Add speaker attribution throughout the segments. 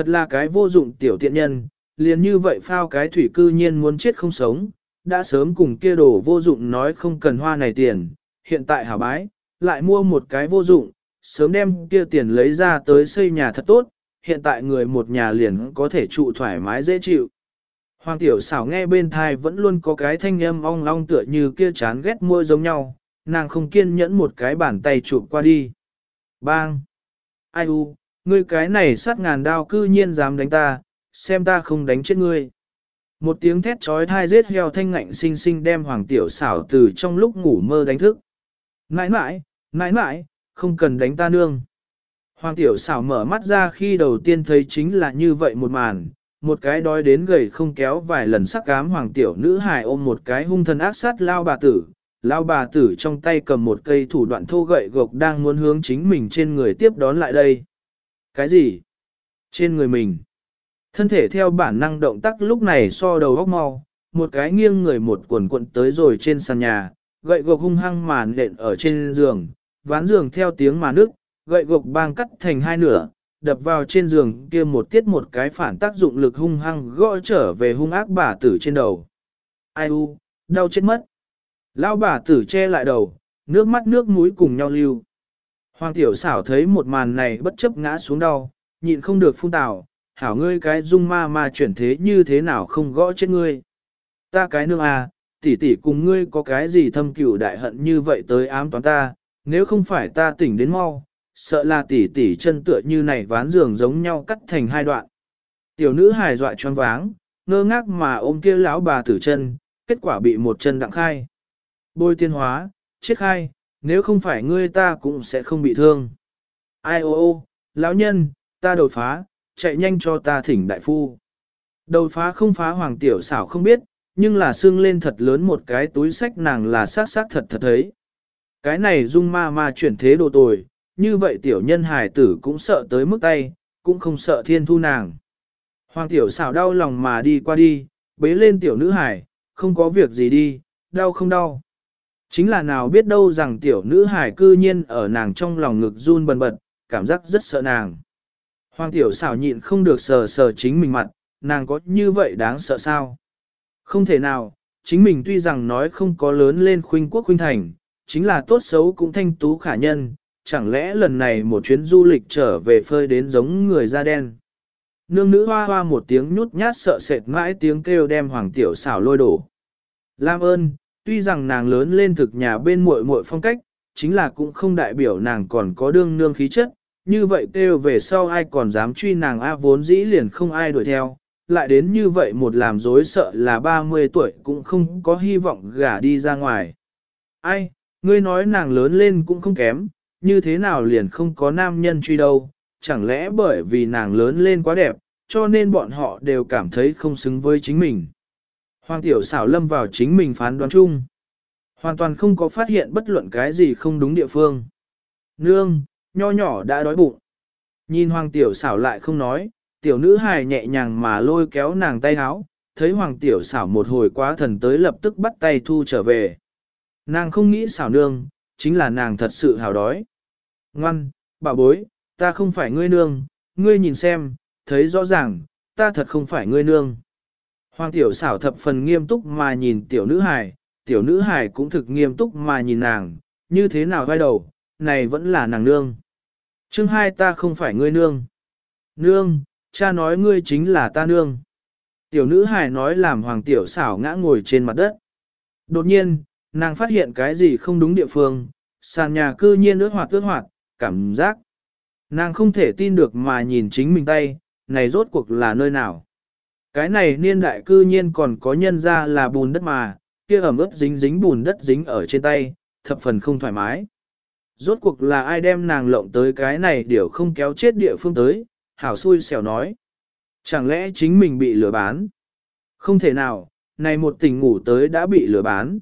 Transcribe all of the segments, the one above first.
Speaker 1: Thật là cái vô dụng tiểu tiện nhân, liền như vậy phao cái thủy cư nhiên muốn chết không sống, đã sớm cùng kia đồ vô dụng nói không cần hoa này tiền, hiện tại hảo bái, lại mua một cái vô dụng, sớm đem kia tiền lấy ra tới xây nhà thật tốt, hiện tại người một nhà liền có thể trụ thoải mái dễ chịu. Hoàng tiểu xảo nghe bên thai vẫn luôn có cái thanh âm ong long tựa như kia chán ghét mua giống nhau, nàng không kiên nhẫn một cái bàn tay chụp qua đi. Bang! Ai u, ngươi cái này sát ngàn đao cư nhiên dám đánh ta, xem ta không đánh chết ngươi. Một tiếng thét trói thai giết heo thanh ngạnh sinh sinh đem hoàng tiểu xảo từ trong lúc ngủ mơ đánh thức. Nãi nãi, nãi nãi, không cần đánh ta nương. Hoàng tiểu xảo mở mắt ra khi đầu tiên thấy chính là như vậy một màn, một cái đói đến gầy không kéo vài lần sắc cám hoàng tiểu nữ hài ôm một cái hung thần ác sát lao bà tử. Lao bà tử trong tay cầm một cây thủ đoạn thô gậy gộc đang muốn hướng chính mình trên người tiếp đón lại đây. Cái gì? Trên người mình. Thân thể theo bản năng động tác lúc này so đầu góc mau, một cái nghiêng người một cuộn cuộn tới rồi trên sàn nhà, gậy gộc hung hăng màn nện ở trên giường, ván giường theo tiếng mà nước, gậy gộc bang cắt thành hai nửa, đập vào trên giường kia một tiết một cái phản tác dụng lực hung hăng gõ trở về hung ác bà tử trên đầu. Ai u, đau chết mất. Lao bà tử che lại đầu, nước mắt nước mũi cùng nhau lưu. Hoàng tiểu xảo thấy một màn này bất chấp ngã xuống đau, nhịn không được phun tào, hảo ngươi cái dung ma ma chuyển thế như thế nào không gõ chết ngươi. Ta cái nương à, tỷ tỷ cùng ngươi có cái gì thâm cửu đại hận như vậy tới ám toán ta, nếu không phải ta tỉnh đến mau, sợ là tỷ tỷ chân tựa như này ván giường giống nhau cắt thành hai đoạn. Tiểu nữ hài dọa choáng váng, ngơ ngác mà ôm kia lão bà tử chân, kết quả bị một chân đặng khai. Bôi tiên hóa, chết khai, nếu không phải ngươi ta cũng sẽ không bị thương. Ai ô ô, lão nhân, ta đột phá, chạy nhanh cho ta thỉnh đại phu. Đầu phá không phá hoàng tiểu xảo không biết, nhưng là xương lên thật lớn một cái túi sách nàng là sát sát thật thật thấy. Cái này dung ma ma chuyển thế đồ tồi, như vậy tiểu nhân hài tử cũng sợ tới mức tay, cũng không sợ thiên thu nàng. Hoàng tiểu xảo đau lòng mà đi qua đi, bế lên tiểu nữ hải, không có việc gì đi, đau không đau. Chính là nào biết đâu rằng tiểu nữ hải cư nhiên ở nàng trong lòng ngực run bần bật, cảm giác rất sợ nàng. Hoàng tiểu xảo nhịn không được sờ sờ chính mình mặt, nàng có như vậy đáng sợ sao? Không thể nào, chính mình tuy rằng nói không có lớn lên khuynh quốc khuynh thành, chính là tốt xấu cũng thanh tú khả nhân, chẳng lẽ lần này một chuyến du lịch trở về phơi đến giống người da đen. Nương nữ hoa hoa một tiếng nhút nhát sợ sệt mãi tiếng kêu đem hoàng tiểu xảo lôi đổ. Lam ơn, tuy rằng nàng lớn lên thực nhà bên muội muội phong cách, chính là cũng không đại biểu nàng còn có đương nương khí chất, như vậy kêu về sau ai còn dám truy nàng A vốn dĩ liền không ai đuổi theo, lại đến như vậy một làm dối sợ là 30 tuổi cũng không có hy vọng gả đi ra ngoài. Ai, ngươi nói nàng lớn lên cũng không kém, như thế nào liền không có nam nhân truy đâu, chẳng lẽ bởi vì nàng lớn lên quá đẹp, cho nên bọn họ đều cảm thấy không xứng với chính mình. Hoàng tiểu xảo lâm vào chính mình phán đoán chung. Hoàn toàn không có phát hiện bất luận cái gì không đúng địa phương. Nương, nho nhỏ đã đói bụng. Nhìn hoàng tiểu xảo lại không nói, tiểu nữ hài nhẹ nhàng mà lôi kéo nàng tay háo, thấy hoàng tiểu xảo một hồi quá thần tới lập tức bắt tay thu trở về. Nàng không nghĩ xảo nương, chính là nàng thật sự hào đói. Ngoan, bà bối, ta không phải ngươi nương, ngươi nhìn xem, thấy rõ ràng, ta thật không phải ngươi nương. Hoàng tiểu xảo thập phần nghiêm túc mà nhìn tiểu nữ hài, tiểu nữ hài cũng thực nghiêm túc mà nhìn nàng, như thế nào vai đầu, này vẫn là nàng nương. Chương hai ta không phải ngươi nương. Nương, cha nói ngươi chính là ta nương. Tiểu nữ hài nói làm hoàng tiểu xảo ngã ngồi trên mặt đất. Đột nhiên, nàng phát hiện cái gì không đúng địa phương, sàn nhà cư nhiên ướt hoạt ướt hoạt, cảm giác. Nàng không thể tin được mà nhìn chính mình tay, này rốt cuộc là nơi nào. Cái này niên đại cư nhiên còn có nhân ra là bùn đất mà, kia ẩm ướt dính dính bùn đất dính ở trên tay, thập phần không thoải mái. Rốt cuộc là ai đem nàng lộng tới cái này điều không kéo chết địa phương tới, hảo xui xẻo nói. Chẳng lẽ chính mình bị lừa bán? Không thể nào, này một tình ngủ tới đã bị lừa bán.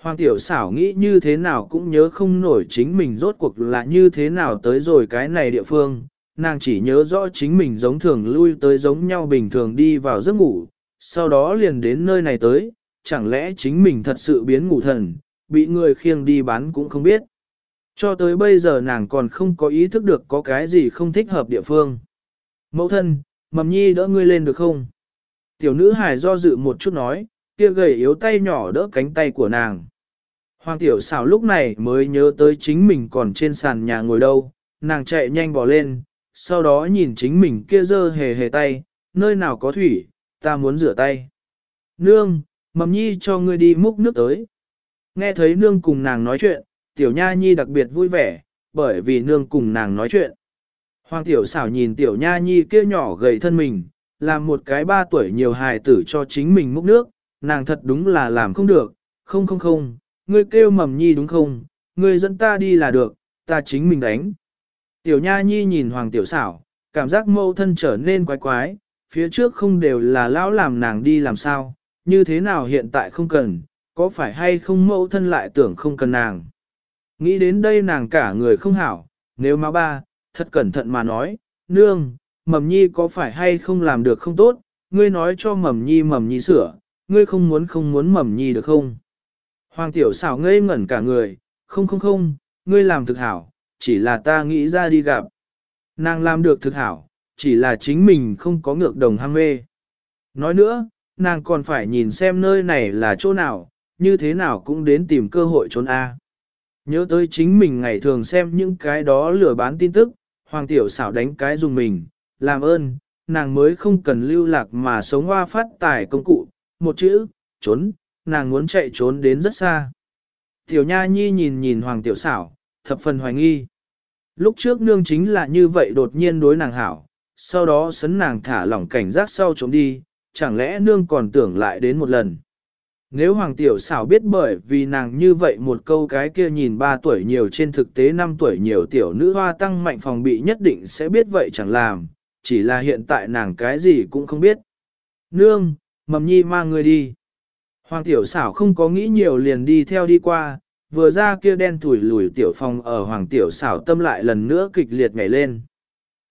Speaker 1: Hoàng tiểu xảo nghĩ như thế nào cũng nhớ không nổi chính mình rốt cuộc là như thế nào tới rồi cái này địa phương, nàng chỉ nhớ rõ chính mình giống thường lui tới giống nhau bình thường đi vào giấc ngủ, sau đó liền đến nơi này tới, chẳng lẽ chính mình thật sự biến ngủ thần, bị người khiêng đi bán cũng không biết. Cho tới bây giờ nàng còn không có ý thức được có cái gì không thích hợp địa phương. Mẫu thân, Mầm nhi đỡ ngươi lên được không? Tiểu nữ hài do dự một chút nói, kia gầy yếu tay nhỏ đỡ cánh tay của nàng. Hoàng tiểu xảo lúc này mới nhớ tới chính mình còn trên sàn nhà ngồi đâu, nàng chạy nhanh bỏ lên, sau đó nhìn chính mình kia dơ hề hề tay, nơi nào có thủy, ta muốn rửa tay. Nương, mầm nhi cho ngươi đi múc nước tới. Nghe thấy nương cùng nàng nói chuyện, tiểu nha nhi đặc biệt vui vẻ, bởi vì nương cùng nàng nói chuyện. Hoàng tiểu xảo nhìn tiểu nha nhi kia nhỏ gầy thân mình, làm một cái ba tuổi nhiều hài tử cho chính mình múc nước, nàng thật đúng là làm không được, không không không, ngươi kêu mầm nhi đúng không, ngươi dẫn ta đi là được, ta chính mình đánh. Tiểu nha nhi nhìn hoàng tiểu xảo, cảm giác mâu thân trở nên quái quái, phía trước không đều là lão làm nàng đi làm sao, như thế nào hiện tại không cần, có phải hay không mâu thân lại tưởng không cần nàng. Nghĩ đến đây nàng cả người không hảo, nếu má ba, thật cẩn thận mà nói, nương, mầm nhi có phải hay không làm được không tốt, ngươi nói cho mầm nhi mầm nhi sửa, ngươi không muốn không muốn mầm nhi được không? Hoàng tiểu xảo ngây ngẩn cả người, không không không, ngươi làm thực hảo, chỉ là ta nghĩ ra đi gặp. Nàng làm được thực hảo, chỉ là chính mình không có ngược đồng ham mê. Nói nữa, nàng còn phải nhìn xem nơi này là chỗ nào, như thế nào cũng đến tìm cơ hội trốn A. Nhớ tới chính mình ngày thường xem những cái đó lừa bán tin tức, hoàng tiểu xảo đánh cái dùng mình, làm ơn, nàng mới không cần lưu lạc mà sống hoa phát tài công cụ, một chữ, trốn, nàng muốn chạy trốn đến rất xa. Tiểu Nha Nhi nhìn nhìn Hoàng Tiểu Xảo, thập phần hoài nghi. Lúc trước nương chính là như vậy đột nhiên đối nàng hảo, sau đó sấn nàng thả lỏng cảnh giác sau trốn đi, chẳng lẽ nương còn tưởng lại đến một lần. Nếu Hoàng Tiểu Xảo biết bởi vì nàng như vậy một câu cái kia nhìn 3 tuổi nhiều trên thực tế 5 tuổi nhiều tiểu nữ hoa tăng mạnh phòng bị nhất định sẽ biết vậy chẳng làm, chỉ là hiện tại nàng cái gì cũng không biết. Nương, mầm nhi mang người đi. Hoàng tiểu xảo không có nghĩ nhiều liền đi theo đi qua, vừa ra kia đen thủi lùi tiểu phòng ở hoàng tiểu xảo tâm lại lần nữa kịch liệt nhảy lên.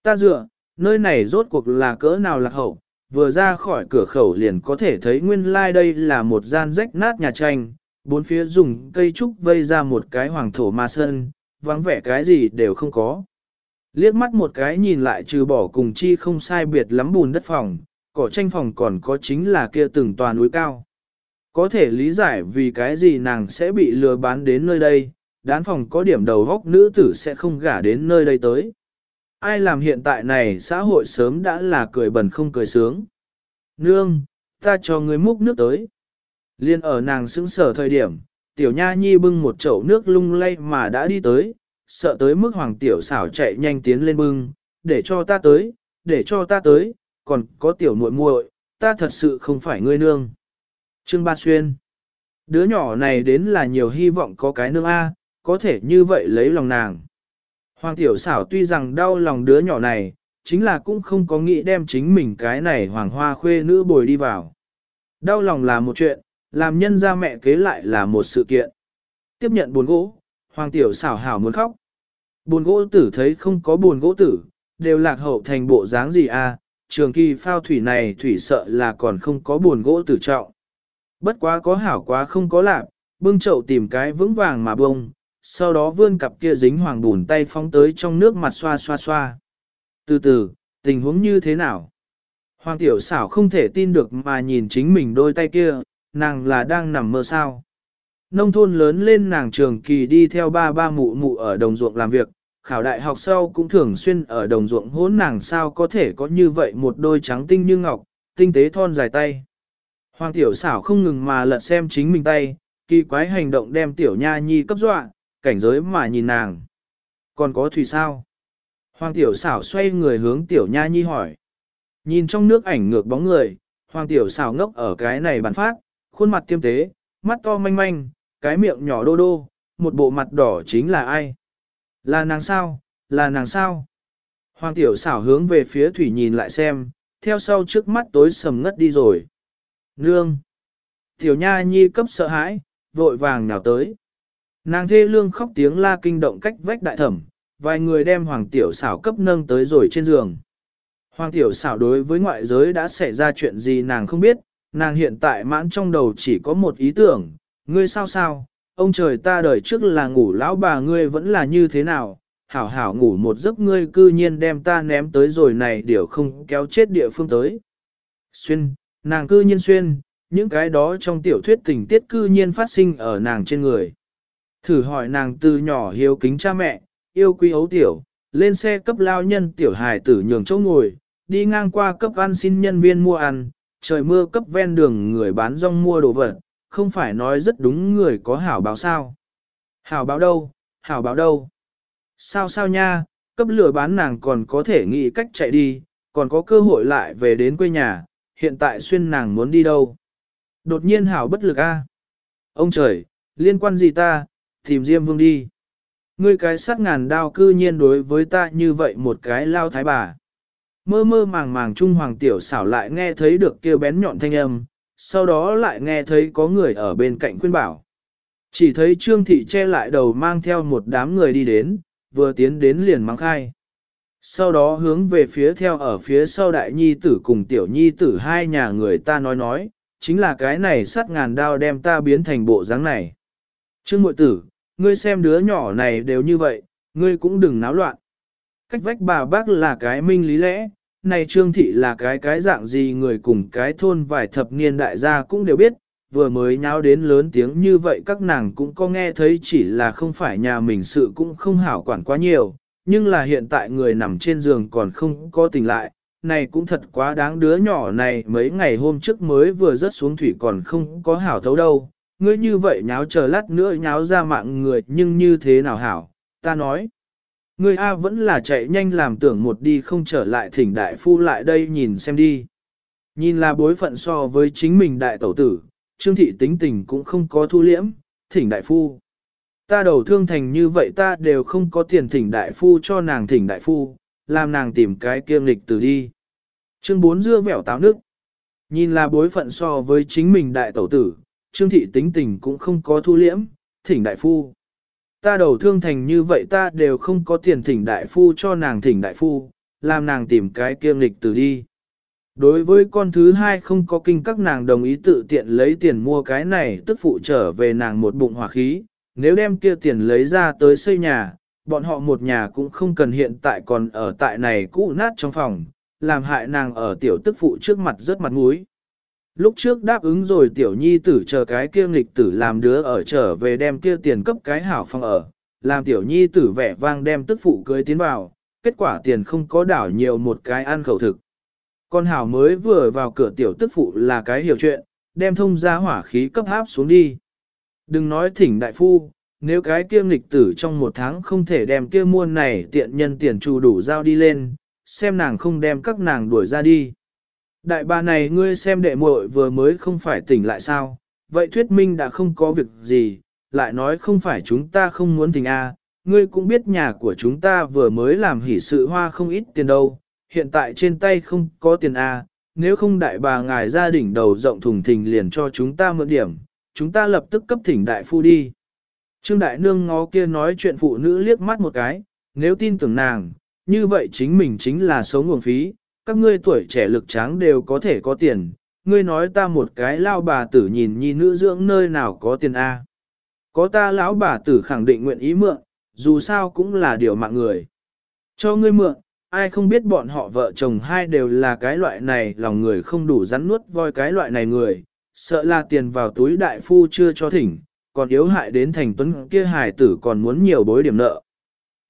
Speaker 1: Ta dựa, nơi này rốt cuộc là cỡ nào lạc hậu, vừa ra khỏi cửa khẩu liền có thể thấy nguyên lai like đây là một gian rách nát nhà tranh, bốn phía dùng cây trúc vây ra một cái hoàng thổ ma sơn, vắng vẻ cái gì đều không có. Liếc mắt một cái nhìn lại trừ bỏ cùng chi không sai biệt lắm bùn đất phòng, cỏ tranh phòng còn có chính là kia từng tòa núi cao. Có thể lý giải vì cái gì nàng sẽ bị lừa bán đến nơi đây, đán phòng có điểm đầu góc nữ tử sẽ không gả đến nơi đây tới. Ai làm hiện tại này xã hội sớm đã là cười bẩn không cười sướng. Nương, ta cho người múc nước tới. Liên ở nàng xứng sở thời điểm, tiểu nha nhi bưng một chậu nước lung lay mà đã đi tới, sợ tới mức hoàng tiểu xảo chạy nhanh tiến lên bưng, để cho ta tới, để cho ta tới, còn có tiểu muội muội, ta thật sự không phải ngươi nương. Trương Ba Xuyên Đứa nhỏ này đến là nhiều hy vọng có cái nương A, có thể như vậy lấy lòng nàng. Hoàng tiểu xảo tuy rằng đau lòng đứa nhỏ này, chính là cũng không có nghĩ đem chính mình cái này hoàng hoa khuê nữ bồi đi vào. Đau lòng là một chuyện, làm nhân ra mẹ kế lại là một sự kiện. Tiếp nhận buồn gỗ, hoàng tiểu xảo hảo muốn khóc. Buồn gỗ tử thấy không có buồn gỗ tử, đều lạc hậu thành bộ dáng gì a trường kỳ phao thủy này thủy sợ là còn không có buồn gỗ tử trọng. Bất quá có hảo quá không có lạc, bưng chậu tìm cái vững vàng mà bông, sau đó vươn cặp kia dính hoàng bùn tay phóng tới trong nước mặt xoa xoa xoa. Từ từ, tình huống như thế nào? Hoàng tiểu xảo không thể tin được mà nhìn chính mình đôi tay kia, nàng là đang nằm mơ sao. Nông thôn lớn lên nàng trường kỳ đi theo ba ba mụ mụ ở đồng ruộng làm việc, khảo đại học sau cũng thường xuyên ở đồng ruộng hỗn nàng sao có thể có như vậy một đôi trắng tinh như ngọc, tinh tế thon dài tay. Hoàng tiểu xảo không ngừng mà lật xem chính mình tay, kỳ quái hành động đem tiểu nha nhi cấp dọa, cảnh giới mà nhìn nàng. Còn có thủy sao? Hoàng tiểu xảo xoay người hướng tiểu nha nhi hỏi. Nhìn trong nước ảnh ngược bóng người, hoàng tiểu xảo ngốc ở cái này bàn phát, khuôn mặt tiêm tế, mắt to manh manh, cái miệng nhỏ đô đô, một bộ mặt đỏ chính là ai? Là nàng sao? Là nàng sao? Hoàng tiểu xảo hướng về phía thủy nhìn lại xem, theo sau trước mắt tối sầm ngất đi rồi. Nương! Tiểu nha nhi cấp sợ hãi, vội vàng nào tới. Nàng thê lương khóc tiếng la kinh động cách vách đại thẩm, vài người đem hoàng tiểu xảo cấp nâng tới rồi trên giường. Hoàng tiểu xảo đối với ngoại giới đã xảy ra chuyện gì nàng không biết, nàng hiện tại mãn trong đầu chỉ có một ý tưởng, ngươi sao sao, ông trời ta đời trước là ngủ lão bà ngươi vẫn là như thế nào, hảo hảo ngủ một giấc ngươi cư nhiên đem ta ném tới rồi này điều không kéo chết địa phương tới. Xuyên, nàng cư nhiên xuyên, những cái đó trong tiểu thuyết tình tiết cư nhiên phát sinh ở nàng trên người. Thử hỏi nàng từ nhỏ hiếu kính cha mẹ, yêu quý ấu tiểu, lên xe cấp lao nhân tiểu hài tử nhường chỗ ngồi, đi ngang qua cấp ăn xin nhân viên mua ăn, trời mưa cấp ven đường người bán rong mua đồ vật, không phải nói rất đúng người có hảo báo sao. Hảo báo đâu, hảo báo đâu. Sao sao nha, cấp lửa bán nàng còn có thể nghĩ cách chạy đi, còn có cơ hội lại về đến quê nhà, hiện tại xuyên nàng muốn đi đâu. Đột nhiên hảo bất lực a. Ông trời, liên quan gì ta, tìm Diêm Vương đi. Ngươi cái sát ngàn đao cư nhiên đối với ta như vậy một cái lao thái bà. Mơ mơ màng màng Trung Hoàng Tiểu xảo lại nghe thấy được kêu bén nhọn thanh âm, sau đó lại nghe thấy có người ở bên cạnh khuyên bảo. Chỉ thấy Trương Thị che lại đầu mang theo một đám người đi đến, vừa tiến đến liền mang khai. Sau đó hướng về phía theo ở phía sau đại nhi tử cùng tiểu nhi tử hai nhà người ta nói nói, chính là cái này sắt ngàn đao đem ta biến thành bộ dáng này. Trương mội tử, ngươi xem đứa nhỏ này đều như vậy, ngươi cũng đừng náo loạn. Cách vách bà bác là cái minh lý lẽ, này trương thị là cái cái dạng gì người cùng cái thôn vài thập niên đại gia cũng đều biết, vừa mới nháo đến lớn tiếng như vậy các nàng cũng có nghe thấy chỉ là không phải nhà mình sự cũng không hảo quản quá nhiều, nhưng là hiện tại người nằm trên giường còn không có tỉnh lại, này cũng thật quá đáng đứa nhỏ này mấy ngày hôm trước mới vừa rớt xuống thủy còn không có hảo thấu đâu, ngươi như vậy nháo chờ lát nữa nháo ra mạng người nhưng như thế nào hảo, ta nói. Ngươi A vẫn là chạy nhanh làm tưởng một đi không trở lại thỉnh đại phu lại đây nhìn xem đi. Nhìn là bối phận so với chính mình đại tẩu tử, trương thị tính tình cũng không có thu liễm, thỉnh đại phu. Ta đầu thương thành như vậy ta đều không có tiền thỉnh đại phu cho nàng thỉnh đại phu, làm nàng tìm cái kiêm lịch từ đi. Chương 4 dưa vẻo táo nước. Nhìn là bối phận so với chính mình đại tẩu tử, trương thị tính tình cũng không có thu liễm, thỉnh đại phu. Ta đầu thương thành như vậy ta đều không có tiền thỉnh đại phu cho nàng thỉnh đại phu, làm nàng tìm cái kiêm lịch từ đi. Đối với con thứ hai không có kinh các nàng đồng ý tự tiện lấy tiền mua cái này tức phụ trở về nàng một bụng hỏa khí, nếu đem kia tiền lấy ra tới xây nhà, bọn họ một nhà cũng không cần hiện tại còn ở tại này cũ nát trong phòng, làm hại nàng ở tiểu tức phụ trước mặt rất mặt mũi. Lúc trước đáp ứng rồi tiểu nhi tử chờ cái kia nghịch tử làm đứa ở trở về đem kia tiền cấp cái hảo phòng ở, làm tiểu nhi tử vẻ vang đem tức phụ cưới tiến vào, kết quả tiền không có đảo nhiều một cái ăn khẩu thực. Con hảo mới vừa vào cửa tiểu tức phụ là cái hiểu chuyện, đem thông ra hỏa khí cấp áp xuống đi. Đừng nói thỉnh đại phu, nếu cái kia nghịch tử trong một tháng không thể đem kia muôn này tiện nhân tiền trù đủ giao đi lên, xem nàng không đem các nàng đuổi ra đi. Đại bà này ngươi xem đệ muội vừa mới không phải tỉnh lại sao, vậy thuyết minh đã không có việc gì, lại nói không phải chúng ta không muốn tỉnh a, à, ngươi cũng biết nhà của chúng ta vừa mới làm hỷ sự hoa không ít tiền đâu, hiện tại trên tay không có tiền a, nếu không đại bà ngài gia đình đầu rộng thùng thình liền cho chúng ta mượn điểm, chúng ta lập tức cấp thỉnh đại phu đi. Trương đại nương ngó kia nói chuyện phụ nữ liếc mắt một cái, nếu tin tưởng nàng, như vậy chính mình chính là số nguồn phí, các ngươi tuổi trẻ lực tráng đều có thể có tiền, ngươi nói ta một cái lao bà tử nhìn nhi nữ dưỡng nơi nào có tiền A. Có ta lão bà tử khẳng định nguyện ý mượn, dù sao cũng là điều mạng người. Cho ngươi mượn, ai không biết bọn họ vợ chồng hai đều là cái loại này lòng người không đủ rắn nuốt voi cái loại này người, sợ là tiền vào túi đại phu chưa cho thỉnh, còn yếu hại đến thành tuấn kia hài tử còn muốn nhiều bối điểm nợ.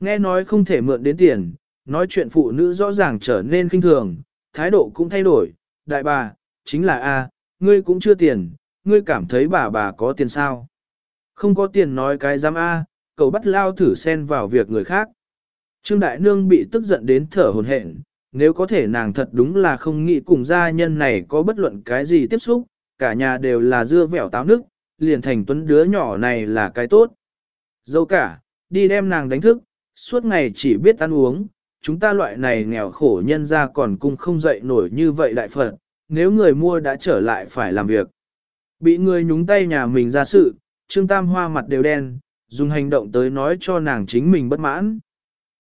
Speaker 1: Nghe nói không thể mượn đến tiền, nói chuyện phụ nữ rõ ràng trở nên kinh thường, thái độ cũng thay đổi, đại bà, chính là A, ngươi cũng chưa tiền, ngươi cảm thấy bà bà có tiền sao. Không có tiền nói cái dám A, cậu bắt lao thử xen vào việc người khác. Trương Đại Nương bị tức giận đến thở hồn hển, nếu có thể nàng thật đúng là không nghĩ cùng gia nhân này có bất luận cái gì tiếp xúc, cả nhà đều là dưa vẻo táo nước, liền thành tuấn đứa nhỏ này là cái tốt. Dâu cả, đi đem nàng đánh thức, suốt ngày chỉ biết ăn uống, chúng ta loại này nghèo khổ nhân ra còn cung không dậy nổi như vậy đại phật, nếu người mua đã trở lại phải làm việc. Bị người nhúng tay nhà mình ra sự, Trương Tam Hoa mặt đều đen, dùng hành động tới nói cho nàng chính mình bất mãn.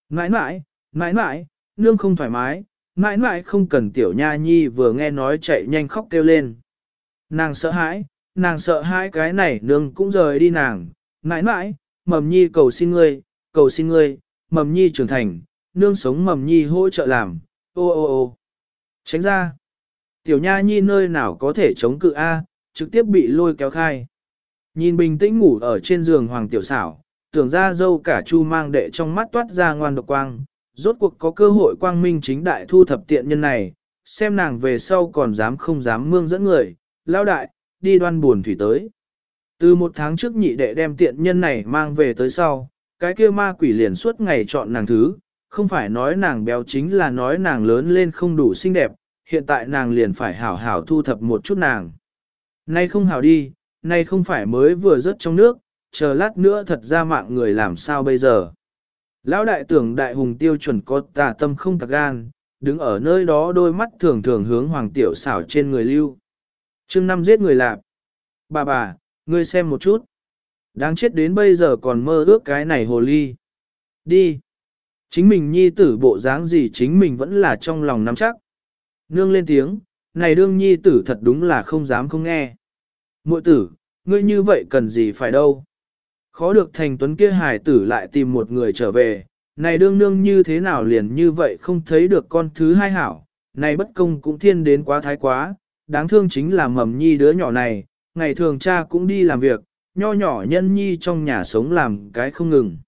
Speaker 1: Nãi nãi, nãi nãi, nương không thoải mái, nãi nãi không cần tiểu nha nhi vừa nghe nói chạy nhanh khóc kêu lên. Nàng sợ hãi, nàng sợ hãi cái này nương cũng rời đi nàng, nãi nãi, mầm nhi cầu xin ngươi, cầu xin ngươi, mầm nhi trưởng thành, nương sống mầm nhi hỗ trợ làm, ô ô ô. Tránh ra. Tiểu nha nhi nơi nào có thể chống cự A, trực tiếp bị lôi kéo khai. Nhìn bình tĩnh ngủ ở trên giường hoàng tiểu xảo, tưởng ra dâu cả chu mang đệ trong mắt toát ra ngoan độc quang, rốt cuộc có cơ hội quang minh chính đại thu thập tiện nhân này, xem nàng về sau còn dám không dám mương dẫn người, lao đại, đi đoan buồn thủy tới. Từ một tháng trước nhị đệ đem tiện nhân này mang về tới sau, cái kia ma quỷ liền suốt ngày chọn nàng thứ, không phải nói nàng béo chính là nói nàng lớn lên không đủ xinh đẹp, hiện tại nàng liền phải hảo hảo thu thập một chút nàng. Nay không hảo đi, nay không phải mới vừa rớt trong nước, chờ lát nữa thật ra mạng người làm sao bây giờ. Lão đại tưởng đại hùng tiêu chuẩn có tà tâm không tạc gan, đứng ở nơi đó đôi mắt thường thường hướng hoàng tiểu xảo trên người lưu chương năm giết người lạp. Bà bà, ngươi xem một chút. Đáng chết đến bây giờ còn mơ ước cái này hồ ly. Đi. Chính mình nhi tử bộ dáng gì chính mình vẫn là trong lòng nắm chắc. Nương lên tiếng, này đương nhi tử thật đúng là không dám không nghe. Muội tử, ngươi như vậy cần gì phải đâu. Khó được thành tuấn kia hài tử lại tìm một người trở về, này đương nương như thế nào liền như vậy không thấy được con thứ hai hảo, này bất công cũng thiên đến quá thái quá, đáng thương chính là mầm nhi đứa nhỏ này, ngày thường cha cũng đi làm việc, nho nhỏ nhân nhi trong nhà sống làm cái không ngừng.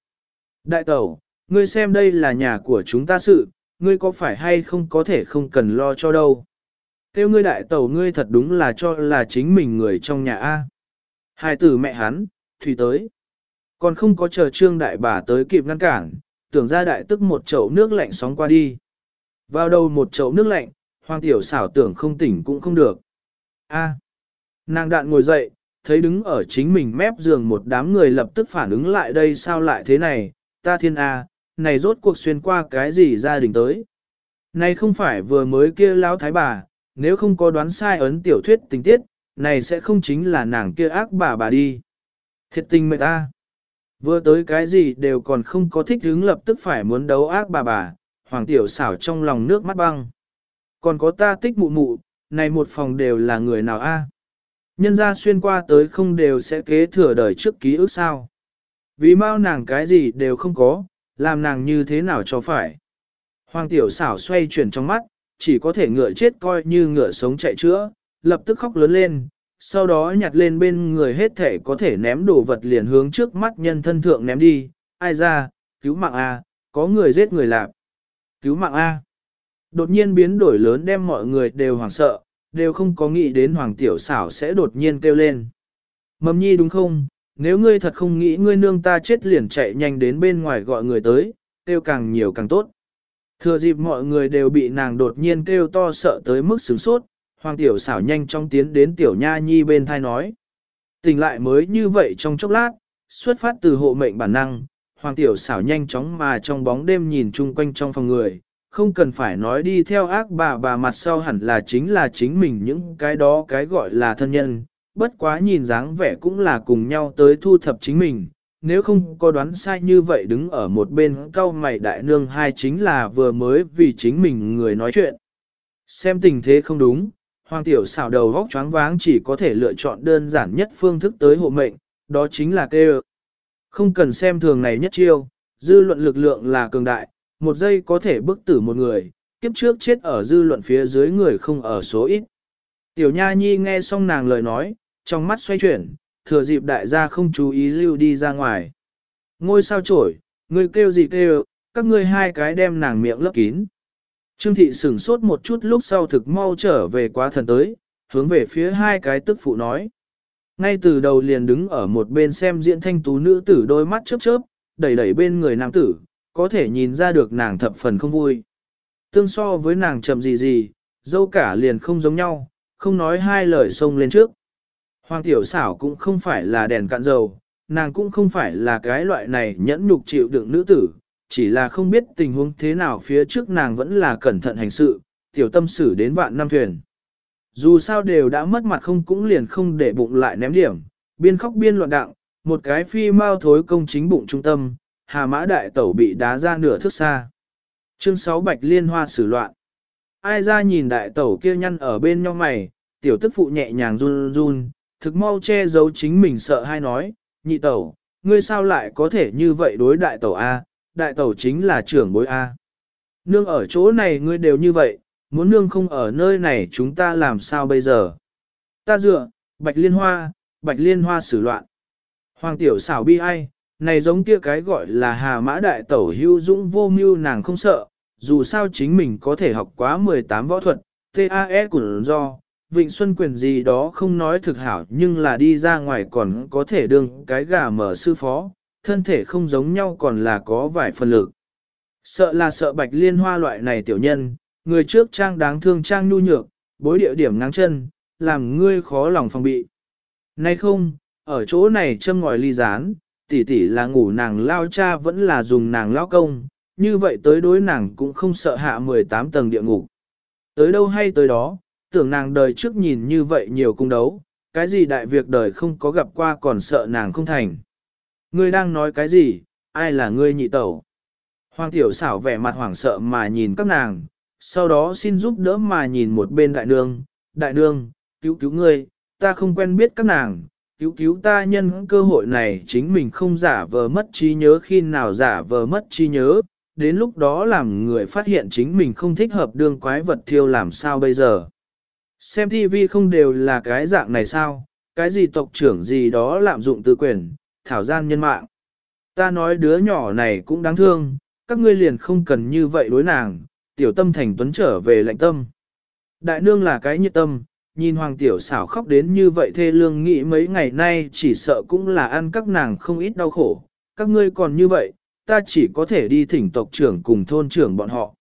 Speaker 1: Đại tẩu, ngươi xem đây là nhà của chúng ta sự, ngươi có phải hay không có thể không cần lo cho đâu. tiêu ngươi đại tẩu ngươi thật đúng là cho là chính mình người trong nhà A. Hai tử mẹ hắn, Thủy tới. Còn không có chờ trương đại bà tới kịp ngăn cản, tưởng ra đại tức một chậu nước lạnh sóng qua đi. Vào đầu một chậu nước lạnh, hoàng tiểu xảo tưởng không tỉnh cũng không được. A. Nàng đạn ngồi dậy, thấy đứng ở chính mình mép giường một đám người lập tức phản ứng lại đây sao lại thế này, ta thiên A, này rốt cuộc xuyên qua cái gì gia đình tới. Này không phải vừa mới kia lão thái bà, nếu không có đoán sai ấn tiểu thuyết tình tiết, này sẽ không chính là nàng kia ác bà bà đi. Thiệt tình mệt ta. Vừa tới cái gì đều còn không có thích hứng lập tức phải muốn đấu ác bà bà, hoàng tiểu xảo trong lòng nước mắt băng. Còn có ta tích mụ mụ, này một phòng đều là người nào a? Nhân gia xuyên qua tới không đều sẽ kế thừa đời trước ký ức sao. Vì mau nàng cái gì đều không có, làm nàng như thế nào cho phải. Hoàng tiểu xảo xoay chuyển trong mắt, chỉ có thể ngựa chết coi như ngựa sống chạy chữa, lập tức khóc lớn lên, sau đó nhặt lên bên người hết thể có thể ném đồ vật liền hướng trước mắt nhân thân thượng ném đi, ai ra, cứu mạng A, có người giết người lạp, cứu mạng A. Đột nhiên biến đổi lớn đem mọi người đều hoảng sợ, đều không có nghĩ đến hoàng tiểu xảo sẽ đột nhiên kêu lên. Mầm nhi đúng không, nếu ngươi thật không nghĩ ngươi nương ta chết liền chạy nhanh đến bên ngoài gọi người tới, kêu càng nhiều càng tốt. Thừa dịp mọi người đều bị nàng đột nhiên kêu to sợ tới mức sửng sốt, hoàng tiểu xảo nhanh chóng tiến đến tiểu nha nhi bên thai nói. Tỉnh lại mới như vậy trong chốc lát, xuất phát từ hộ mệnh bản năng, hoàng tiểu xảo nhanh chóng mà trong bóng đêm nhìn chung quanh trong phòng người, không cần phải nói đi theo ác bà bà mặt sau hẳn là chính là chính mình những cái đó cái gọi là thân nhân, bất quá nhìn dáng vẻ cũng là cùng nhau tới thu thập chính mình, nếu không có đoán sai như vậy đứng ở một bên cao mày đại nương hai chính là vừa mới vì chính mình người nói chuyện. Xem tình thế không đúng, hoàng tiểu xảo đầu vóc choáng váng chỉ có thể lựa chọn đơn giản nhất phương thức tới hộ mệnh, đó chính là kêu. Không cần xem thường này nhất chiêu, dư luận lực lượng là cường đại, một giây có thể bức tử một người, kiếp trước chết ở dư luận phía dưới người không ở số ít. Tiểu Nha Nhi nghe xong nàng lời nói, trong mắt xoay chuyển, thừa dịp đại gia không chú ý lưu đi ra ngoài. Ngôi sao trổi, người kêu gì kêu, các ngươi hai cái đem nàng miệng lấp kín. Trương thị sửng sốt một chút lúc sau thực mau trở về quá thần tới, hướng về phía hai cái tức phụ nói. Ngay từ đầu liền đứng ở một bên xem diễn thanh tú nữ tử đôi mắt chớp chớp, đẩy đẩy bên người nam tử, có thể nhìn ra được nàng thập phần không vui. Tương so với nàng chậm gì gì, dâu cả liền không giống nhau, không nói hai lời xông lên trước. Hoàng tiểu xảo cũng không phải là đèn cạn dầu, nàng cũng không phải là cái loại này nhẫn nhục chịu đựng nữ tử, chỉ là không biết tình huống thế nào phía trước nàng vẫn là cẩn thận hành sự, tiểu tâm xử đến vạn năm thuyền. Dù sao đều đã mất mặt không cũng liền không để bụng lại ném điểm, biên khóc biên loạn đặng, một cái phi mau thối công chính bụng trung tâm, hà mã đại tẩu bị đá ra nửa thước xa. Chương 6 Bạch Liên Hoa xử loạn. Ai ra nhìn đại tẩu kia nhăn ở bên nhau mày, tiểu tức phụ nhẹ nhàng run run, thực mau che giấu chính mình sợ hay nói, nhị tẩu, ngươi sao lại có thể như vậy đối đại tẩu A, đại tẩu chính là trưởng bối A. Nương ở chỗ này ngươi đều như vậy, muốn nương không ở nơi này chúng ta làm sao bây giờ? Ta dựa, bạch liên hoa, bạch liên hoa xử loạn. Hoàng tiểu xảo bi ai, này giống kia cái gọi là hà mã đại tẩu hưu dũng vô mưu nàng không sợ, dù sao chính mình có thể học quá 18 võ thuật, TAE của do, Vịnh Xuân quyền gì đó không nói thực hảo nhưng là đi ra ngoài còn có thể đương cái gà mở sư phó, thân thể không giống nhau còn là có vài phần lực. Sợ là sợ bạch liên hoa loại này tiểu nhân, người trước trang đáng thương trang nhu nhược, bối địa điểm ngang chân, làm ngươi khó lòng phòng bị. Nay không, ở chỗ này châm ngòi ly rán, tỷ tỷ là ngủ nàng lao cha vẫn là dùng nàng lao công, như vậy tới đối nàng cũng không sợ hạ 18 tầng địa ngục. Tới đâu hay tới đó, tưởng nàng đời trước nhìn như vậy nhiều cung đấu, cái gì đại việc đời không có gặp qua còn sợ nàng không thành. Ngươi đang nói cái gì, ai là ngươi nhị tẩu? Hoàng tiểu xảo vẻ mặt hoảng sợ mà nhìn các nàng, sau đó xin giúp đỡ mà nhìn một bên đại nương, đại nương, cứu cứu ngươi, ta không quen biết các nàng, cứu cứu ta nhân cơ hội này chính mình không giả vờ mất trí nhớ khi nào giả vờ mất trí nhớ, đến lúc đó làm người phát hiện chính mình không thích hợp đương quái vật thiêu làm sao bây giờ. Xem TV không đều là cái dạng này sao, cái gì tộc trưởng gì đó lạm dụng tư quyền, thảo gian nhân mạng. Ta nói đứa nhỏ này cũng đáng thương, các ngươi liền không cần như vậy đối nàng, tiểu tâm thành tuấn trở về lạnh tâm. Đại nương là cái nhiệt tâm, nhìn hoàng tiểu xảo khóc đến như vậy thê lương nghĩ mấy ngày nay chỉ sợ cũng là ăn các nàng không ít đau khổ, các ngươi còn như vậy, ta chỉ có thể đi thỉnh tộc trưởng cùng thôn trưởng bọn họ.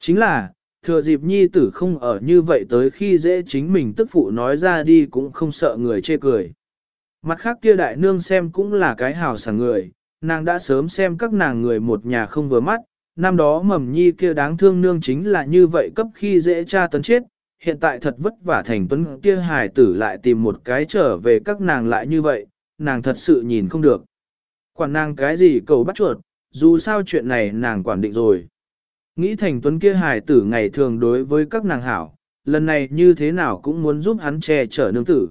Speaker 1: Chính là, thừa dịp nhi tử không ở như vậy tới khi dễ chính mình tức phụ nói ra đi cũng không sợ người chê cười. Mặt khác kia đại nương xem cũng là cái hào sảng người, nàng đã sớm xem các nàng người một nhà không vừa mắt, năm đó mầm nhi kia đáng thương nương chính là như vậy cấp khi dễ cha tấn chết, hiện tại thật vất vả thành tuấn kia hài tử lại tìm một cái trở về các nàng lại như vậy, nàng thật sự nhìn không được. Quản nàng cái gì cầu bắt chuột, dù sao chuyện này nàng quản định rồi. Nghĩ thành tuấn kia hài tử ngày thường đối với các nàng hảo, lần này như thế nào cũng muốn giúp hắn che chở nương tử.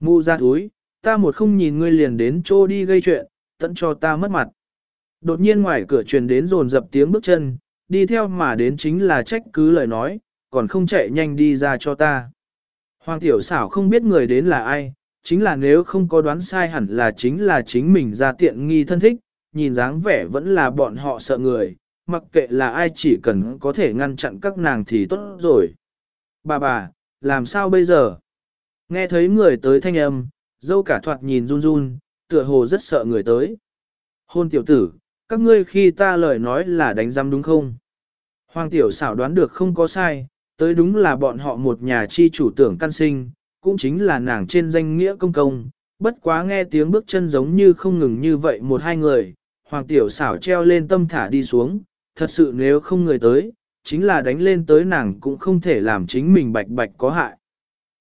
Speaker 1: Mụ ra túi, ta một không nhìn ngươi liền đến chỗ đi gây chuyện, tận cho ta mất mặt. Đột nhiên ngoài cửa truyền đến rồn dập tiếng bước chân, đi theo mà đến chính là trách cứ lời nói, còn không chạy nhanh đi ra cho ta. Hoàng tiểu xảo không biết người đến là ai, chính là nếu không có đoán sai hẳn là chính là chính mình ra tiện nghi thân thích, nhìn dáng vẻ vẫn là bọn họ sợ người, mặc kệ là ai chỉ cần có thể ngăn chặn các nàng thì tốt rồi. Bà bà, làm sao bây giờ? Nghe thấy người tới thanh âm, dâu cả thoạt nhìn run run, tựa hồ rất sợ người tới. Hôn tiểu tử, các ngươi khi ta lời nói là đánh giam đúng không? Hoàng tiểu xảo đoán được không có sai, tới đúng là bọn họ một nhà chi chủ tưởng căn sinh, cũng chính là nàng trên danh nghĩa công công. Bất quá nghe tiếng bước chân giống như không ngừng như vậy một hai người, hoàng tiểu xảo treo lên tâm thả đi xuống, thật sự nếu không người tới, chính là đánh lên tới nàng cũng không thể làm chính mình bạch bạch có hại.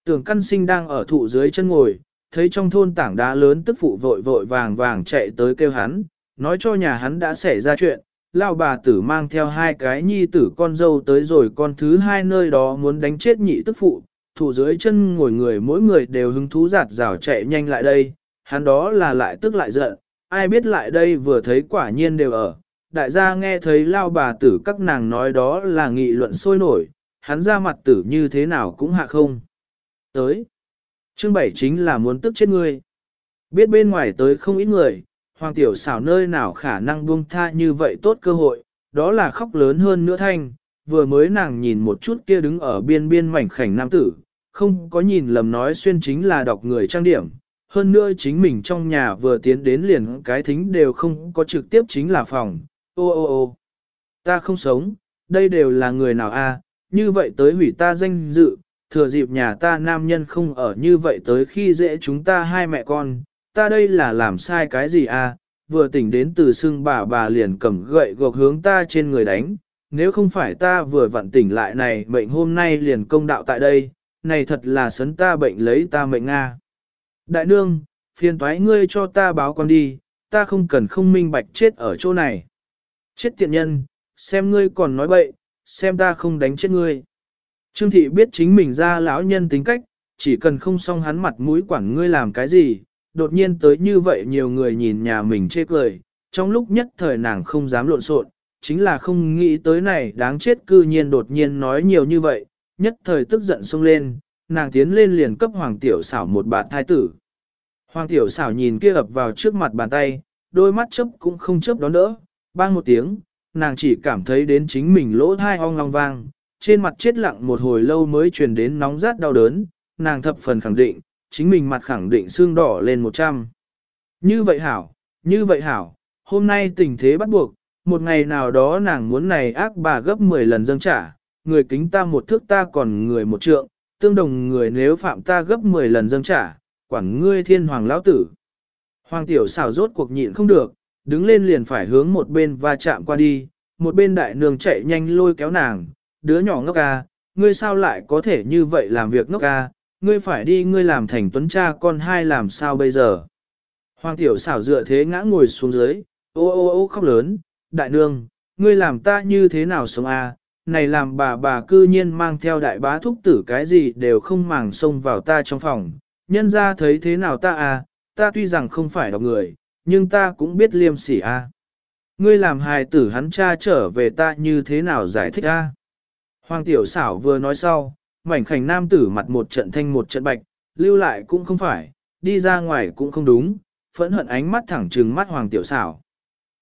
Speaker 1: Tưởng căn sinh đang ở thụ dưới chân ngồi, thấy trong thôn tảng đá lớn tức phụ vội vội vàng vàng chạy tới kêu hắn, nói cho nhà hắn đã xảy ra chuyện, lao bà tử mang theo hai cái nhi tử con dâu tới rồi con thứ hai nơi đó muốn đánh chết nhị tức phụ, thủ dưới chân ngồi người mỗi người đều hứng thú giạt rào chạy nhanh lại đây, hắn đó là lại tức lại giận, ai biết lại đây vừa thấy quả nhiên đều ở, đại gia nghe thấy lao bà tử các nàng nói đó là nghị luận sôi nổi, hắn ra mặt tử như thế nào cũng hạ không. Tới, chương bảy chính là muốn tức chết ngươi. Biết bên ngoài tới không ít người, hoàng tiểu xảo nơi nào khả năng buông tha như vậy tốt cơ hội, đó là khóc lớn hơn nữa thanh, vừa mới nàng nhìn một chút kia đứng ở biên biên mảnh khảnh nam tử, không có nhìn lầm nói xuyên chính là đọc người trang điểm, hơn nữa chính mình trong nhà vừa tiến đến liền cái thính đều không có trực tiếp chính là phòng, ô ô ô, ta không sống, đây đều là người nào a? như vậy tới hủy ta danh dự, thừa dịp nhà ta nam nhân không ở như vậy tới khi dễ chúng ta hai mẹ con, ta đây là làm sai cái gì à? vừa tỉnh đến từ sưng bà bà liền cầm gậy gộc hướng ta trên người đánh, nếu không phải ta vừa vặn tỉnh lại này mệnh hôm nay liền công đạo tại đây, này thật là sấn ta bệnh lấy ta mệnh Nga. Đại nương, phiền toái ngươi cho ta báo con đi, ta không cần không minh bạch chết ở chỗ này. Chết tiện nhân, xem ngươi còn nói bậy, xem ta không đánh chết ngươi. Trương thị biết chính mình ra lão nhân tính cách, chỉ cần không xong hắn mặt mũi quản ngươi làm cái gì, đột nhiên tới như vậy nhiều người nhìn nhà mình chê cười, trong lúc nhất thời nàng không dám lộn xộn, chính là không nghĩ tới này đáng chết cư nhiên đột nhiên nói nhiều như vậy, nhất thời tức giận xông lên, nàng tiến lên liền cấp hoàng tiểu xảo một bạt thai tử. Hoàng tiểu xảo nhìn kia ập vào trước mặt bàn tay, đôi mắt chớp cũng không chớp đón đỡ, bang một tiếng, nàng chỉ cảm thấy đến chính mình lỗ thai ong long vang, trên mặt chết lặng một hồi lâu mới truyền đến nóng rát đau đớn, nàng thập phần khẳng định, chính mình mặt khẳng định xương đỏ lên một trăm. Như vậy hảo, như vậy hảo, hôm nay tình thế bắt buộc, một ngày nào đó nàng muốn này ác bà gấp 10 lần dâng trả, người kính ta một thước ta còn người một trượng, tương đồng người nếu phạm ta gấp 10 lần dâng trả, quản ngươi thiên hoàng lão tử. Hoàng tiểu xảo rốt cuộc nhịn không được, đứng lên liền phải hướng một bên va chạm qua đi, một bên đại nương chạy nhanh lôi kéo nàng, đứa nhỏ ngốc à, ngươi sao lại có thể như vậy làm việc ngốc à, ngươi phải đi ngươi làm thành tuấn cha con hai làm sao bây giờ. Hoàng tiểu xảo dựa thế ngã ngồi xuống dưới, ô ô ô khóc lớn, đại nương, ngươi làm ta như thế nào sống a? À? này làm bà bà cư nhiên mang theo đại bá thúc tử cái gì đều không màng xông vào ta trong phòng, nhân ra thấy thế nào ta à, ta tuy rằng không phải đọc người, nhưng ta cũng biết liêm sỉ a. Ngươi làm hài tử hắn cha trở về ta như thế nào giải thích a? Hoàng tiểu xảo vừa nói sau, mảnh khảnh nam tử mặt một trận thanh một trận bạch, lưu lại cũng không phải, đi ra ngoài cũng không đúng, phẫn hận ánh mắt thẳng trừng mắt hoàng tiểu xảo.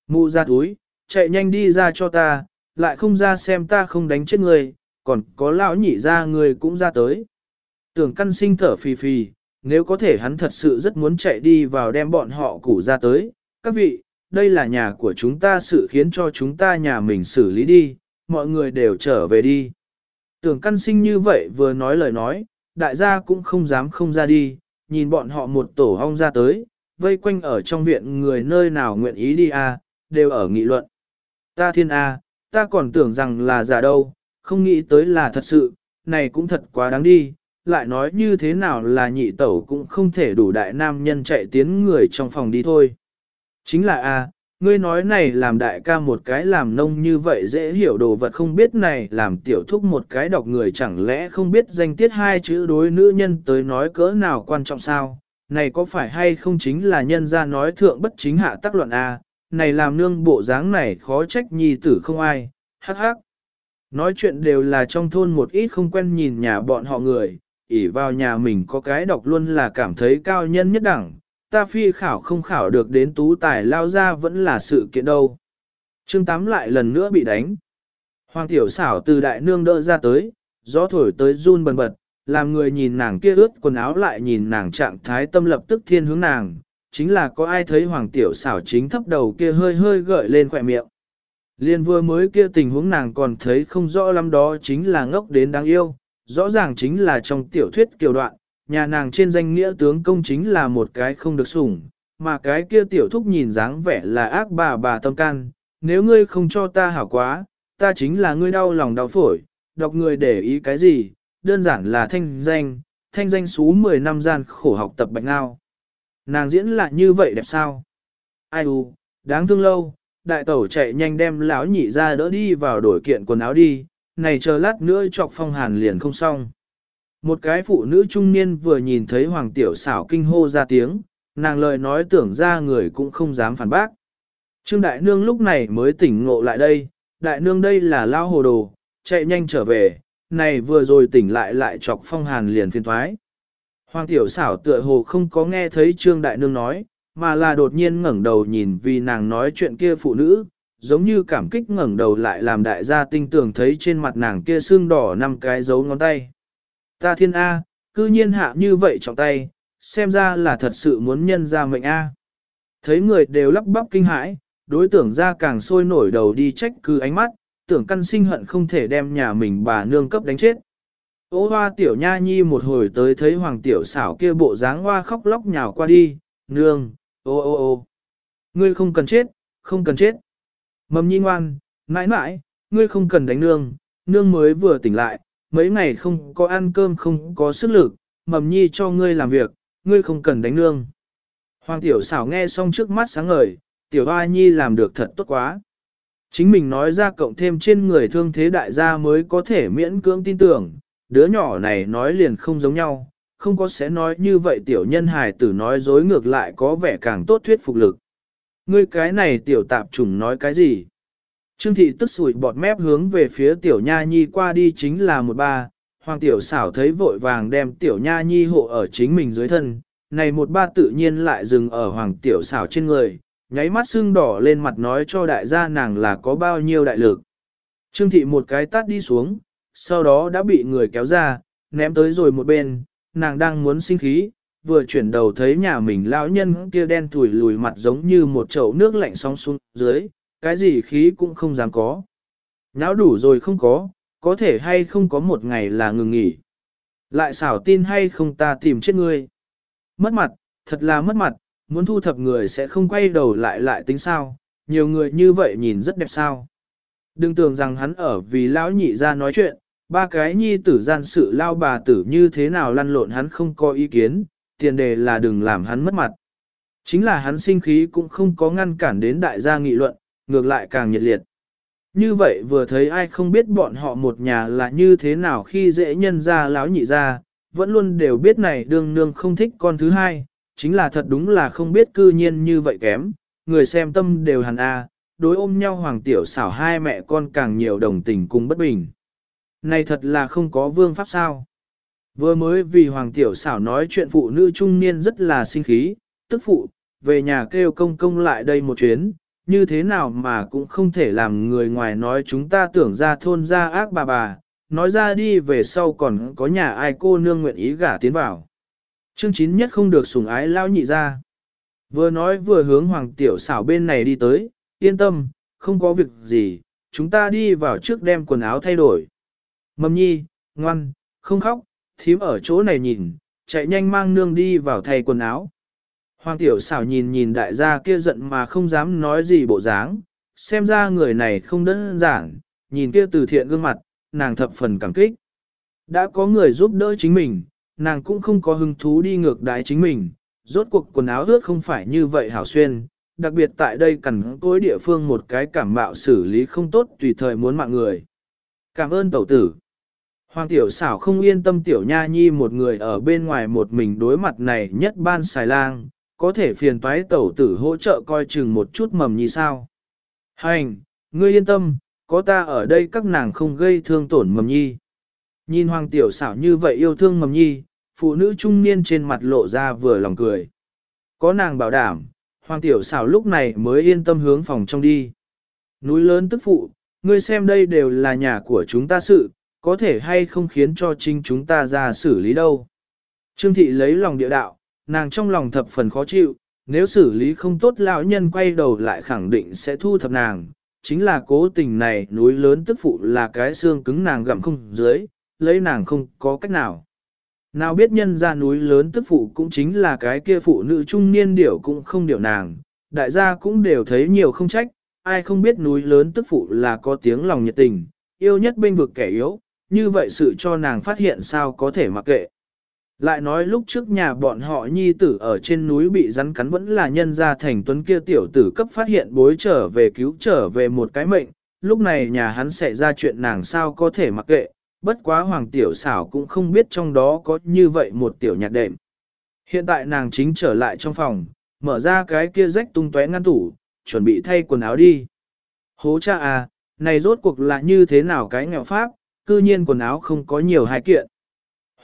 Speaker 1: Mụ ra túi, chạy nhanh đi ra cho ta, lại không ra xem ta không đánh chết người, còn có lão nhị ra người cũng ra tới. Tưởng căn sinh thở phì phì, nếu có thể hắn thật sự rất muốn chạy đi vào đem bọn họ củ ra tới. Các vị, đây là nhà của chúng ta sự khiến cho chúng ta nhà mình xử lý đi, mọi người đều trở về đi. Tưởng căn sinh như vậy vừa nói lời nói, đại gia cũng không dám không ra đi, nhìn bọn họ một tổ hong ra tới, vây quanh ở trong viện người nơi nào nguyện ý đi à, đều ở nghị luận. Ta thiên A, à, ta còn tưởng rằng là giả đâu, không nghĩ tới là thật sự, này cũng thật quá đáng đi, lại nói như thế nào là nhị tẩu cũng không thể đủ đại nam nhân chạy tiến người trong phòng đi thôi. Chính là A, à, ngươi nói này làm đại ca một cái làm nông như vậy dễ hiểu đồ vật không biết này làm tiểu thúc một cái đọc người chẳng lẽ không biết danh tiết hai chữ đối nữ nhân tới nói cỡ nào quan trọng sao, này có phải hay không chính là nhân ra nói thượng bất chính hạ tác luận A, này làm nương bộ dáng này khó trách nhi tử không ai, hắc hắc. Nói chuyện đều là trong thôn một ít không quen nhìn nhà bọn họ người, ỉ vào nhà mình có cái đọc luôn là cảm thấy cao nhân nhất đẳng, ta phi khảo không khảo được đến tú tài lao ra vẫn là sự kiện đâu. Trương Tám lại lần nữa bị đánh. Hoàng tiểu xảo từ đại nương đỡ ra tới, gió thổi tới run bần bật, làm người nhìn nàng kia ướt quần áo lại nhìn nàng trạng thái tâm lập tức thiên hướng nàng, chính là có ai thấy hoàng tiểu xảo chính thấp đầu kia hơi hơi gợi lên khỏe miệng. Liên vừa mới kia tình huống nàng còn thấy không rõ lắm đó chính là ngốc đến đáng yêu, rõ ràng chính là trong tiểu thuyết kiều đoạn, nhà nàng trên danh nghĩa tướng công chính là một cái không được sủng, mà cái kia tiểu thúc nhìn dáng vẻ là ác bà bà tâm can, nếu ngươi không cho ta hảo quá, ta chính là ngươi đau lòng đau phổi, đọc người để ý cái gì, đơn giản là thanh danh, thanh danh số 10 năm gian khổ học tập bạch ngao. Nàng diễn lại như vậy đẹp sao? Ai u, đáng thương lâu, đại tẩu chạy nhanh đem lão nhị ra đỡ đi vào đổi kiện quần áo đi, này chờ lát nữa chọc phong hàn liền không xong. Một cái phụ nữ trung niên vừa nhìn thấy hoàng tiểu xảo kinh hô ra tiếng, nàng lời nói tưởng ra người cũng không dám phản bác. Trương Đại Nương lúc này mới tỉnh ngộ lại đây, Đại Nương đây là lao hồ đồ, chạy nhanh trở về, này vừa rồi tỉnh lại lại chọc phong hàn liền phiên thoái. Hoàng tiểu xảo tựa hồ không có nghe thấy Trương Đại Nương nói, mà là đột nhiên ngẩng đầu nhìn vì nàng nói chuyện kia phụ nữ, giống như cảm kích ngẩng đầu lại làm đại gia tinh tưởng thấy trên mặt nàng kia xương đỏ năm cái dấu ngón tay. Ta thiên A, cư nhiên hạ như vậy trọng tay, xem ra là thật sự muốn nhân ra mệnh A. Thấy người đều lắp bắp kinh hãi, đối tưởng ra càng sôi nổi đầu đi trách cứ ánh mắt, tưởng căn sinh hận không thể đem nhà mình bà nương cấp đánh chết. Ô hoa tiểu nha nhi một hồi tới thấy hoàng tiểu xảo kia bộ dáng hoa khóc lóc nhào qua đi, nương, ô ô ô, ngươi không cần chết, không cần chết. Mầm nhi ngoan, mãi mãi, ngươi không cần đánh nương, nương mới vừa tỉnh lại, mấy ngày không có ăn cơm không có sức lực, mầm nhi cho ngươi làm việc, ngươi không cần đánh nương. Hoàng tiểu xảo nghe xong trước mắt sáng ngời, tiểu hoa nhi làm được thật tốt quá. Chính mình nói ra cộng thêm trên người thương thế đại gia mới có thể miễn cưỡng tin tưởng, đứa nhỏ này nói liền không giống nhau, không có sẽ nói như vậy tiểu nhân hài tử nói dối ngược lại có vẻ càng tốt thuyết phục lực. Ngươi cái này tiểu tạp chủng nói cái gì? Trương thị tức sủi bọt mép hướng về phía tiểu nha nhi qua đi chính là một ba, hoàng tiểu xảo thấy vội vàng đem tiểu nha nhi hộ ở chính mình dưới thân, này một ba tự nhiên lại dừng ở hoàng tiểu xảo trên người, nháy mắt sưng đỏ lên mặt nói cho đại gia nàng là có bao nhiêu đại lực. Trương thị một cái tát đi xuống, sau đó đã bị người kéo ra, ném tới rồi một bên, nàng đang muốn sinh khí, vừa chuyển đầu thấy nhà mình lão nhân kia đen thủi lùi mặt giống như một chậu nước lạnh sóng xuống dưới, cái gì khí cũng không dám có. Nháo đủ rồi không có, có thể hay không có một ngày là ngừng nghỉ. Lại xảo tin hay không ta tìm chết ngươi. Mất mặt, thật là mất mặt, muốn thu thập người sẽ không quay đầu lại lại tính sao, nhiều người như vậy nhìn rất đẹp sao. Đừng tưởng rằng hắn ở vì lão nhị ra nói chuyện, ba cái nhi tử gian sự lao bà tử như thế nào lăn lộn hắn không có ý kiến, tiền đề là đừng làm hắn mất mặt. Chính là hắn sinh khí cũng không có ngăn cản đến đại gia nghị luận, ngược lại càng nhiệt liệt. Như vậy vừa thấy ai không biết bọn họ một nhà là như thế nào khi dễ nhân ra láo nhị ra, vẫn luôn đều biết này đương nương không thích con thứ hai, chính là thật đúng là không biết cư nhiên như vậy kém, người xem tâm đều hẳn a, đối ôm nhau hoàng tiểu xảo hai mẹ con càng nhiều đồng tình cùng bất bình. Này thật là không có vương pháp sao. Vừa mới vì hoàng tiểu xảo nói chuyện phụ nữ trung niên rất là sinh khí, tức phụ, về nhà kêu công công lại đây một chuyến, như thế nào mà cũng không thể làm người ngoài nói chúng ta tưởng ra thôn ra ác bà bà, nói ra đi về sau còn có nhà ai cô nương nguyện ý gả tiến vào. Chương chín nhất không được sủng ái lao nhị ra. Vừa nói vừa hướng hoàng tiểu xảo bên này đi tới, yên tâm, không có việc gì, chúng ta đi vào trước đem quần áo thay đổi. Mầm nhi, ngoan, không khóc, thím ở chỗ này nhìn, chạy nhanh mang nương đi vào thay quần áo. Hoàng tiểu xảo nhìn nhìn đại gia kia giận mà không dám nói gì bộ dáng, xem ra người này không đơn giản, nhìn kia từ thiện gương mặt, nàng thập phần cảm kích. Đã có người giúp đỡ chính mình, nàng cũng không có hứng thú đi ngược đái chính mình, rốt cuộc quần áo ướt không phải như vậy hảo xuyên, đặc biệt tại đây cần tối địa phương một cái cảm mạo xử lý không tốt tùy thời muốn mạng người. Cảm ơn tẩu tử. Hoàng tiểu xảo không yên tâm tiểu nha nhi một người ở bên ngoài một mình đối mặt này nhất ban xài lang, có thể phiền toái tẩu tử hỗ trợ coi chừng một chút mầm nhi sao. Hành, ngươi yên tâm, có ta ở đây các nàng không gây thương tổn mầm nhi. Nhìn hoàng tiểu xảo như vậy yêu thương mầm nhi, phụ nữ trung niên trên mặt lộ ra vừa lòng cười. Có nàng bảo đảm, hoàng tiểu xảo lúc này mới yên tâm hướng phòng trong đi. Núi lớn tức phụ, ngươi xem đây đều là nhà của chúng ta sự, có thể hay không khiến cho chính chúng ta ra xử lý đâu. Trương thị lấy lòng địa đạo, nàng trong lòng thập phần khó chịu, nếu xử lý không tốt lão nhân quay đầu lại khẳng định sẽ thu thập nàng, chính là cố tình này núi lớn tức phụ là cái xương cứng nàng gặm không dưới, lấy nàng không có cách nào. Nào biết nhân ra núi lớn tức phụ cũng chính là cái kia phụ nữ trung niên điểu cũng không điểu nàng, đại gia cũng đều thấy nhiều không trách, ai không biết núi lớn tức phụ là có tiếng lòng nhiệt tình, yêu nhất bên vực kẻ yếu, như vậy sự cho nàng phát hiện sao có thể mặc kệ. Lại nói lúc trước nhà bọn họ nhi tử ở trên núi bị rắn cắn vẫn là nhân gia thành tuấn kia tiểu tử cấp phát hiện bối trở về cứu trở về một cái mệnh, lúc này nhà hắn sẽ ra chuyện nàng sao có thể mặc kệ, bất quá hoàng tiểu xảo cũng không biết trong đó có như vậy một tiểu nhạc đệm. Hiện tại nàng chính trở lại trong phòng, mở ra cái kia rách tung tóe ngăn tủ, chuẩn bị thay quần áo đi. Hố cha à, này rốt cuộc là như thế nào cái nghèo pháp, cư nhiên quần áo không có nhiều hai kiện.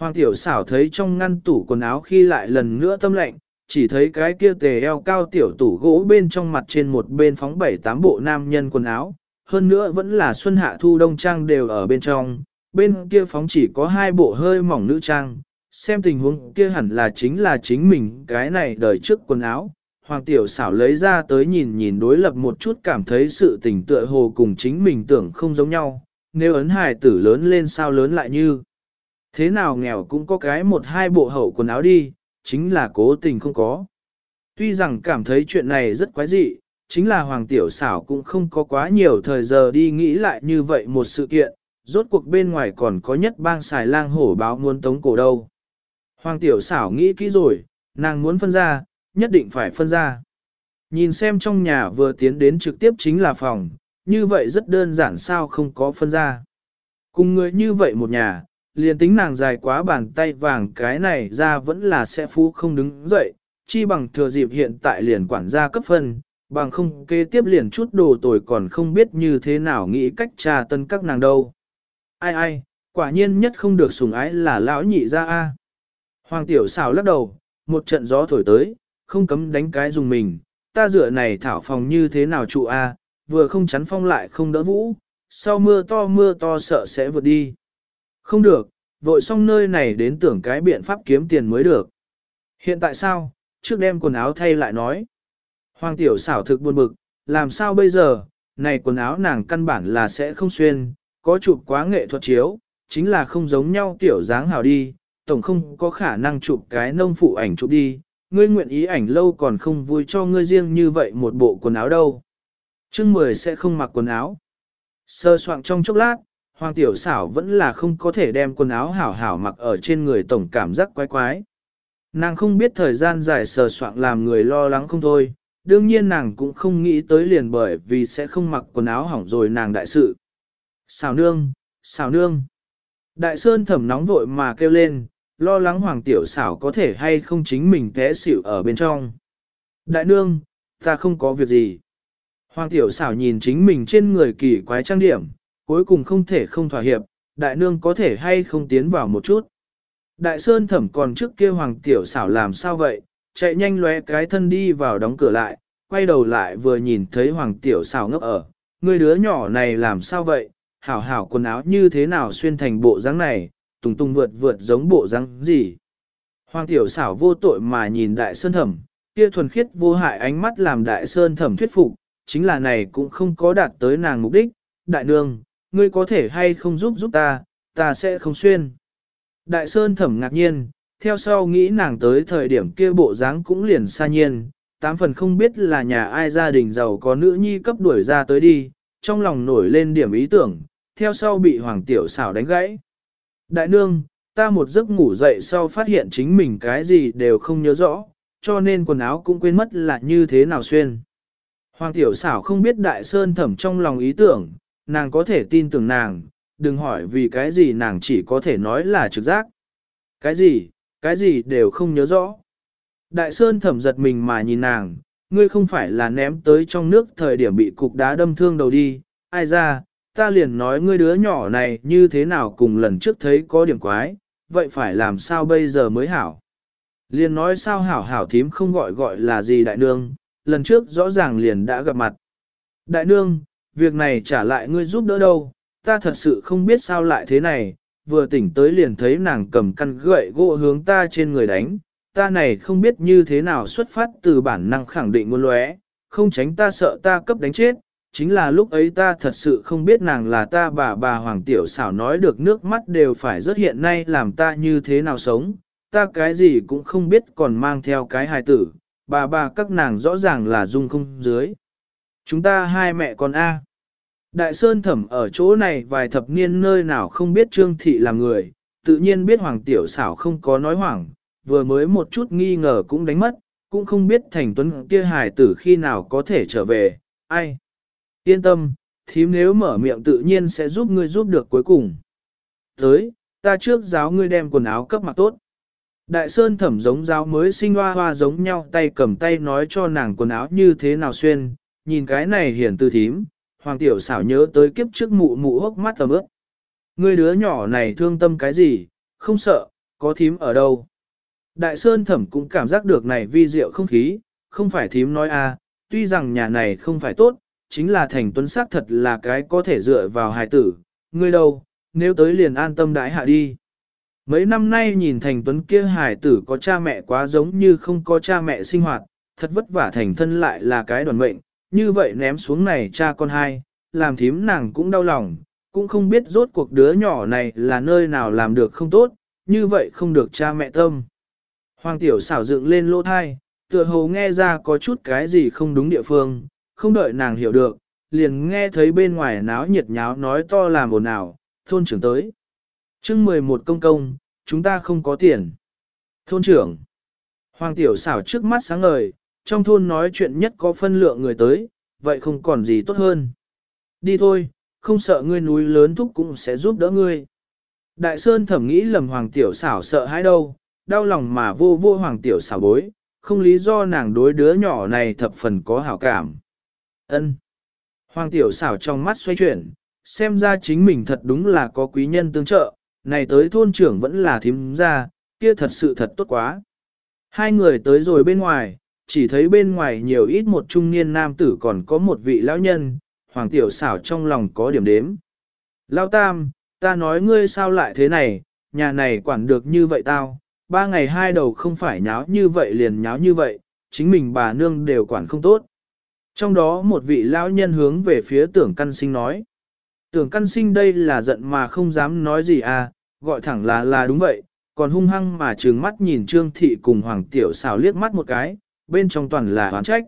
Speaker 1: Hoàng tiểu xảo thấy trong ngăn tủ quần áo khi lại lần nữa tâm lệnh, chỉ thấy cái kia tề eo cao tiểu tủ gỗ bên trong mặt trên một bên phóng bảy tám bộ nam nhân quần áo, hơn nữa vẫn là xuân hạ thu đông trang đều ở bên trong, bên kia phóng chỉ có hai bộ hơi mỏng nữ trang, xem tình huống kia hẳn là chính là chính mình cái này đời trước quần áo. Hoàng tiểu xảo lấy ra tới nhìn nhìn đối lập một chút cảm thấy sự tình tựa hồ cùng chính mình tưởng không giống nhau, nếu ấn hài tử lớn lên sao lớn lại như. Thế nào nghèo cũng có cái một hai bộ hậu quần áo đi, chính là cố tình không có. Tuy rằng cảm thấy chuyện này rất quái dị, chính là Hoàng Tiểu xảo cũng không có quá nhiều thời giờ đi nghĩ lại như vậy một sự kiện, rốt cuộc bên ngoài còn có nhất bang xài lang hổ báo muốn tống cổ đâu. Hoàng Tiểu xảo nghĩ kỹ rồi, nàng muốn phân ra, nhất định phải phân ra. Nhìn xem trong nhà vừa tiến đến trực tiếp chính là phòng, như vậy rất đơn giản sao không có phân ra. Cùng người như vậy một nhà, liền tính nàng dài quá bàn tay vàng cái này ra vẫn là sẽ phú không đứng dậy, chi bằng thừa dịp hiện tại liền quản gia cấp phân, bằng không kế tiếp liền chút đồ tồi còn không biết như thế nào nghĩ cách trà tân các nàng đâu. Ai ai, quả nhiên nhất không được sủng ái là lão nhị ra a. Hoàng tiểu xào lắc đầu, một trận gió thổi tới, không cấm đánh cái dùng mình, ta dựa này thảo phòng như thế nào trụ a, vừa không chắn phong lại không đỡ vũ, sau mưa to mưa to sợ sẽ vượt đi. Không được, vội xong nơi này đến tưởng cái biện pháp kiếm tiền mới được. Hiện tại sao, trước đem quần áo thay lại nói. Hoàng tiểu xảo thực buồn bực, làm sao bây giờ, này quần áo nàng căn bản là sẽ không xuyên, có chụp quá nghệ thuật chiếu, chính là không giống nhau tiểu dáng hào đi, tổng không có khả năng chụp cái nông phụ ảnh chụp đi, ngươi nguyện ý ảnh lâu còn không vui cho ngươi riêng như vậy một bộ quần áo đâu. Chương 10 sẽ không mặc quần áo. Sơ soạn trong chốc lát, Hoàng tiểu xảo vẫn là không có thể đem quần áo hảo hảo mặc ở trên người tổng cảm giác quái quái. Nàng không biết thời gian dài sờ soạn làm người lo lắng không thôi, đương nhiên nàng cũng không nghĩ tới liền bởi vì sẽ không mặc quần áo hỏng rồi nàng đại sự. Xảo nương, xảo nương. Đại sơn thẩm nóng vội mà kêu lên, lo lắng hoàng tiểu xảo có thể hay không chính mình té xỉu ở bên trong. Đại nương, ta không có việc gì. Hoàng tiểu xảo nhìn chính mình trên người kỳ quái trang điểm, cuối cùng không thể không thỏa hiệp, đại nương có thể hay không tiến vào một chút. Đại sơn thẩm còn trước kia hoàng tiểu xảo làm sao vậy, chạy nhanh lóe cái thân đi vào đóng cửa lại, quay đầu lại vừa nhìn thấy hoàng tiểu xảo ngấp ở, người đứa nhỏ này làm sao vậy, hảo hảo quần áo như thế nào xuyên thành bộ dáng này, tùng tùng vượt vượt giống bộ dáng gì. Hoàng tiểu xảo vô tội mà nhìn đại sơn thẩm, kia thuần khiết vô hại ánh mắt làm đại sơn thẩm thuyết phục, chính là này cũng không có đạt tới nàng mục đích, đại nương, ngươi có thể hay không giúp giúp ta, ta sẽ không xuyên. Đại sơn thẩm ngạc nhiên, theo sau nghĩ nàng tới thời điểm kia bộ dáng cũng liền xa nhiên, tám phần không biết là nhà ai gia đình giàu có nữ nhi cấp đuổi ra tới đi, trong lòng nổi lên điểm ý tưởng, theo sau bị hoàng tiểu xảo đánh gãy. Đại nương, ta một giấc ngủ dậy sau phát hiện chính mình cái gì đều không nhớ rõ, cho nên quần áo cũng quên mất là như thế nào xuyên. Hoàng tiểu xảo không biết đại sơn thẩm trong lòng ý tưởng, nàng có thể tin tưởng nàng, đừng hỏi vì cái gì nàng chỉ có thể nói là trực giác. Cái gì, cái gì đều không nhớ rõ. Đại Sơn thẩm giật mình mà nhìn nàng, ngươi không phải là ném tới trong nước thời điểm bị cục đá đâm thương đầu đi, ai ra, ta liền nói ngươi đứa nhỏ này như thế nào cùng lần trước thấy có điểm quái, vậy phải làm sao bây giờ mới hảo. Liền nói sao hảo hảo thím không gọi gọi là gì đại nương, lần trước rõ ràng liền đã gặp mặt. Đại nương, việc này trả lại ngươi giúp đỡ đâu, ta thật sự không biết sao lại thế này, vừa tỉnh tới liền thấy nàng cầm căn gậy gỗ hướng ta trên người đánh, ta này không biết như thế nào xuất phát từ bản năng khẳng định muốn lóe, không tránh ta sợ ta cấp đánh chết, chính là lúc ấy ta thật sự không biết nàng là ta bà bà Hoàng Tiểu xảo nói được nước mắt đều phải rất hiện nay làm ta như thế nào sống, ta cái gì cũng không biết còn mang theo cái hài tử, bà bà các nàng rõ ràng là dung không dưới. Chúng ta hai mẹ con A. Đại Sơn Thẩm ở chỗ này vài thập niên nơi nào không biết Trương Thị là người, tự nhiên biết Hoàng Tiểu xảo không có nói hoảng, vừa mới một chút nghi ngờ cũng đánh mất, cũng không biết Thành Tuấn kia hài tử khi nào có thể trở về, ai. Yên tâm, thím nếu mở miệng tự nhiên sẽ giúp ngươi giúp được cuối cùng. Tới, ta trước giáo ngươi đem quần áo cấp mặc tốt. Đại Sơn Thẩm giống giáo mới sinh hoa hoa giống nhau tay cầm tay nói cho nàng quần áo như thế nào xuyên, nhìn cái này hiển từ thím hoàng tiểu xảo nhớ tới kiếp trước mụ mụ hốc mắt tầm ướp. Người đứa nhỏ này thương tâm cái gì, không sợ, có thím ở đâu. Đại Sơn Thẩm cũng cảm giác được này vi diệu không khí, không phải thím nói a, tuy rằng nhà này không phải tốt, chính là thành tuấn sắc thật là cái có thể dựa vào hài tử, ngươi đâu, nếu tới liền an tâm đãi hạ đi. Mấy năm nay nhìn thành tuấn kia hài tử có cha mẹ quá giống như không có cha mẹ sinh hoạt, thật vất vả thành thân lại là cái đoàn mệnh, như vậy ném xuống này cha con hai, làm thím nàng cũng đau lòng, cũng không biết rốt cuộc đứa nhỏ này là nơi nào làm được không tốt, như vậy không được cha mẹ tâm. Hoàng tiểu xảo dựng lên lỗ thai, tựa hồ nghe ra có chút cái gì không đúng địa phương, không đợi nàng hiểu được, liền nghe thấy bên ngoài náo nhiệt nháo nói to làm ồn ào, thôn trưởng tới. chương 11 công công, chúng ta không có tiền. Thôn trưởng. Hoàng tiểu xảo trước mắt sáng ngời, trong thôn nói chuyện nhất có phân lượng người tới, vậy không còn gì tốt hơn. Đi thôi, không sợ ngươi núi lớn thúc cũng sẽ giúp đỡ ngươi. Đại Sơn thẩm nghĩ lầm Hoàng Tiểu xảo sợ hãi đâu, đau lòng mà vô vô Hoàng Tiểu xảo bối, không lý do nàng đối đứa nhỏ này thập phần có hảo cảm. Ân. Hoàng tiểu xảo trong mắt xoay chuyển, xem ra chính mình thật đúng là có quý nhân tương trợ, này tới thôn trưởng vẫn là thím ra, kia thật sự thật tốt quá. Hai người tới rồi bên ngoài, chỉ thấy bên ngoài nhiều ít một trung niên nam tử còn có một vị lão nhân, hoàng tiểu xảo trong lòng có điểm đếm. Lão tam, ta nói ngươi sao lại thế này, nhà này quản được như vậy tao, ba ngày hai đầu không phải nháo như vậy liền nháo như vậy, chính mình bà nương đều quản không tốt. Trong đó một vị lão nhân hướng về phía tưởng căn sinh nói. Tưởng căn sinh đây là giận mà không dám nói gì à, gọi thẳng là là đúng vậy, còn hung hăng mà trừng mắt nhìn Trương Thị cùng Hoàng Tiểu xảo liếc mắt một cái, bên trong toàn là oán trách.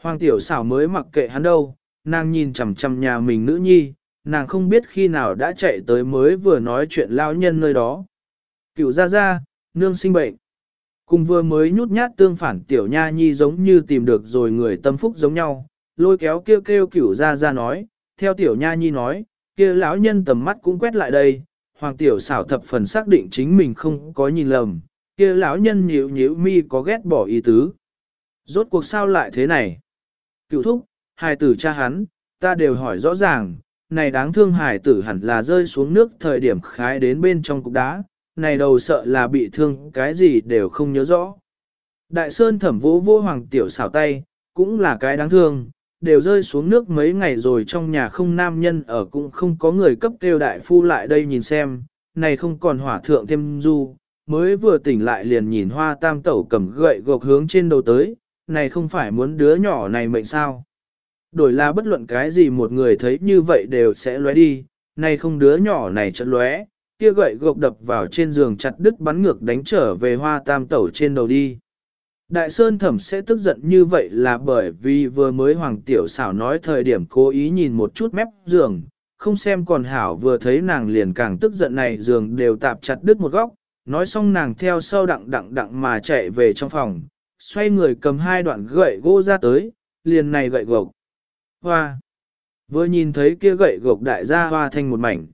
Speaker 1: Hoàng Tiểu xảo mới mặc kệ hắn đâu, nàng nhìn chằm chằm nhà mình nữ nhi, nàng không biết khi nào đã chạy tới mới vừa nói chuyện lao nhân nơi đó. Cựu ra ra, nương sinh bệnh. Cùng vừa mới nhút nhát tương phản tiểu nha nhi giống như tìm được rồi người tâm phúc giống nhau, lôi kéo kêu kêu cửu ra ra nói, theo tiểu nha nhi nói, kia lão nhân tầm mắt cũng quét lại đây, hoàng tiểu xảo thập phần xác định chính mình không có nhìn lầm, kia lão nhân nhíu nhíu mi có ghét bỏ ý tứ. Rốt cuộc sao lại thế này? Cựu thúc, hài tử cha hắn, ta đều hỏi rõ ràng, này đáng thương hài tử hẳn là rơi xuống nước thời điểm khái đến bên trong cục đá, này đầu sợ là bị thương cái gì đều không nhớ rõ. Đại Sơn thẩm vỗ vô hoàng tiểu xảo tay, cũng là cái đáng thương, đều rơi xuống nước mấy ngày rồi trong nhà không nam nhân ở cũng không có người cấp kêu đại phu lại đây nhìn xem, này không còn hỏa thượng thêm du, mới vừa tỉnh lại liền nhìn hoa tam tẩu cầm gậy gộc hướng trên đầu tới, này không phải muốn đứa nhỏ này mệnh sao. Đổi là bất luận cái gì một người thấy như vậy đều sẽ lóe đi, này không đứa nhỏ này chợt lóe, kia gậy gộc đập vào trên giường chặt đứt bắn ngược đánh trở về hoa tam tẩu trên đầu đi. Đại Sơn Thẩm sẽ tức giận như vậy là bởi vì vừa mới Hoàng Tiểu xảo nói thời điểm cố ý nhìn một chút mép giường, không xem còn hảo vừa thấy nàng liền càng tức giận này giường đều tạp chặt đứt một góc, nói xong nàng theo sau đặng đặng đặng mà chạy về trong phòng, xoay người cầm hai đoạn gậy gỗ ra tới, liền này gậy gộc. Hoa! Vừa nhìn thấy kia gậy gộc đại gia hoa thành một mảnh.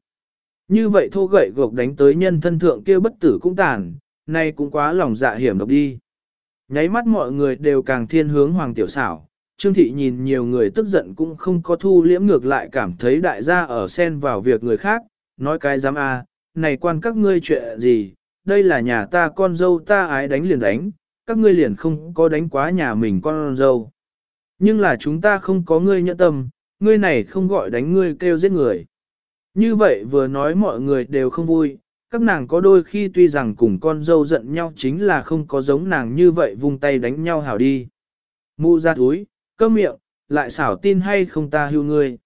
Speaker 1: Như vậy thô gậy gộc đánh tới nhân thân thượng kia bất tử cũng tàn, nay cũng quá lòng dạ hiểm độc đi. Nháy mắt mọi người đều càng thiên hướng hoàng tiểu xảo, Trương Thị nhìn nhiều người tức giận cũng không có thu liễm ngược lại cảm thấy đại gia ở xen vào việc người khác, nói cái dám a, à, này quan các ngươi chuyện gì, đây là nhà ta con dâu ta ái đánh liền đánh, các ngươi liền không có đánh quá nhà mình con dâu. Nhưng là chúng ta không có ngươi nhẫn tâm, ngươi này không gọi đánh ngươi kêu giết người. Như vậy vừa nói mọi người đều không vui, các nàng có đôi khi tuy rằng cùng con dâu giận nhau chính là không có giống nàng như vậy vung tay đánh nhau hảo đi. Mụ ra túi, cơm miệng, lại xảo tin hay không ta hưu ngươi.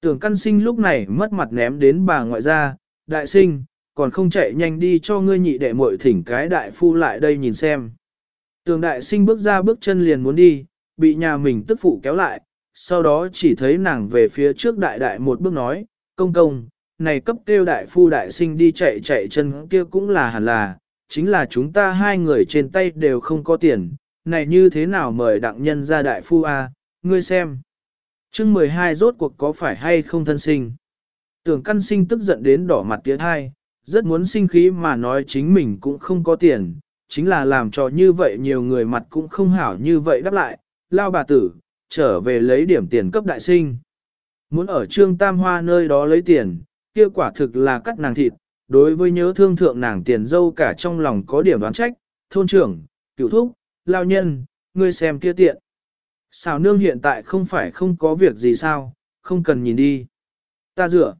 Speaker 1: Tưởng căn sinh lúc này mất mặt ném đến bà ngoại gia, đại sinh, còn không chạy nhanh đi cho ngươi nhị đệ muội thỉnh cái đại phu lại đây nhìn xem. Tường đại sinh bước ra bước chân liền muốn đi, bị nhà mình tức phụ kéo lại, sau đó chỉ thấy nàng về phía trước đại đại một bước nói, công công, này cấp kêu đại phu đại sinh đi chạy chạy chân kia cũng là hẳn là, chính là chúng ta hai người trên tay đều không có tiền, này như thế nào mời đặng nhân ra đại phu a ngươi xem. chương 12 rốt cuộc có phải hay không thân sinh. Tưởng căn sinh tức giận đến đỏ mặt tiếng hai, rất muốn sinh khí mà nói chính mình cũng không có tiền, chính là làm cho như vậy nhiều người mặt cũng không hảo như vậy đáp lại, lao bà tử, trở về lấy điểm tiền cấp đại sinh. Muốn ở trương tam hoa nơi đó lấy tiền, kia quả thực là cắt nàng thịt, đối với nhớ thương thượng nàng tiền dâu cả trong lòng có điểm đoán trách, thôn trưởng, cựu thúc, lao nhân, ngươi xem kia tiện. Xào nương hiện tại không phải không có việc gì sao, không cần nhìn đi. Ta dựa.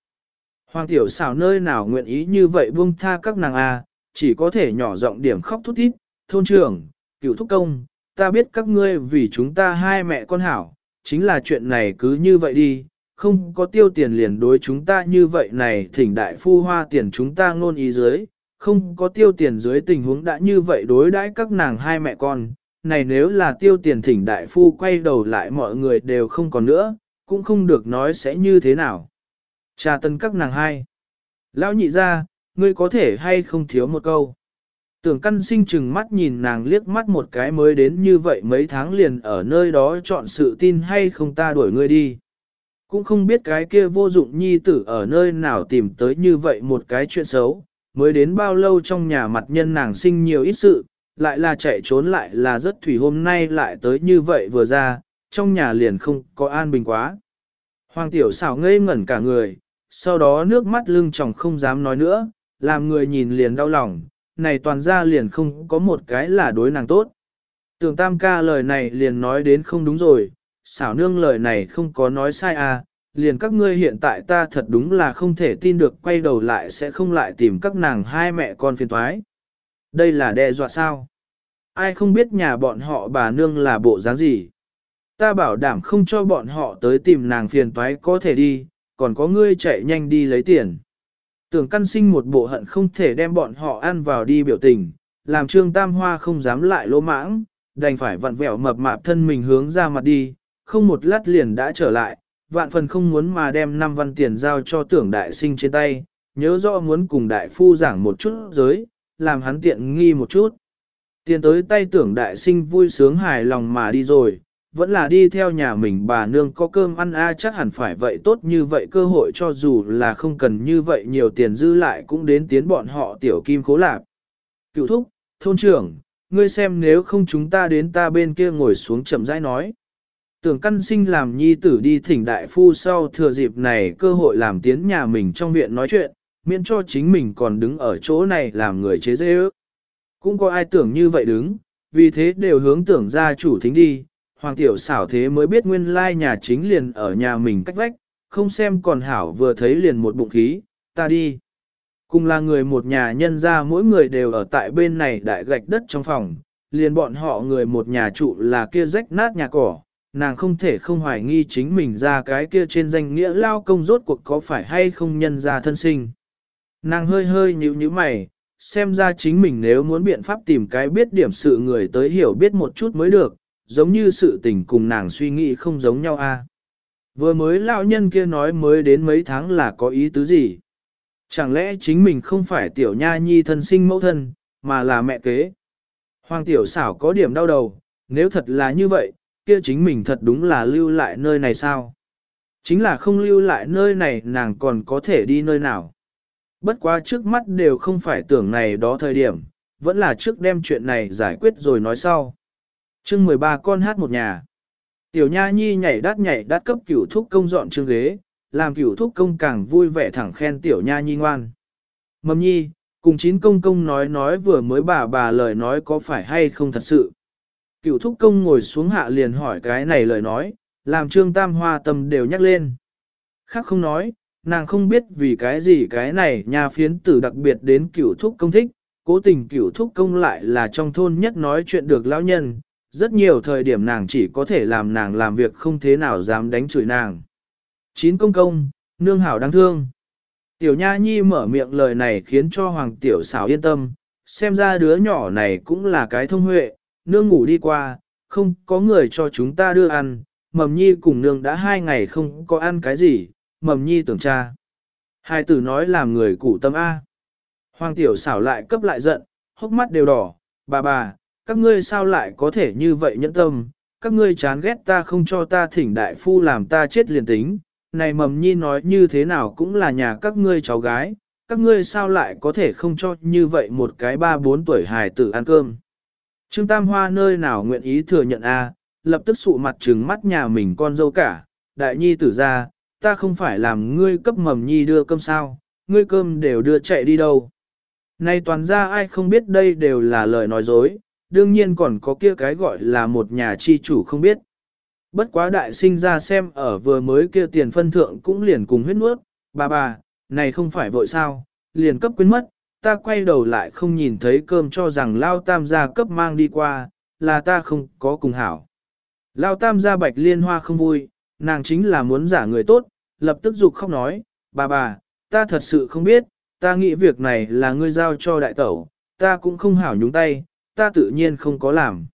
Speaker 1: Hoàng tiểu xào nơi nào nguyện ý như vậy buông tha các nàng à chỉ có thể nhỏ giọng điểm khóc thút thít, thôn trưởng, cựu thúc công, ta biết các ngươi vì chúng ta hai mẹ con hảo, chính là chuyện này cứ như vậy đi, không có tiêu tiền liền đối chúng ta như vậy này thỉnh đại phu hoa tiền chúng ta ngôn ý dưới, không có tiêu tiền dưới tình huống đã như vậy đối đãi các nàng hai mẹ con, này nếu là tiêu tiền thỉnh đại phu quay đầu lại mọi người đều không còn nữa, cũng không được nói sẽ như thế nào. Cha tân các nàng hai. Lão nhị ra, ngươi có thể hay không thiếu một câu. Tưởng căn sinh chừng mắt nhìn nàng liếc mắt một cái mới đến như vậy mấy tháng liền ở nơi đó chọn sự tin hay không ta đuổi ngươi đi. Cũng không biết cái kia vô dụng nhi tử ở nơi nào tìm tới như vậy một cái chuyện xấu, mới đến bao lâu trong nhà mặt nhân nàng sinh nhiều ít sự, lại là chạy trốn lại là rất thủy hôm nay lại tới như vậy vừa ra, trong nhà liền không có an bình quá. Hoàng tiểu xảo ngây ngẩn cả người, sau đó nước mắt lưng tròng không dám nói nữa, làm người nhìn liền đau lòng, này toàn ra liền không có một cái là đối nàng tốt. Tưởng tam ca lời này liền nói đến không đúng rồi, xảo nương lời này không có nói sai à, liền các ngươi hiện tại ta thật đúng là không thể tin được quay đầu lại sẽ không lại tìm các nàng hai mẹ con phiền thoái. Đây là đe dọa sao? Ai không biết nhà bọn họ bà nương là bộ dáng gì? Ta bảo đảm không cho bọn họ tới tìm nàng phiền toái có thể đi, còn có ngươi chạy nhanh đi lấy tiền. Tưởng căn sinh một bộ hận không thể đem bọn họ ăn vào đi biểu tình, làm trương tam hoa không dám lại lỗ mãng, đành phải vặn vẹo mập mạp thân mình hướng ra mặt đi, không một lát liền đã trở lại, vạn phần không muốn mà đem năm văn tiền giao cho tưởng đại sinh trên tay, nhớ rõ muốn cùng đại phu giảng một chút giới, làm hắn tiện nghi một chút. Tiền tới tay tưởng đại sinh vui sướng hài lòng mà đi rồi, vẫn là đi theo nhà mình bà nương có cơm ăn a chắc hẳn phải vậy tốt như vậy cơ hội cho dù là không cần như vậy nhiều tiền dư lại cũng đến tiến bọn họ tiểu kim khố lạc. Cựu thúc, thôn trưởng, ngươi xem nếu không chúng ta đến ta bên kia ngồi xuống chậm rãi nói. Tưởng căn sinh làm nhi tử đi thỉnh đại phu sau thừa dịp này cơ hội làm tiến nhà mình trong viện nói chuyện, miễn cho chính mình còn đứng ở chỗ này làm người chế dễ ước. Cũng có ai tưởng như vậy đứng, vì thế đều hướng tưởng ra chủ thính đi, hoàng tiểu xảo thế mới biết nguyên lai nhà chính liền ở nhà mình cách vách, không xem còn hảo vừa thấy liền một bụng khí, ta đi. Cùng là người một nhà nhân ra mỗi người đều ở tại bên này đại gạch đất trong phòng, liền bọn họ người một nhà trụ là kia rách nát nhà cỏ, nàng không thể không hoài nghi chính mình ra cái kia trên danh nghĩa lao công rốt cuộc có phải hay không nhân ra thân sinh. Nàng hơi hơi nhíu nhíu mày, xem ra chính mình nếu muốn biện pháp tìm cái biết điểm sự người tới hiểu biết một chút mới được, giống như sự tình cùng nàng suy nghĩ không giống nhau a. Vừa mới lão nhân kia nói mới đến mấy tháng là có ý tứ gì? Chẳng lẽ chính mình không phải tiểu nha nhi thân sinh mẫu thân, mà là mẹ kế? Hoàng tiểu xảo có điểm đau đầu, nếu thật là như vậy, kia chính mình thật đúng là lưu lại nơi này sao? Chính là không lưu lại nơi này nàng còn có thể đi nơi nào? Bất quá trước mắt đều không phải tưởng này đó thời điểm, vẫn là trước đem chuyện này giải quyết rồi nói sau chương 13 con hát một nhà. Tiểu Nha Nhi nhảy đát nhảy đát cấp cửu thúc công dọn chương ghế, làm cửu thúc công càng vui vẻ thẳng khen Tiểu Nha Nhi ngoan. Mầm Nhi, cùng chín công công nói nói vừa mới bà bà lời nói có phải hay không thật sự. Cửu thúc công ngồi xuống hạ liền hỏi cái này lời nói, làm trương tam hoa tâm đều nhắc lên. Khác không nói, nàng không biết vì cái gì cái này nhà phiến tử đặc biệt đến cửu thúc công thích, cố tình cửu thúc công lại là trong thôn nhất nói chuyện được lão nhân, rất nhiều thời điểm nàng chỉ có thể làm nàng làm việc không thế nào dám đánh chửi nàng. Chín công công, nương hảo đáng thương. Tiểu Nha Nhi mở miệng lời này khiến cho Hoàng Tiểu xảo yên tâm, xem ra đứa nhỏ này cũng là cái thông huệ, nương ngủ đi qua, không có người cho chúng ta đưa ăn, mầm nhi cùng nương đã hai ngày không có ăn cái gì, mầm nhi tưởng cha. Hai tử nói làm người cụ tâm A. Hoàng tiểu xảo lại cấp lại giận, hốc mắt đều đỏ, bà bà, các ngươi sao lại có thể như vậy nhẫn tâm, các ngươi chán ghét ta không cho ta thỉnh đại phu làm ta chết liền tính, này mầm nhi nói như thế nào cũng là nhà các ngươi cháu gái, các ngươi sao lại có thể không cho như vậy một cái ba bốn tuổi hài tử ăn cơm. Trương Tam Hoa nơi nào nguyện ý thừa nhận a, lập tức sụ mặt trừng mắt nhà mình con dâu cả, đại nhi tử ra, ta không phải làm ngươi cấp mầm nhi đưa cơm sao, ngươi cơm đều đưa chạy đi đâu. Này toàn ra ai không biết đây đều là lời nói dối, đương nhiên còn có kia cái gọi là một nhà chi chủ không biết. Bất quá đại sinh ra xem ở vừa mới kia tiền phân thượng cũng liền cùng huyết nuốt, bà bà, này không phải vội sao, liền cấp quên mất, ta quay đầu lại không nhìn thấy cơm cho rằng Lao Tam gia cấp mang đi qua, là ta không có cùng hảo. Lao Tam gia bạch liên hoa không vui, nàng chính là muốn giả người tốt, lập tức dục khóc nói, bà bà, ta thật sự không biết, ta nghĩ việc này là ngươi giao cho đại tẩu, ta cũng không hảo nhúng tay, ta tự nhiên không có làm.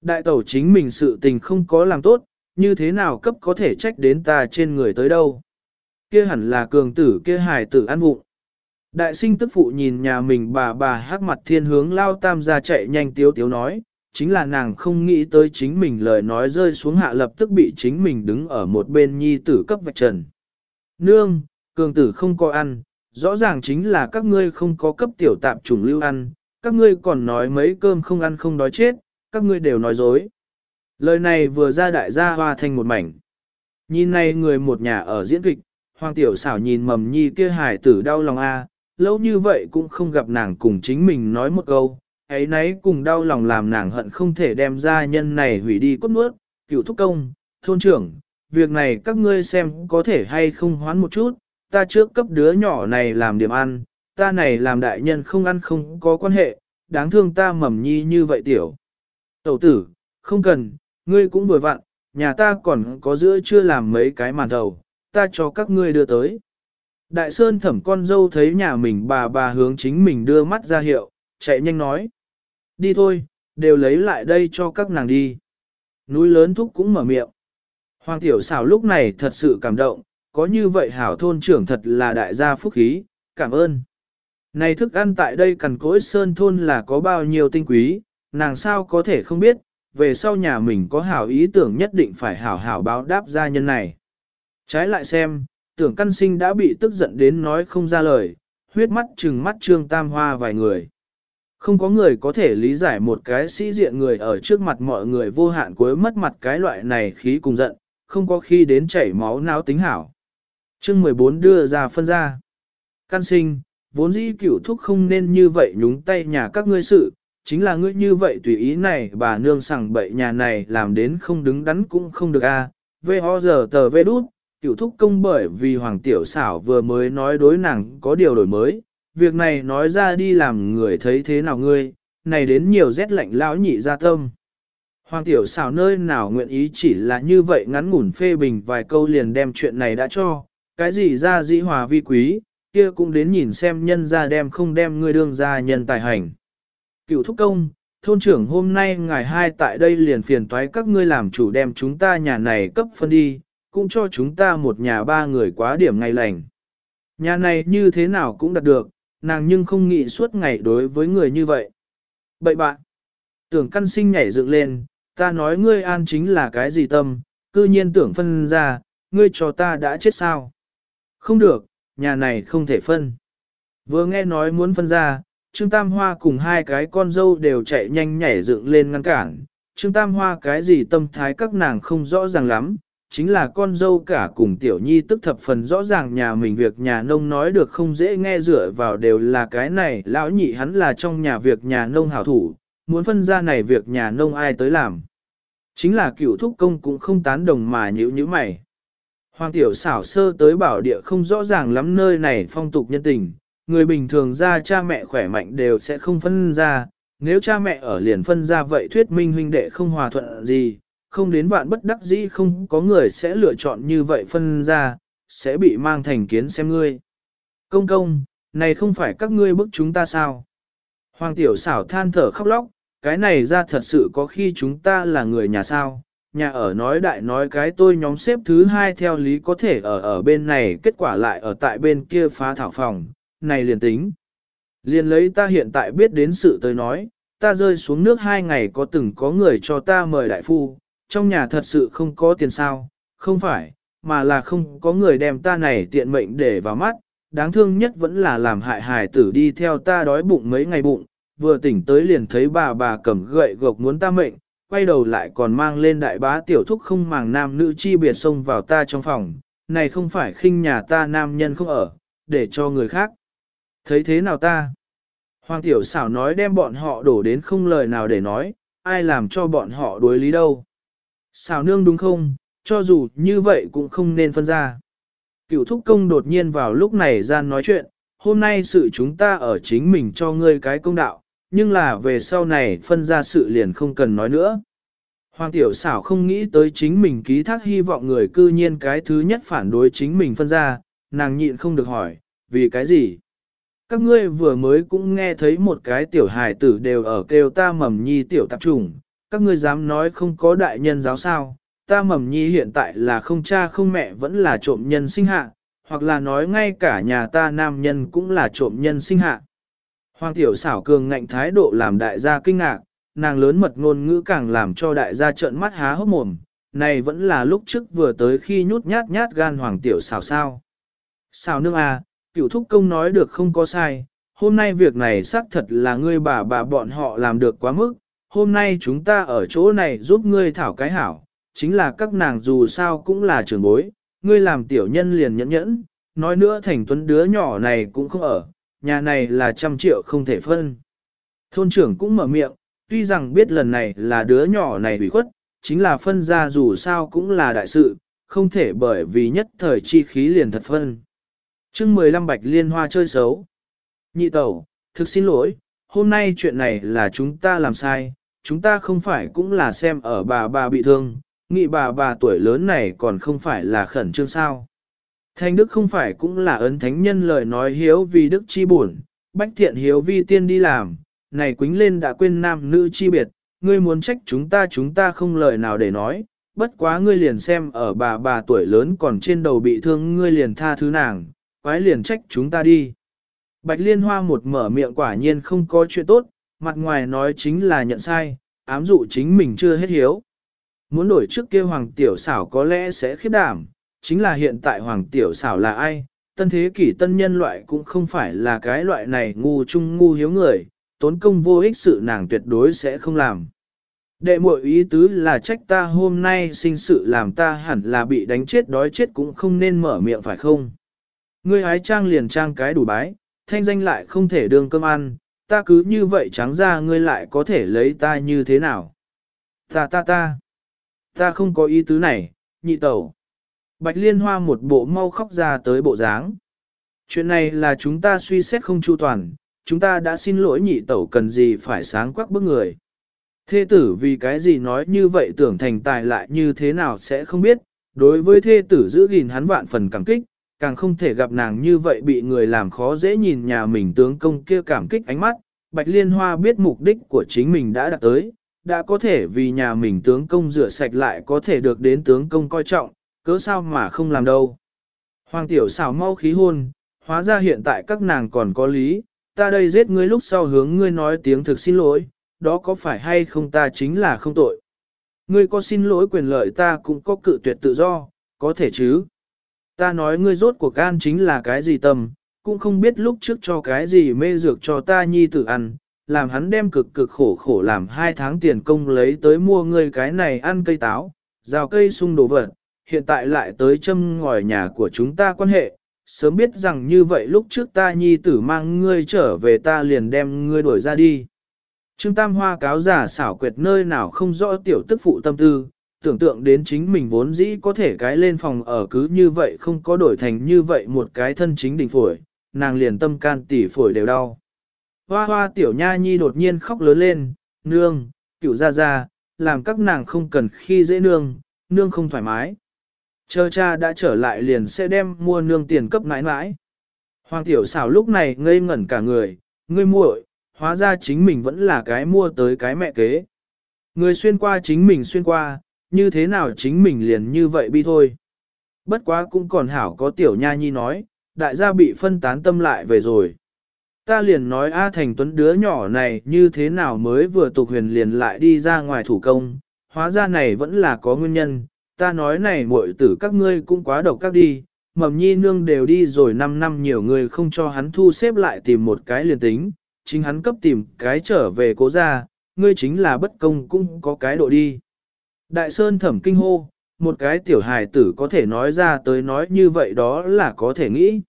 Speaker 1: Đại tẩu chính mình sự tình không có làm tốt, như thế nào cấp có thể trách đến ta trên người tới đâu. Kia hẳn là cường tử kia hài tử ăn vụng. Đại sinh tức phụ nhìn nhà mình bà bà hát mặt thiên hướng lao tam ra chạy nhanh tiếu tiếu nói, chính là nàng không nghĩ tới chính mình lời nói rơi xuống hạ lập tức bị chính mình đứng ở một bên nhi tử cấp vạch trần. Nương, cường tử không có ăn, rõ ràng chính là các ngươi không có cấp tiểu tạm trùng lưu ăn, các ngươi còn nói mấy cơm không ăn không đói chết, các ngươi đều nói dối. Lời này vừa ra đại gia hoa thành một mảnh. Nhìn này người một nhà ở diễn kịch, hoàng tiểu xảo nhìn mầm nhi kia hài tử đau lòng a, lâu như vậy cũng không gặp nàng cùng chính mình nói một câu, ấy nấy cùng đau lòng làm nàng hận không thể đem ra nhân này hủy đi cốt nuốt, cựu thúc công, thôn trưởng, việc này các ngươi xem có thể hay không hoán một chút, ta trước cấp đứa nhỏ này làm điểm ăn, ta này làm đại nhân không ăn không có quan hệ, đáng thương ta mầm nhi như vậy tiểu. Tẩu tử, không cần, ngươi cũng vừa vặn, nhà ta còn có giữa chưa làm mấy cái màn đầu, ta cho các ngươi đưa tới. Đại Sơn thẩm con dâu thấy nhà mình bà bà hướng chính mình đưa mắt ra hiệu, chạy nhanh nói. Đi thôi, đều lấy lại đây cho các nàng đi. Núi lớn thúc cũng mở miệng. Hoàng tiểu xảo lúc này thật sự cảm động, có như vậy hảo thôn trưởng thật là đại gia phúc khí, cảm ơn. Này thức ăn tại đây cằn cỗi sơn thôn là có bao nhiêu tinh quý, nàng sao có thể không biết, về sau nhà mình có hảo ý tưởng nhất định phải hảo hảo báo đáp gia nhân này. Trái lại xem, tưởng căn sinh đã bị tức giận đến nói không ra lời, huyết mắt trừng mắt trương tam hoa vài người. Không có người có thể lý giải một cái sĩ diện người ở trước mặt mọi người vô hạn cuối mất mặt cái loại này khí cùng giận, không có khi đến chảy máu não tính hảo. chương 14 đưa ra phân ra. Căn sinh, vốn dĩ cửu thúc không nên như vậy nhúng tay nhà các ngươi sự, chính là ngươi như vậy tùy ý này bà nương sẵn bậy nhà này làm đến không đứng đắn cũng không được a. Về ho giờ tờ vê đút, cửu thúc công bởi vì hoàng tiểu xảo vừa mới nói đối nàng có điều đổi mới, việc này nói ra đi làm người thấy thế nào ngươi, này đến nhiều rét lạnh lão nhị ra tâm. Hoàng tiểu xảo nơi nào nguyện ý chỉ là như vậy ngắn ngủn phê bình vài câu liền đem chuyện này đã cho, cái gì ra dĩ hòa vi quý, kia cũng đến nhìn xem nhân ra đem không đem ngươi đương ra nhân tài hành. Cựu thúc công, thôn trưởng hôm nay ngài hai tại đây liền phiền toái các ngươi làm chủ đem chúng ta nhà này cấp phân đi, cũng cho chúng ta một nhà ba người quá điểm ngày lành. Nhà này như thế nào cũng đạt được, nàng nhưng không nghĩ suốt ngày đối với người như vậy. Bậy bạn, tưởng căn sinh nhảy dựng lên, ta nói ngươi an chính là cái gì tâm, cư nhiên tưởng phân ra, ngươi cho ta đã chết sao. Không được, nhà này không thể phân. Vừa nghe nói muốn phân ra, Trương Tam Hoa cùng hai cái con dâu đều chạy nhanh nhảy dựng lên ngăn cản. Trương Tam Hoa cái gì tâm thái các nàng không rõ ràng lắm, chính là con dâu cả cùng tiểu nhi tức thập phần rõ ràng nhà mình việc nhà nông nói được không dễ nghe dựa vào đều là cái này, lão nhị hắn là trong nhà việc nhà nông hảo thủ, muốn phân ra này việc nhà nông ai tới làm. Chính là cựu thúc công cũng không tán đồng mà nhữ như mày. Hoàng tiểu xảo sơ tới bảo địa không rõ ràng lắm nơi này phong tục nhân tình, người bình thường ra cha mẹ khỏe mạnh đều sẽ không phân ra, nếu cha mẹ ở liền phân ra vậy thuyết minh huynh đệ không hòa thuận gì, không đến vạn bất đắc dĩ không có người sẽ lựa chọn như vậy phân ra, sẽ bị mang thành kiến xem ngươi. Công công, này không phải các ngươi bức chúng ta sao? Hoàng tiểu xảo than thở khóc lóc, cái này ra thật sự có khi chúng ta là người nhà sao? Nhà ở nói đại nói cái tôi nhóm xếp thứ hai theo lý có thể ở ở bên này kết quả lại ở tại bên kia phá thảo phòng, này liền tính. Liền lấy ta hiện tại biết đến sự tới nói, ta rơi xuống nước hai ngày có từng có người cho ta mời đại phu, trong nhà thật sự không có tiền sao, không phải, mà là không có người đem ta này tiện mệnh để vào mắt, đáng thương nhất vẫn là làm hại hài tử đi theo ta đói bụng mấy ngày bụng, vừa tỉnh tới liền thấy bà bà cầm gậy gộc muốn ta mệnh, quay đầu lại còn mang lên đại bá tiểu thúc không màng nam nữ chi biệt xông vào ta trong phòng, này không phải khinh nhà ta nam nhân không ở, để cho người khác. Thấy thế nào ta? Hoàng tiểu xảo nói đem bọn họ đổ đến không lời nào để nói, ai làm cho bọn họ đối lý đâu. Xảo nương đúng không, cho dù như vậy cũng không nên phân ra. Cựu thúc công đột nhiên vào lúc này gian nói chuyện, hôm nay sự chúng ta ở chính mình cho ngươi cái công đạo, nhưng là về sau này phân ra sự liền không cần nói nữa. Hoàng tiểu xảo không nghĩ tới chính mình ký thác hy vọng người cư nhiên cái thứ nhất phản đối chính mình phân ra, nàng nhịn không được hỏi, vì cái gì? Các ngươi vừa mới cũng nghe thấy một cái tiểu hài tử đều ở kêu ta mầm nhi tiểu tạp trùng, các ngươi dám nói không có đại nhân giáo sao, ta mầm nhi hiện tại là không cha không mẹ vẫn là trộm nhân sinh hạ, hoặc là nói ngay cả nhà ta nam nhân cũng là trộm nhân sinh hạ. Hoàng tiểu xảo cường ngạnh thái độ làm đại gia kinh ngạc, nàng lớn mật ngôn ngữ càng làm cho đại gia trợn mắt há hốc mồm, này vẫn là lúc trước vừa tới khi nhút nhát nhát gan hoàng tiểu xảo sao. Xảo nương à, cựu thúc công nói được không có sai, hôm nay việc này xác thật là ngươi bà bà bọn họ làm được quá mức, hôm nay chúng ta ở chỗ này giúp ngươi thảo cái hảo, chính là các nàng dù sao cũng là trưởng bối, ngươi làm tiểu nhân liền nhẫn nhẫn, nói nữa thành tuấn đứa nhỏ này cũng không ở, nhà này là trăm triệu không thể phân. Thôn trưởng cũng mở miệng, tuy rằng biết lần này là đứa nhỏ này bị khuất, chính là phân ra dù sao cũng là đại sự, không thể bởi vì nhất thời chi khí liền thật phân. chương 15 bạch liên hoa chơi xấu. Nhị tẩu, thực xin lỗi, hôm nay chuyện này là chúng ta làm sai, chúng ta không phải cũng là xem ở bà bà bị thương, nghĩ bà bà tuổi lớn này còn không phải là khẩn trương sao. Thanh đức không phải cũng là ấn thánh nhân lời nói hiếu vì đức chi buồn, bách thiện hiếu vi tiên đi làm, này quính lên đã quên nam nữ chi biệt, ngươi muốn trách chúng ta chúng ta không lời nào để nói, bất quá ngươi liền xem ở bà bà tuổi lớn còn trên đầu bị thương ngươi liền tha thứ nàng, quái liền trách chúng ta đi. Bạch liên hoa một mở miệng quả nhiên không có chuyện tốt, mặt ngoài nói chính là nhận sai, ám dụ chính mình chưa hết hiếu. Muốn đổi trước kia hoàng tiểu xảo có lẽ sẽ khiếp đảm, chính là hiện tại hoàng tiểu xảo là ai, tân thế kỷ tân nhân loại cũng không phải là cái loại này ngu chung ngu hiếu người, tốn công vô ích sự nàng tuyệt đối sẽ không làm. Đệ muội ý tứ là trách ta hôm nay sinh sự làm ta hẳn là bị đánh chết đói chết cũng không nên mở miệng phải không? Ngươi hái trang liền trang cái đủ bái, thanh danh lại không thể đương cơm ăn, ta cứ như vậy trắng ra ngươi lại có thể lấy ta như thế nào? Ta ta ta, ta không có ý tứ này, nhị tẩu. Bạch liên hoa một bộ mau khóc ra tới bộ dáng. Chuyện này là chúng ta suy xét không chu toàn, chúng ta đã xin lỗi nhị tẩu cần gì phải sáng quắc bức người. Thê tử vì cái gì nói như vậy tưởng thành tài lại như thế nào sẽ không biết, đối với thê tử giữ gìn hắn vạn phần cảm kích, càng không thể gặp nàng như vậy bị người làm khó dễ nhìn nhà mình tướng công kia cảm kích ánh mắt, Bạch Liên Hoa biết mục đích của chính mình đã đạt tới, đã có thể vì nhà mình tướng công rửa sạch lại có thể được đến tướng công coi trọng, cớ sao mà không làm đâu. Hoàng tiểu xảo mau khí hôn, hóa ra hiện tại các nàng còn có lý, ta đây giết ngươi lúc sau hướng ngươi nói tiếng thực xin lỗi, đó có phải hay không ta chính là không tội. Ngươi có xin lỗi quyền lợi ta cũng có cự tuyệt tự do, có thể chứ. Ta nói ngươi rốt cuộc can chính là cái gì tầm cũng không biết lúc trước cho cái gì mê dược cho ta nhi tử ăn, làm hắn đem cực cực khổ khổ làm hai tháng tiền công lấy tới mua ngươi cái này ăn cây táo, rào cây sung đồ vật, hiện tại lại tới châm ngòi nhà của chúng ta quan hệ, sớm biết rằng như vậy lúc trước ta nhi tử mang ngươi trở về ta liền đem ngươi đuổi ra đi. Trương Tam Hoa cáo giả xảo quyệt nơi nào không rõ tiểu tức phụ tâm tư, tưởng tượng đến chính mình vốn dĩ có thể cái lên phòng ở cứ như vậy không có đổi thành như vậy một cái thân chính đỉnh phổi, nàng liền tâm can tỉ phổi đều đau. Hoa hoa tiểu nha nhi đột nhiên khóc lớn lên, nương, cựu ra ra, làm các nàng không cần khi dễ nương, nương không thoải mái. Chờ cha đã trở lại liền sẽ đem mua nương tiền cấp mãi mãi. Hoàng tiểu xảo lúc này ngây ngẩn cả người, ngươi muội, hóa ra chính mình vẫn là cái mua tới cái mẹ kế. Người xuyên qua chính mình xuyên qua, như thế nào chính mình liền như vậy bi thôi. Bất quá cũng còn hảo có tiểu nha nhi nói, đại gia bị phân tán tâm lại về rồi. Ta liền nói A Thành Tuấn đứa nhỏ này như thế nào mới vừa tục huyền liền lại đi ra ngoài thủ công, hóa ra này vẫn là có nguyên nhân, ta nói này muội tử các ngươi cũng quá độc các đi, mầm nhi nương đều đi rồi 5 năm nhiều người không cho hắn thu xếp lại tìm một cái liền tính, chính hắn cấp tìm cái trở về cố ra, ngươi chính là bất công cũng có cái độ đi. Đại Sơn thẩm kinh hô, một cái tiểu hài tử có thể nói ra tới nói như vậy đó là có thể nghĩ.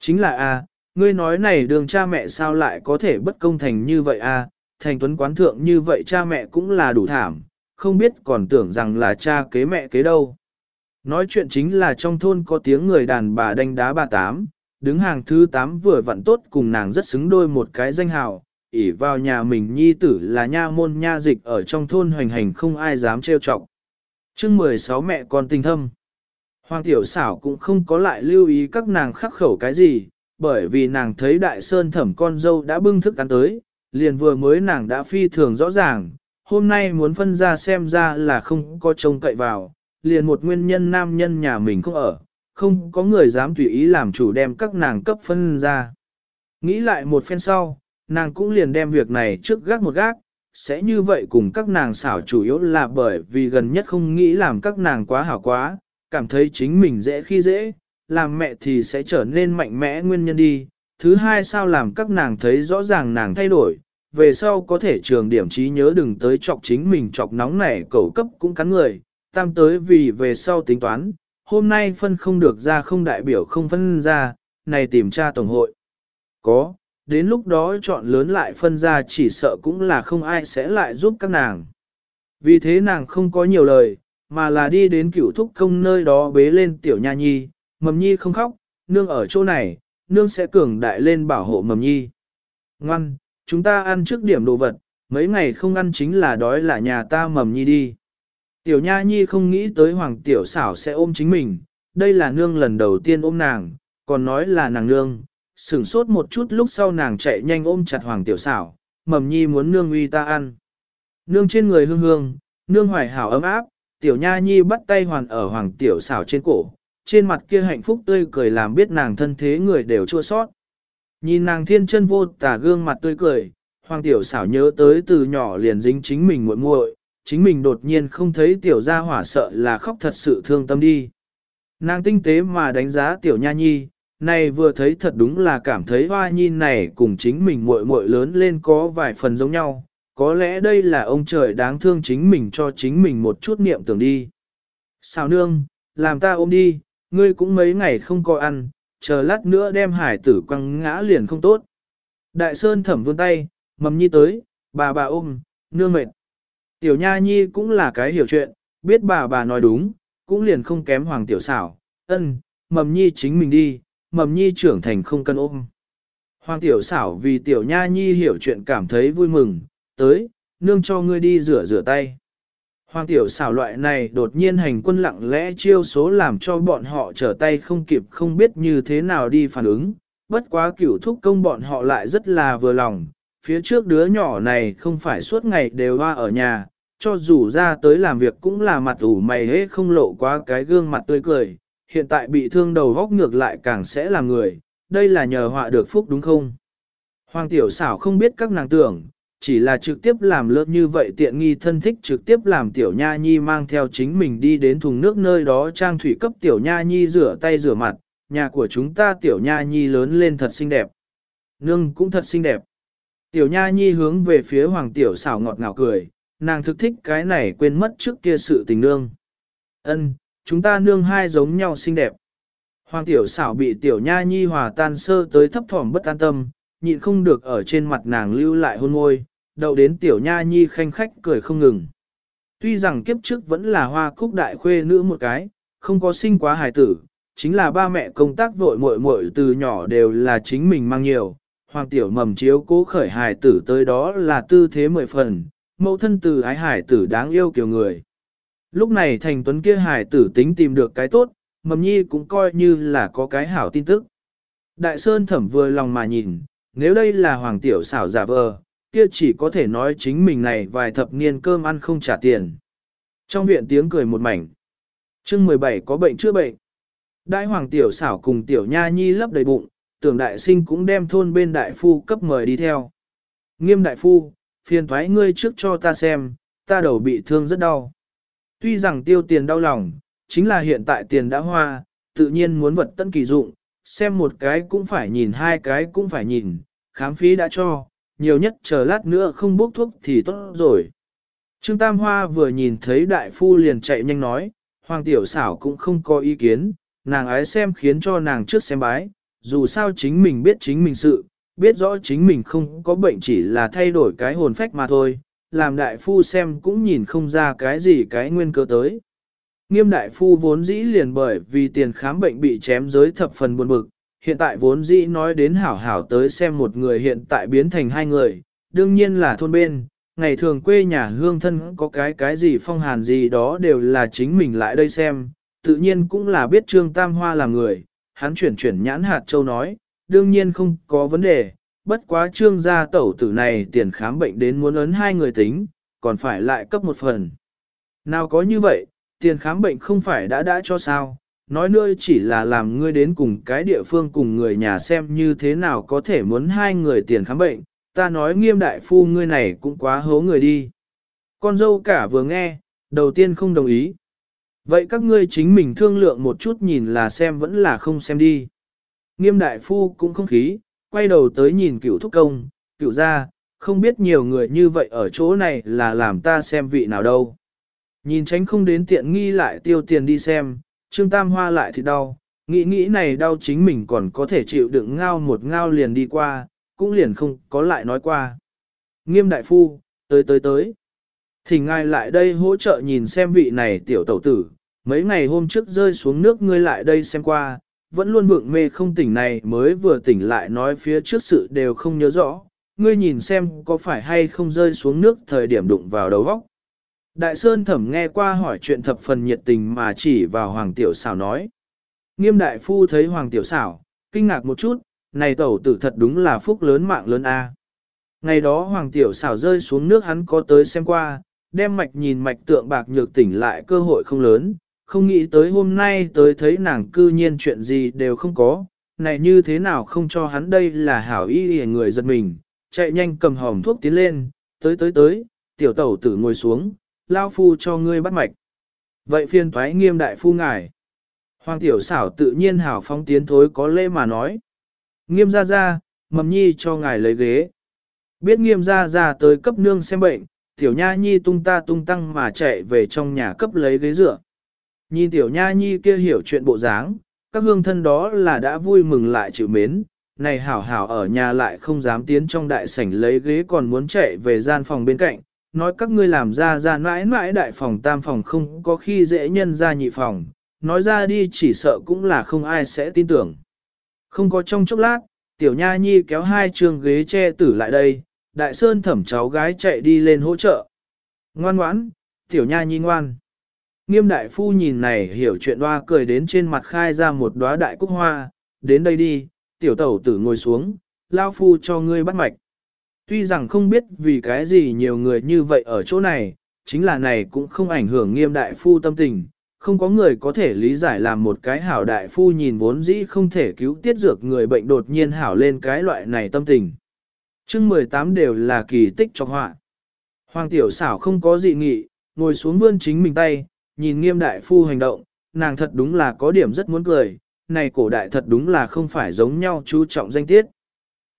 Speaker 1: Chính là a, ngươi nói này đường cha mẹ sao lại có thể bất công thành như vậy a, thành tuấn quán thượng như vậy cha mẹ cũng là đủ thảm, không biết còn tưởng rằng là cha kế mẹ kế đâu. Nói chuyện chính là trong thôn có tiếng người đàn bà đánh đá bà tám, đứng hàng thứ tám vừa vặn tốt cùng nàng rất xứng đôi một cái danh hào, ỉ vào nhà mình nhi tử là nha môn nha dịch ở trong thôn hoành hành không ai dám trêu chọc. chương 16 mẹ con tình thâm. Hoàng tiểu xảo cũng không có lại lưu ý các nàng khắc khẩu cái gì, bởi vì nàng thấy đại sơn thẩm con dâu đã bưng thức ăn tới, liền vừa mới nàng đã phi thường rõ ràng, hôm nay muốn phân ra xem ra là không có trông cậy vào, liền một nguyên nhân nam nhân nhà mình không ở, không có người dám tùy ý làm chủ đem các nàng cấp phân ra. Nghĩ lại một phen sau, nàng cũng liền đem việc này trước gác một gác, sẽ như vậy cùng các nàng xảo chủ yếu là bởi vì gần nhất không nghĩ làm các nàng quá hảo quá, cảm thấy chính mình dễ khi dễ, làm mẹ thì sẽ trở nên mạnh mẽ nguyên nhân đi, thứ hai sao làm các nàng thấy rõ ràng nàng thay đổi, về sau có thể trường điểm trí nhớ đừng tới chọc chính mình chọc nóng nảy cầu cấp cũng cắn người, tam tới vì về sau tính toán, hôm nay phân không được ra không đại biểu không phân ra, này tìm tra tổng hội. Có, đến lúc đó chọn lớn lại phân ra chỉ sợ cũng là không ai sẽ lại giúp các nàng. Vì thế nàng không có nhiều lời, mà là đi đến cửu thúc công nơi đó bế lên tiểu nha nhi, mầm nhi không khóc, nương ở chỗ này, nương sẽ cường đại lên bảo hộ mầm nhi. Ngoan, chúng ta ăn trước điểm đồ vật, mấy ngày không ăn chính là đói là nhà ta mầm nhi đi. Tiểu nha nhi không nghĩ tới hoàng tiểu xảo sẽ ôm chính mình, đây là nương lần đầu tiên ôm nàng, còn nói là nàng nương, sửng sốt một chút lúc sau nàng chạy nhanh ôm chặt hoàng tiểu xảo, mầm nhi muốn nương uy ta ăn. Nương trên người hương hương, nương hoài hảo ấm áp, tiểu nha nhi bắt tay hoàn ở hoàng tiểu xảo trên cổ, trên mặt kia hạnh phúc tươi cười làm biết nàng thân thế người đều chua sót. Nhìn nàng thiên chân vô tả gương mặt tươi cười, hoàng tiểu xảo nhớ tới từ nhỏ liền dính chính mình muội muội, chính mình đột nhiên không thấy tiểu gia hỏa sợ là khóc thật sự thương tâm đi. Nàng tinh tế mà đánh giá tiểu nha nhi, này vừa thấy thật đúng là cảm thấy hoa nhi này cùng chính mình muội muội lớn lên có vài phần giống nhau, có lẽ đây là ông trời đáng thương chính mình cho chính mình một chút niệm tưởng đi. Sao nương, làm ta ôm đi, ngươi cũng mấy ngày không có ăn, chờ lát nữa đem hải tử quăng ngã liền không tốt. Đại Sơn thẩm vươn tay, mầm nhi tới, bà bà ôm, nương mệt. Tiểu Nha Nhi cũng là cái hiểu chuyện, biết bà bà nói đúng, cũng liền không kém Hoàng Tiểu xảo, ân, mầm nhi chính mình đi, mầm nhi trưởng thành không cần ôm. Hoàng Tiểu xảo vì Tiểu Nha Nhi hiểu chuyện cảm thấy vui mừng, tới, nương cho ngươi đi rửa rửa tay. Hoàng tiểu xảo loại này đột nhiên hành quân lặng lẽ chiêu số làm cho bọn họ trở tay không kịp không biết như thế nào đi phản ứng, bất quá cửu thúc công bọn họ lại rất là vừa lòng, phía trước đứa nhỏ này không phải suốt ngày đều hoa ở nhà, cho dù ra tới làm việc cũng là mặt ủ mày hết không lộ quá cái gương mặt tươi cười, hiện tại bị thương đầu góc ngược lại càng sẽ là người, đây là nhờ họa được phúc đúng không? Hoàng tiểu xảo không biết các nàng tưởng, chỉ là trực tiếp làm lớp như vậy tiện nghi thân thích trực tiếp làm tiểu nha nhi mang theo chính mình đi đến thùng nước nơi đó trang thủy cấp tiểu nha nhi rửa tay rửa mặt, nhà của chúng ta tiểu nha nhi lớn lên thật xinh đẹp. Nương cũng thật xinh đẹp. Tiểu nha nhi hướng về phía hoàng tiểu xảo ngọt ngào cười, nàng thực thích cái này quên mất trước kia sự tình nương. Ân, chúng ta nương hai giống nhau xinh đẹp. Hoàng tiểu xảo bị tiểu nha nhi hòa tan sơ tới thấp thỏm bất an tâm, nhịn không được ở trên mặt nàng lưu lại hôn môi, đậu đến tiểu nha nhi khanh khách cười không ngừng. Tuy rằng kiếp trước vẫn là hoa cúc đại khuê nữ một cái, không có sinh quá hài tử, chính là ba mẹ công tác vội muội muội từ nhỏ đều là chính mình mang nhiều, hoàng tiểu mầm chiếu cố khởi hài tử tới đó là tư thế mười phần, mẫu thân từ ái hài tử đáng yêu kiểu người. Lúc này thành tuấn kia hài tử tính tìm được cái tốt, mầm nhi cũng coi như là có cái hảo tin tức. Đại Sơn thẩm vừa lòng mà nhìn, nếu đây là hoàng tiểu xảo giả vờ, kia chỉ có thể nói chính mình này vài thập niên cơm ăn không trả tiền. Trong viện tiếng cười một mảnh. chương 17 có bệnh chữa bệnh. Đại hoàng tiểu xảo cùng tiểu nha nhi lấp đầy bụng, tưởng đại sinh cũng đem thôn bên đại phu cấp mời đi theo. Nghiêm đại phu, phiền thoái ngươi trước cho ta xem, ta đầu bị thương rất đau. Tuy rằng tiêu tiền đau lòng, chính là hiện tại tiền đã hoa, tự nhiên muốn vật tân kỳ dụng, xem một cái cũng phải nhìn hai cái cũng phải nhìn, khám phí đã cho, nhiều nhất chờ lát nữa không bốc thuốc thì tốt rồi. Trương Tam Hoa vừa nhìn thấy đại phu liền chạy nhanh nói, Hoàng Tiểu xảo cũng không có ý kiến, nàng ái xem khiến cho nàng trước xem bái, dù sao chính mình biết chính mình sự, biết rõ chính mình không có bệnh chỉ là thay đổi cái hồn phách mà thôi, làm đại phu xem cũng nhìn không ra cái gì cái nguyên cơ tới. Nghiêm đại phu vốn dĩ liền bởi vì tiền khám bệnh bị chém giới thập phần buồn bực, hiện tại vốn dĩ nói đến hảo hảo tới xem một người hiện tại biến thành hai người, đương nhiên là thôn bên, ngày thường quê nhà hương thân có cái cái gì phong hàn gì đó đều là chính mình lại đây xem, tự nhiên cũng là biết Trương Tam Hoa là người, hắn chuyển chuyển nhãn hạt châu nói, đương nhiên không có vấn đề, bất quá Trương gia tẩu tử này tiền khám bệnh đến muốn ấn hai người tính, còn phải lại cấp một phần. Nào có như vậy, tiền khám bệnh không phải đã đã cho sao, nói nữa chỉ là làm ngươi đến cùng cái địa phương cùng người nhà xem như thế nào có thể muốn hai người tiền khám bệnh, ta nói nghiêm đại phu ngươi này cũng quá hố người đi. Con dâu cả vừa nghe, đầu tiên không đồng ý. Vậy các ngươi chính mình thương lượng một chút nhìn là xem vẫn là không xem đi. Nghiêm đại phu cũng không khí, quay đầu tới nhìn cựu thúc công, cựu gia, không biết nhiều người như vậy ở chỗ này là làm ta xem vị nào đâu. Nhìn tránh không đến tiện nghi lại tiêu tiền đi xem, Trương Tam Hoa lại thì đau, nghĩ nghĩ này đau chính mình còn có thể chịu đựng ngao một ngao liền đi qua, cũng liền không có lại nói qua. Nghiêm đại phu, tới tới tới. Thì ngài lại đây hỗ trợ nhìn xem vị này tiểu tẩu tử, mấy ngày hôm trước rơi xuống nước ngươi lại đây xem qua, vẫn luôn vượng mê không tỉnh này mới vừa tỉnh lại nói phía trước sự đều không nhớ rõ, ngươi nhìn xem có phải hay không rơi xuống nước thời điểm đụng vào đầu vóc. Đại Sơn thẩm nghe qua hỏi chuyện thập phần nhiệt tình mà chỉ vào Hoàng Tiểu Xảo nói. Nghiêm đại phu thấy Hoàng Tiểu Xảo, kinh ngạc một chút, này tẩu tử thật đúng là phúc lớn mạng lớn a. Ngày đó Hoàng Tiểu Xảo rơi xuống nước hắn có tới xem qua, đem mạch nhìn mạch tượng bạc nhược tỉnh lại cơ hội không lớn, không nghĩ tới hôm nay tới thấy nàng cư nhiên chuyện gì đều không có, này như thế nào không cho hắn đây là hảo y hề người giật mình, chạy nhanh cầm hòm thuốc tiến lên, tới tới tới, tiểu tẩu tử ngồi xuống, lao phu cho ngươi bắt mạch. Vậy phiên thoái nghiêm đại phu ngài. Hoàng tiểu xảo tự nhiên hảo phong tiến thối có lễ mà nói. Nghiêm ra ra, mầm nhi cho ngài lấy ghế. Biết nghiêm ra ra tới cấp nương xem bệnh, tiểu nha nhi tung ta tung tăng mà chạy về trong nhà cấp lấy ghế dựa. Nhìn tiểu nha nhi kia hiểu chuyện bộ dáng, các hương thân đó là đã vui mừng lại chịu mến, này hảo hảo ở nhà lại không dám tiến trong đại sảnh lấy ghế còn muốn chạy về gian phòng bên cạnh, nói các ngươi làm ra ra mãi mãi đại phòng tam phòng không có khi dễ nhân ra nhị phòng, nói ra đi chỉ sợ cũng là không ai sẽ tin tưởng. Không có trong chốc lát, tiểu nha nhi kéo hai trường ghế che tử lại đây, đại sơn thẩm cháu gái chạy đi lên hỗ trợ. Ngoan ngoãn, tiểu nha nhi ngoan. Nghiêm đại phu nhìn này hiểu chuyện hoa cười đến trên mặt khai ra một đóa đại cúc hoa, đến đây đi, tiểu tẩu tử ngồi xuống, lao phu cho ngươi bắt mạch. Tuy rằng không biết vì cái gì nhiều người như vậy ở chỗ này, chính là này cũng không ảnh hưởng nghiêm đại phu tâm tình, không có người có thể lý giải làm một cái hảo đại phu nhìn vốn dĩ không thể cứu tiết dược người bệnh đột nhiên hảo lên cái loại này tâm tình. chương 18 đều là kỳ tích cho họa. Hoàng tiểu xảo không có dị nghị, ngồi xuống vươn chính mình tay, nhìn nghiêm đại phu hành động, nàng thật đúng là có điểm rất muốn cười, này cổ đại thật đúng là không phải giống nhau chú trọng danh tiết.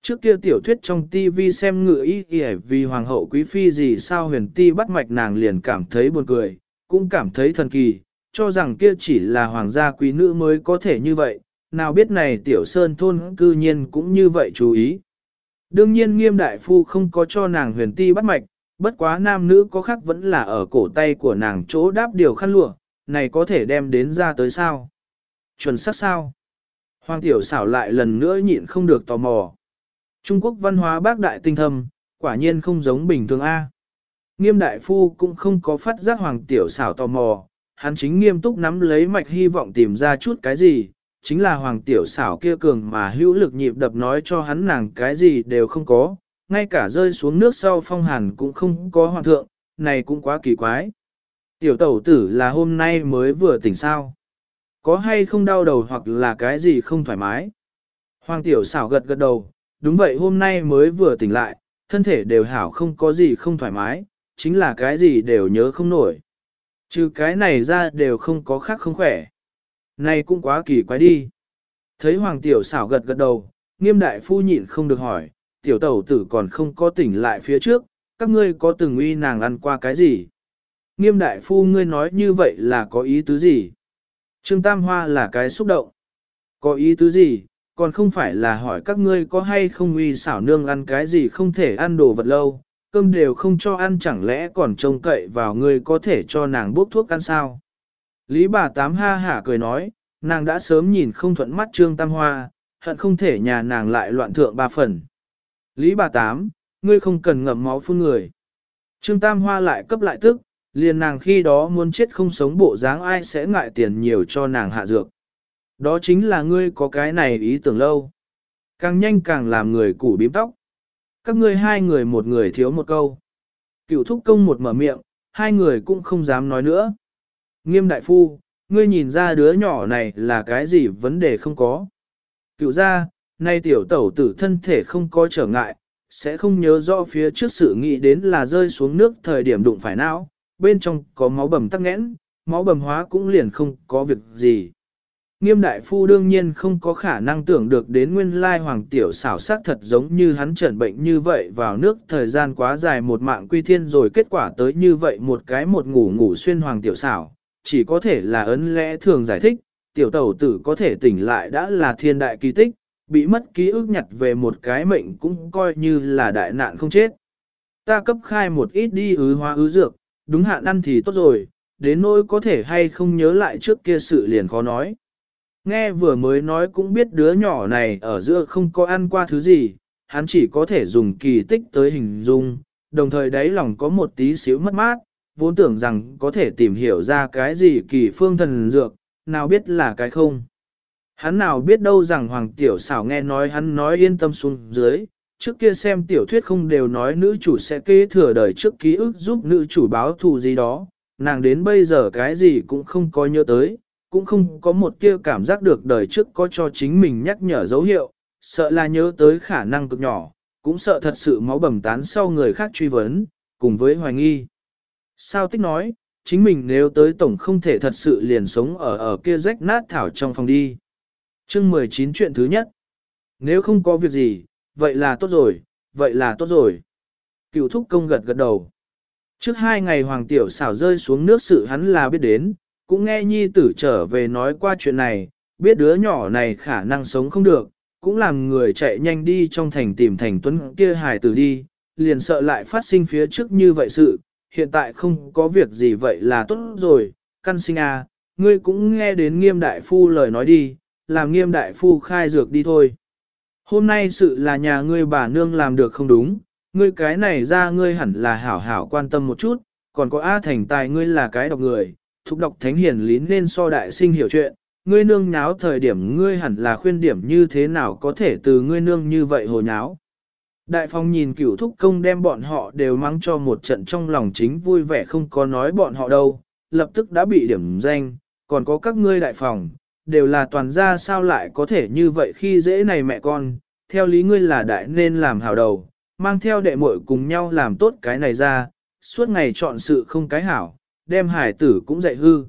Speaker 1: Trước kia tiểu thuyết trong TV xem ngựa ý kìa vì hoàng hậu quý phi gì sao huyền ti bắt mạch nàng liền cảm thấy buồn cười, cũng cảm thấy thần kỳ, cho rằng kia chỉ là hoàng gia quý nữ mới có thể như vậy, nào biết này tiểu sơn thôn cư nhiên cũng như vậy chú ý. Đương nhiên nghiêm đại phu không có cho nàng huyền ti bắt mạch, bất quá nam nữ có khác vẫn là ở cổ tay của nàng chỗ đáp điều khăn lụa, này có thể đem đến ra tới sao? Chuẩn xác sao? Hoàng tiểu xảo lại lần nữa nhịn không được tò mò. Trung Quốc văn hóa bác đại tinh thâm, quả nhiên không giống bình thường A. Nghiêm đại phu cũng không có phát giác hoàng tiểu xảo tò mò, hắn chính nghiêm túc nắm lấy mạch hy vọng tìm ra chút cái gì, chính là hoàng tiểu xảo kia cường mà hữu lực nhịp đập nói cho hắn nàng cái gì đều không có, ngay cả rơi xuống nước sau phong hàn cũng không có hoàng thượng, này cũng quá kỳ quái. Tiểu tẩu tử là hôm nay mới vừa tỉnh sao. Có hay không đau đầu hoặc là cái gì không thoải mái. Hoàng tiểu xảo gật gật đầu, đúng vậy hôm nay mới vừa tỉnh lại, thân thể đều hảo không có gì không thoải mái, chính là cái gì đều nhớ không nổi. Trừ cái này ra đều không có khác không khỏe. Này cũng quá kỳ quái đi. Thấy hoàng tiểu xảo gật gật đầu, nghiêm đại phu nhịn không được hỏi, tiểu tẩu tử còn không có tỉnh lại phía trước, các ngươi có từng uy nàng ăn qua cái gì? Nghiêm đại phu ngươi nói như vậy là có ý tứ gì? Trương Tam Hoa là cái xúc động. Có ý tứ gì, còn không phải là hỏi các ngươi có hay không uy xảo nương ăn cái gì không thể ăn đồ vật lâu, cơm đều không cho ăn chẳng lẽ còn trông cậy vào ngươi có thể cho nàng bốc thuốc ăn sao? Lý bà tám ha hả cười nói, nàng đã sớm nhìn không thuận mắt Trương Tam Hoa, hận không thể nhà nàng lại loạn thượng ba phần. Lý bà tám, ngươi không cần ngậm máu phun người. Trương Tam Hoa lại cấp lại tức, liền nàng khi đó muốn chết không sống bộ dáng ai sẽ ngại tiền nhiều cho nàng hạ dược. Đó chính là ngươi có cái này ý tưởng lâu. Càng nhanh càng làm người củ bím tóc. Các ngươi hai người một người thiếu một câu. Cựu thúc công một mở miệng, hai người cũng không dám nói nữa. Nghiêm đại phu, ngươi nhìn ra đứa nhỏ này là cái gì vấn đề không có. Cựu ra, nay tiểu tẩu tử thân thể không có trở ngại, sẽ không nhớ rõ phía trước sự nghĩ đến là rơi xuống nước thời điểm đụng phải não, bên trong có máu bầm tắc nghẽn, máu bầm hóa cũng liền không có việc gì. Nghiêm đại phu đương nhiên không có khả năng tưởng được đến nguyên lai hoàng tiểu xảo sắc thật giống như hắn trần bệnh như vậy vào nước thời gian quá dài một mạng quy thiên rồi kết quả tới như vậy một cái một ngủ ngủ xuyên hoàng tiểu xảo, chỉ có thể là ấn lẽ thường giải thích, tiểu tẩu tử có thể tỉnh lại đã là thiên đại kỳ tích, bị mất ký ức nhặt về một cái mệnh cũng coi như là đại nạn không chết. Ta cấp khai một ít đi ứ hóa ứ dược, đúng hạn ăn thì tốt rồi, đến nỗi có thể hay không nhớ lại trước kia sự liền khó nói. Nghe vừa mới nói cũng biết đứa nhỏ này ở giữa không có ăn qua thứ gì, hắn chỉ có thể dùng kỳ tích tới hình dung, đồng thời đáy lòng có một tí xíu mất mát, vốn tưởng rằng có thể tìm hiểu ra cái gì kỳ phương thần dược, nào biết là cái không. Hắn nào biết đâu rằng Hoàng Tiểu xảo nghe nói hắn nói yên tâm xuống dưới, trước kia xem tiểu thuyết không đều nói nữ chủ sẽ kế thừa đời trước ký ức giúp nữ chủ báo thù gì đó, nàng đến bây giờ cái gì cũng không có nhớ tới, cũng không có một tia cảm giác được đời trước có cho chính mình nhắc nhở dấu hiệu, sợ là nhớ tới khả năng cực nhỏ, cũng sợ thật sự máu bầm tán sau người khác truy vấn, cùng với hoài nghi. Sao tích nói, chính mình nếu tới tổng không thể thật sự liền sống ở ở kia rách nát thảo trong phòng đi. Chương 19 chuyện thứ nhất. Nếu không có việc gì, vậy là tốt rồi, vậy là tốt rồi. Cựu thúc công gật gật đầu. Trước hai ngày hoàng tiểu xảo rơi xuống nước sự hắn là biết đến, cũng nghe nhi tử trở về nói qua chuyện này, biết đứa nhỏ này khả năng sống không được, cũng làm người chạy nhanh đi trong thành tìm thành tuấn kia hài tử đi, liền sợ lại phát sinh phía trước như vậy sự, hiện tại không có việc gì vậy là tốt rồi, căn sinh à, ngươi cũng nghe đến nghiêm đại phu lời nói đi, làm nghiêm đại phu khai dược đi thôi. Hôm nay sự là nhà ngươi bà nương làm được không đúng, ngươi cái này ra ngươi hẳn là hảo hảo quan tâm một chút, còn có A thành tài ngươi là cái độc người, thúc độc thánh hiển lý nên so đại sinh hiểu chuyện, ngươi nương nháo thời điểm ngươi hẳn là khuyên điểm như thế nào có thể từ ngươi nương như vậy hồ nháo. Đại phong nhìn cửu thúc công đem bọn họ đều mang cho một trận trong lòng chính vui vẻ không có nói bọn họ đâu, lập tức đã bị điểm danh, còn có các ngươi đại phòng, đều là toàn gia sao lại có thể như vậy khi dễ này mẹ con, theo lý ngươi là đại nên làm hảo đầu, mang theo đệ muội cùng nhau làm tốt cái này ra, suốt ngày chọn sự không cái hảo, đem hải tử cũng dạy hư.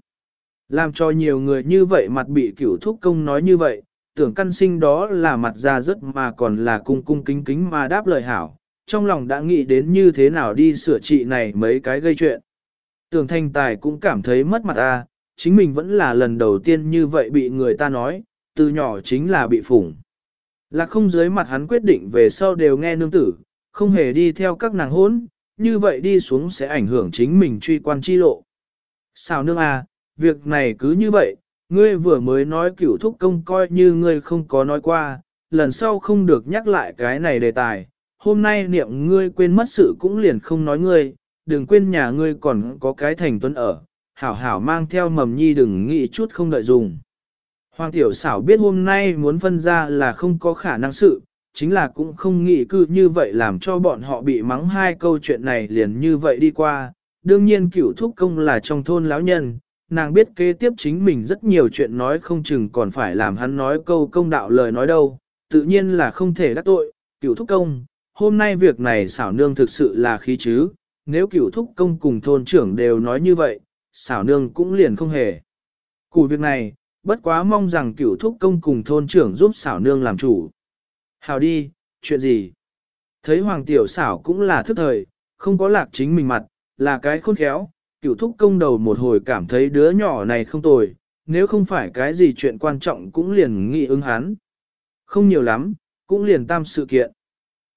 Speaker 1: Làm cho nhiều người như vậy mặt bị cửu thúc công nói như vậy, tưởng căn sinh đó là mặt ra rất mà còn là cung cung kính kính mà đáp lời hảo, trong lòng đã nghĩ đến như thế nào đi sửa trị này mấy cái gây chuyện. Tưởng thanh tài cũng cảm thấy mất mặt a, chính mình vẫn là lần đầu tiên như vậy bị người ta nói, từ nhỏ chính là bị phủng. Là không dưới mặt hắn quyết định về sau đều nghe nương tử, không hề đi theo các nàng hốn, như vậy đi xuống sẽ ảnh hưởng chính mình truy quan chi lộ. Sao nương à, việc này cứ như vậy, ngươi vừa mới nói cửu thúc công coi như ngươi không có nói qua, lần sau không được nhắc lại cái này đề tài. Hôm nay niệm ngươi quên mất sự cũng liền không nói ngươi, đừng quên nhà ngươi còn có cái thành tuấn ở, hảo hảo mang theo mầm nhi đừng nghĩ chút không đợi dùng. Hoàng tiểu xảo biết hôm nay muốn phân ra là không có khả năng sự, chính là cũng không nghĩ cư như vậy làm cho bọn họ bị mắng hai câu chuyện này liền như vậy đi qua. Đương nhiên cựu thúc công là trong thôn lão nhân, nàng biết kế tiếp chính mình rất nhiều chuyện nói không chừng còn phải làm hắn nói câu công đạo lời nói đâu, tự nhiên là không thể đắc tội, cựu thúc công, hôm nay việc này xảo nương thực sự là khí chứ, nếu cựu thúc công cùng thôn trưởng đều nói như vậy, xảo nương cũng liền không hề. Cụ việc này, bất quá mong rằng cựu thúc công cùng thôn trưởng giúp xảo nương làm chủ. Hào đi, chuyện gì? Thấy hoàng tiểu xảo cũng là thức thời, không có lạc chính mình mặt, là cái khôn khéo, cửu thúc công đầu một hồi cảm thấy đứa nhỏ này không tồi, nếu không phải cái gì chuyện quan trọng cũng liền nghị ứng hắn. Không nhiều lắm, cũng liền tam sự kiện.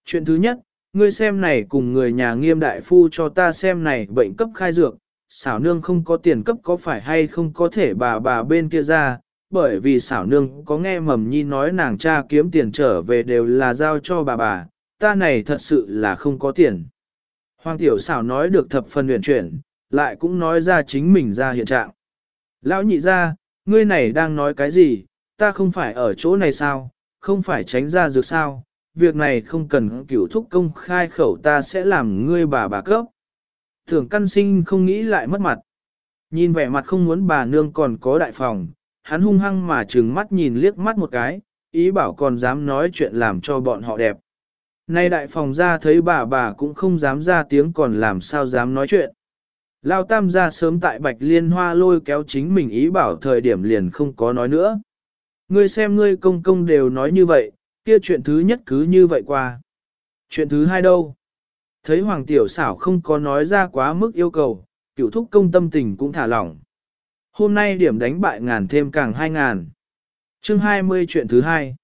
Speaker 1: Chuyện thứ nhất, ngươi xem này cùng người nhà nghiêm đại phu cho ta xem này bệnh cấp khai dược, xảo nương không có tiền cấp có phải hay không có thể bà bà bên kia ra, bởi vì xảo nương có nghe mầm nhi nói nàng cha kiếm tiền trở về đều là giao cho bà bà, ta này thật sự là không có tiền. Hoàng tiểu xảo nói được thập phần huyền chuyển, lại cũng nói ra chính mình ra hiện trạng. Lão nhị ra, ngươi này đang nói cái gì, ta không phải ở chỗ này sao, không phải tránh ra dược sao, việc này không cần cửu thúc công khai khẩu ta sẽ làm ngươi bà bà cấp. Thường căn sinh không nghĩ lại mất mặt. Nhìn vẻ mặt không muốn bà nương còn có đại phòng, hắn hung hăng mà trừng mắt nhìn liếc mắt một cái, ý bảo còn dám nói chuyện làm cho bọn họ đẹp. Nay đại phòng ra thấy bà bà cũng không dám ra tiếng còn làm sao dám nói chuyện. Lao tam ra sớm tại bạch liên hoa lôi kéo chính mình ý bảo thời điểm liền không có nói nữa. Ngươi xem ngươi công công đều nói như vậy, kia chuyện thứ nhất cứ như vậy qua. Chuyện thứ hai đâu? Thấy Hoàng Tiểu xảo không có nói ra quá mức yêu cầu, cựu thúc công tâm tình cũng thả lỏng. Hôm nay điểm đánh bại ngàn thêm càng hai ngàn. Chương 20 chuyện thứ hai.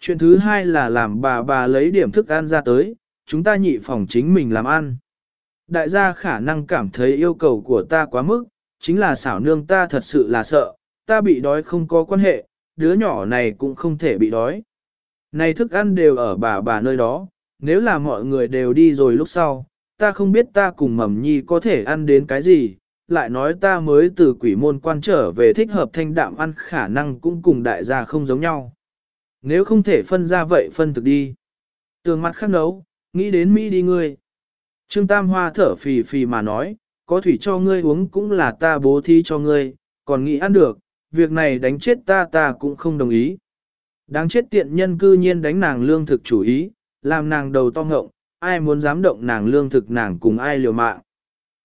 Speaker 1: Chuyện thứ hai là làm bà bà lấy điểm thức ăn ra tới, chúng ta nhị phòng chính mình làm ăn. Đại gia khả năng cảm thấy yêu cầu của ta quá mức, chính là xảo nương ta thật sự là sợ, ta bị đói không có quan hệ, đứa nhỏ này cũng không thể bị đói. Này thức ăn đều ở bà bà nơi đó, nếu là mọi người đều đi rồi lúc sau, ta không biết ta cùng mầm nhi có thể ăn đến cái gì, lại nói ta mới từ quỷ môn quan trở về thích hợp thanh đạm ăn khả năng cũng cùng đại gia không giống nhau. Nếu không thể phân ra vậy phân thực đi. Tường mặt khắc nấu, nghĩ đến Mỹ đi ngươi. Trương Tam Hoa thở phì phì mà nói, có thủy cho ngươi uống cũng là ta bố thí cho ngươi, còn nghĩ ăn được, việc này đánh chết ta ta cũng không đồng ý. Đáng chết tiện nhân cư nhiên đánh nàng lương thực chủ ý, làm nàng đầu to ngộng, ai muốn dám động nàng lương thực nàng cùng ai liều mạng.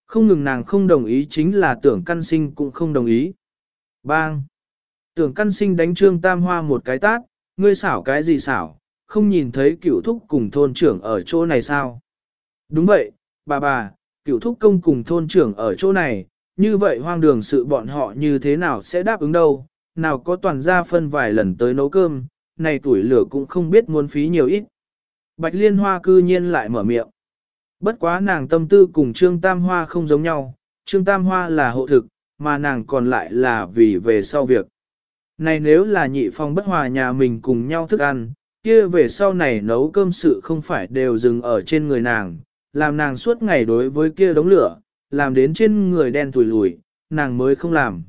Speaker 1: Không ngừng nàng không đồng ý chính là tưởng căn sinh cũng không đồng ý. Bang! Tưởng căn sinh đánh trương tam hoa một cái tát, ngươi xảo cái gì xảo, không nhìn thấy cựu thúc cùng thôn trưởng ở chỗ này sao? Đúng vậy, bà bà, cựu thúc công cùng thôn trưởng ở chỗ này, như vậy hoang đường sự bọn họ như thế nào sẽ đáp ứng đâu, nào có toàn gia phân vài lần tới nấu cơm, này tuổi lửa cũng không biết muốn phí nhiều ít. Bạch Liên Hoa cư nhiên lại mở miệng. Bất quá nàng tâm tư cùng Trương Tam Hoa không giống nhau, Trương Tam Hoa là hộ thực, mà nàng còn lại là vì về sau việc. Này nếu là nhị phong bất hòa nhà mình cùng nhau thức ăn, kia về sau này nấu cơm sự không phải đều dừng ở trên người nàng, làm nàng suốt ngày đối với kia đống lửa, làm đến trên người đen tùi lùi, nàng mới không làm.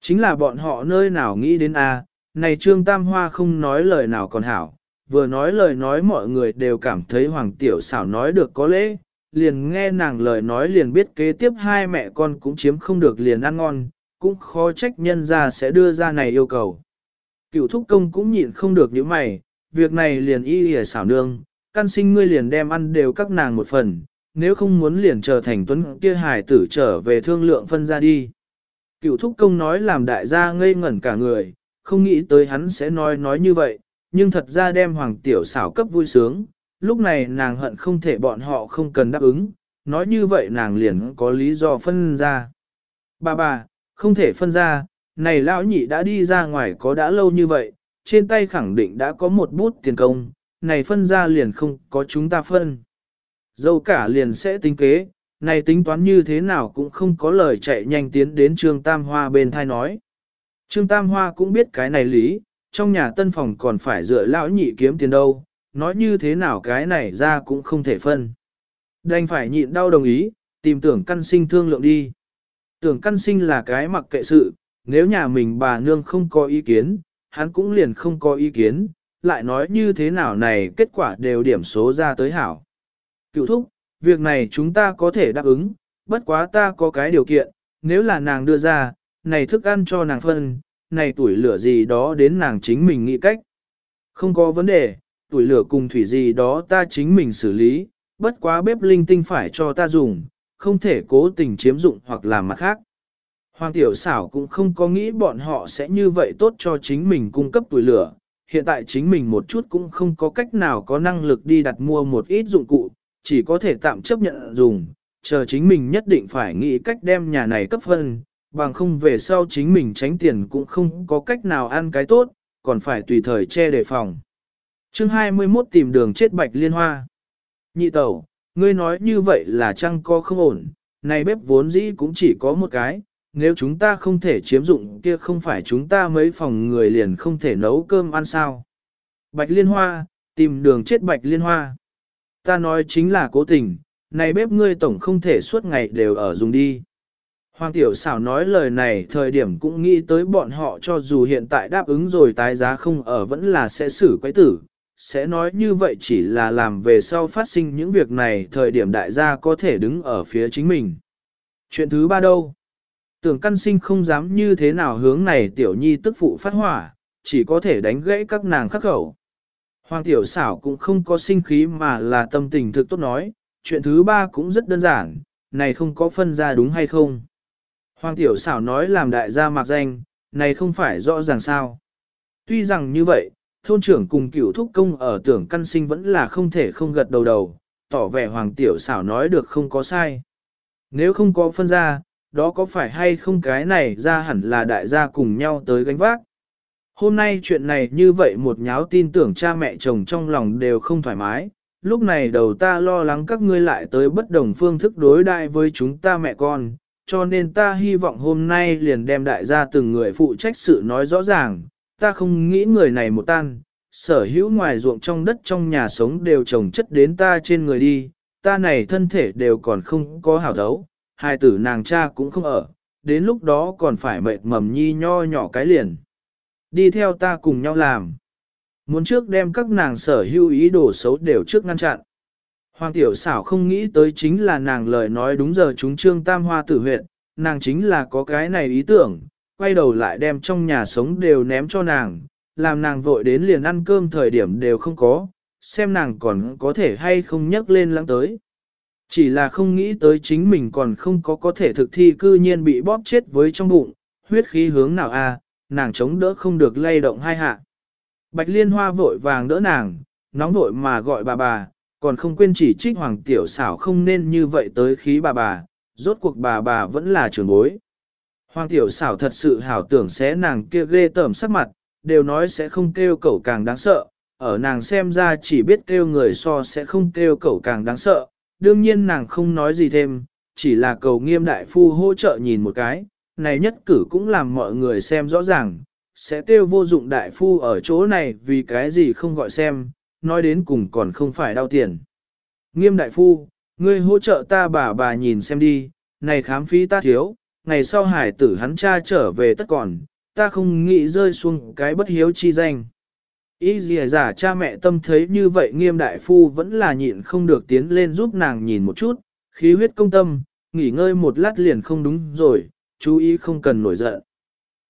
Speaker 1: Chính là bọn họ nơi nào nghĩ đến a này Trương Tam Hoa không nói lời nào còn hảo, vừa nói lời nói mọi người đều cảm thấy Hoàng Tiểu xảo nói được có lễ, liền nghe nàng lời nói liền biết kế tiếp hai mẹ con cũng chiếm không được liền ăn ngon, cũng khó trách nhân ra sẽ đưa ra này yêu cầu. Cựu thúc công cũng nhịn không được những mày, việc này liền y y xảo nương, căn sinh ngươi liền đem ăn đều các nàng một phần, nếu không muốn liền trở thành tuấn kia hài tử trở về thương lượng phân ra đi. Cựu thúc công nói làm đại gia ngây ngẩn cả người, không nghĩ tới hắn sẽ nói nói như vậy, nhưng thật ra đem hoàng tiểu xảo cấp vui sướng, lúc này nàng hận không thể bọn họ không cần đáp ứng, nói như vậy nàng liền có lý do phân ra. Bà bà, không thể phân ra, này lão nhị đã đi ra ngoài có đã lâu như vậy, trên tay khẳng định đã có một bút tiền công, này phân ra liền không có chúng ta phân. Dâu cả liền sẽ tính kế, này tính toán như thế nào cũng không có lời chạy nhanh tiến đến Trương Tam Hoa bên thai nói. Trương Tam Hoa cũng biết cái này lý, trong nhà tân phòng còn phải dựa lão nhị kiếm tiền đâu, nói như thế nào cái này ra cũng không thể phân. Đành phải nhịn đau đồng ý, tìm tưởng căn sinh thương lượng đi. Tưởng căn sinh là cái mặc kệ sự, nếu nhà mình bà nương không có ý kiến, hắn cũng liền không có ý kiến, lại nói như thế nào này kết quả đều điểm số ra tới hảo. Cựu thúc, việc này chúng ta có thể đáp ứng, bất quá ta có cái điều kiện, nếu là nàng đưa ra, này thức ăn cho nàng phân, này tuổi lửa gì đó đến nàng chính mình nghĩ cách. Không có vấn đề, tuổi lửa cùng thủy gì đó ta chính mình xử lý, bất quá bếp linh tinh phải cho ta dùng, không thể cố tình chiếm dụng hoặc làm mặt khác. Hoàng tiểu xảo cũng không có nghĩ bọn họ sẽ như vậy tốt cho chính mình cung cấp tuổi lửa, hiện tại chính mình một chút cũng không có cách nào có năng lực đi đặt mua một ít dụng cụ, chỉ có thể tạm chấp nhận dùng, chờ chính mình nhất định phải nghĩ cách đem nhà này cấp phân, bằng không về sau chính mình tránh tiền cũng không có cách nào ăn cái tốt, còn phải tùy thời che đề phòng. chương 21 tìm đường chết bạch liên hoa. Nhị tẩu, ngươi nói như vậy là chăng có không ổn, này bếp vốn dĩ cũng chỉ có một cái, nếu chúng ta không thể chiếm dụng kia không phải chúng ta mấy phòng người liền không thể nấu cơm ăn sao. Bạch liên hoa, tìm đường chết bạch liên hoa. Ta nói chính là cố tình, này bếp ngươi tổng không thể suốt ngày đều ở dùng đi. Hoàng tiểu xảo nói lời này thời điểm cũng nghĩ tới bọn họ cho dù hiện tại đáp ứng rồi tái giá không ở vẫn là sẽ xử quấy tử, sẽ nói như vậy chỉ là làm về sau phát sinh những việc này thời điểm đại gia có thể đứng ở phía chính mình. Chuyện thứ ba đâu? Tưởng căn sinh không dám như thế nào hướng này tiểu nhi tức phụ phát hỏa, chỉ có thể đánh gãy các nàng khắc khẩu. Hoàng tiểu xảo cũng không có sinh khí mà là tâm tình thực tốt nói, chuyện thứ ba cũng rất đơn giản, này không có phân ra đúng hay không. Hoàng tiểu xảo nói làm đại gia mạc danh, này không phải rõ ràng sao. Tuy rằng như vậy, thôn trưởng cùng cửu thúc công ở tưởng căn sinh vẫn là không thể không gật đầu đầu, tỏ vẻ hoàng tiểu xảo nói được không có sai. Nếu không có phân ra, đó có phải hay không cái này ra hẳn là đại gia cùng nhau tới gánh vác. Hôm nay chuyện này như vậy một nháo tin tưởng cha mẹ chồng trong lòng đều không thoải mái, lúc này đầu ta lo lắng các ngươi lại tới bất đồng phương thức đối đại với chúng ta mẹ con, cho nên ta hy vọng hôm nay liền đem đại gia từng người phụ trách sự nói rõ ràng, ta không nghĩ người này một tan, sở hữu ngoài ruộng trong đất trong nhà sống đều trồng chất đến ta trên người đi, ta này thân thể đều còn không có hảo thấu, hai tử nàng cha cũng không ở, đến lúc đó còn phải mệt mầm nhi nho nhỏ cái liền. Đi theo ta cùng nhau làm. Muốn trước đem các nàng sở hữu ý đồ xấu đều trước ngăn chặn. Hoàng tiểu xảo không nghĩ tới chính là nàng lời nói đúng giờ chúng trương tam hoa tử huyện, nàng chính là có cái này ý tưởng, quay đầu lại đem trong nhà sống đều ném cho nàng, làm nàng vội đến liền ăn cơm thời điểm đều không có, xem nàng còn có thể hay không nhấc lên lắng tới. Chỉ là không nghĩ tới chính mình còn không có có thể thực thi cư nhiên bị bóp chết với trong bụng, huyết khí hướng nào a, nàng chống đỡ không được lay động hai hạ. Bạch liên hoa vội vàng đỡ nàng, nóng vội mà gọi bà bà, còn không quên chỉ trích hoàng tiểu xảo không nên như vậy tới khí bà bà, rốt cuộc bà bà vẫn là trưởng bối. Hoàng tiểu xảo thật sự hảo tưởng sẽ nàng kia ghê tởm sắc mặt, đều nói sẽ không kêu cẩu càng đáng sợ, ở nàng xem ra chỉ biết kêu người so sẽ không kêu cẩu càng đáng sợ, đương nhiên nàng không nói gì thêm, chỉ là cầu nghiêm đại phu hỗ trợ nhìn một cái, này nhất cử cũng làm mọi người xem rõ ràng, sẽ kêu vô dụng đại phu ở chỗ này vì cái gì không gọi xem, nói đến cùng còn không phải đau tiền. Nghiêm đại phu, ngươi hỗ trợ ta bà bà nhìn xem đi, này khám phí ta thiếu, ngày sau hải tử hắn cha trở về tất còn, ta không nghĩ rơi xuống cái bất hiếu chi danh. Ý gì à, giả cha mẹ tâm thấy như vậy nghiêm đại phu vẫn là nhịn không được tiến lên giúp nàng nhìn một chút, khí huyết công tâm, nghỉ ngơi một lát liền không đúng rồi, chú ý không cần nổi giận.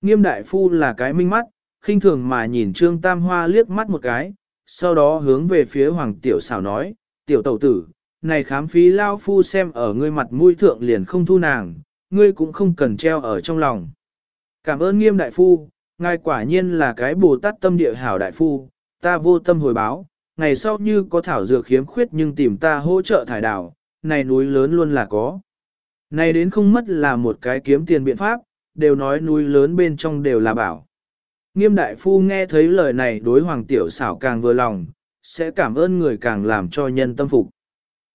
Speaker 1: Nghiêm đại phu là cái minh mắt, khinh thường mà nhìn Trương Tam Hoa liếc mắt một cái, sau đó hướng về phía Hoàng Tiểu xảo nói, Tiểu tẩu tử, này khám phí lao phu xem ở ngươi mặt mũi thượng liền không thu nàng, ngươi cũng không cần treo ở trong lòng. Cảm ơn nghiêm đại phu, ngài quả nhiên là cái bồ tát tâm địa hảo đại phu, ta vô tâm hồi báo, ngày sau như có thảo dược khiếm khuyết nhưng tìm ta hỗ trợ thải đảo, này núi lớn luôn là có. Này đến không mất là một cái kiếm tiền biện pháp, đều nói núi lớn bên trong đều là bảo. Nghiêm đại phu nghe thấy lời này đối hoàng tiểu xảo càng vừa lòng, sẽ cảm ơn người càng làm cho nhân tâm phục.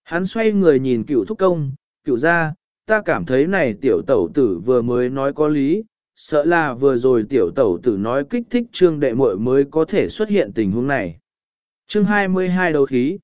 Speaker 1: Hắn xoay người nhìn cựu thúc công, cựu ra, ta cảm thấy này tiểu tẩu tử vừa mới nói có lý, sợ là vừa rồi tiểu tẩu tử nói kích thích trương đệ muội mới có thể xuất hiện tình huống này. Chương 22 đầu khí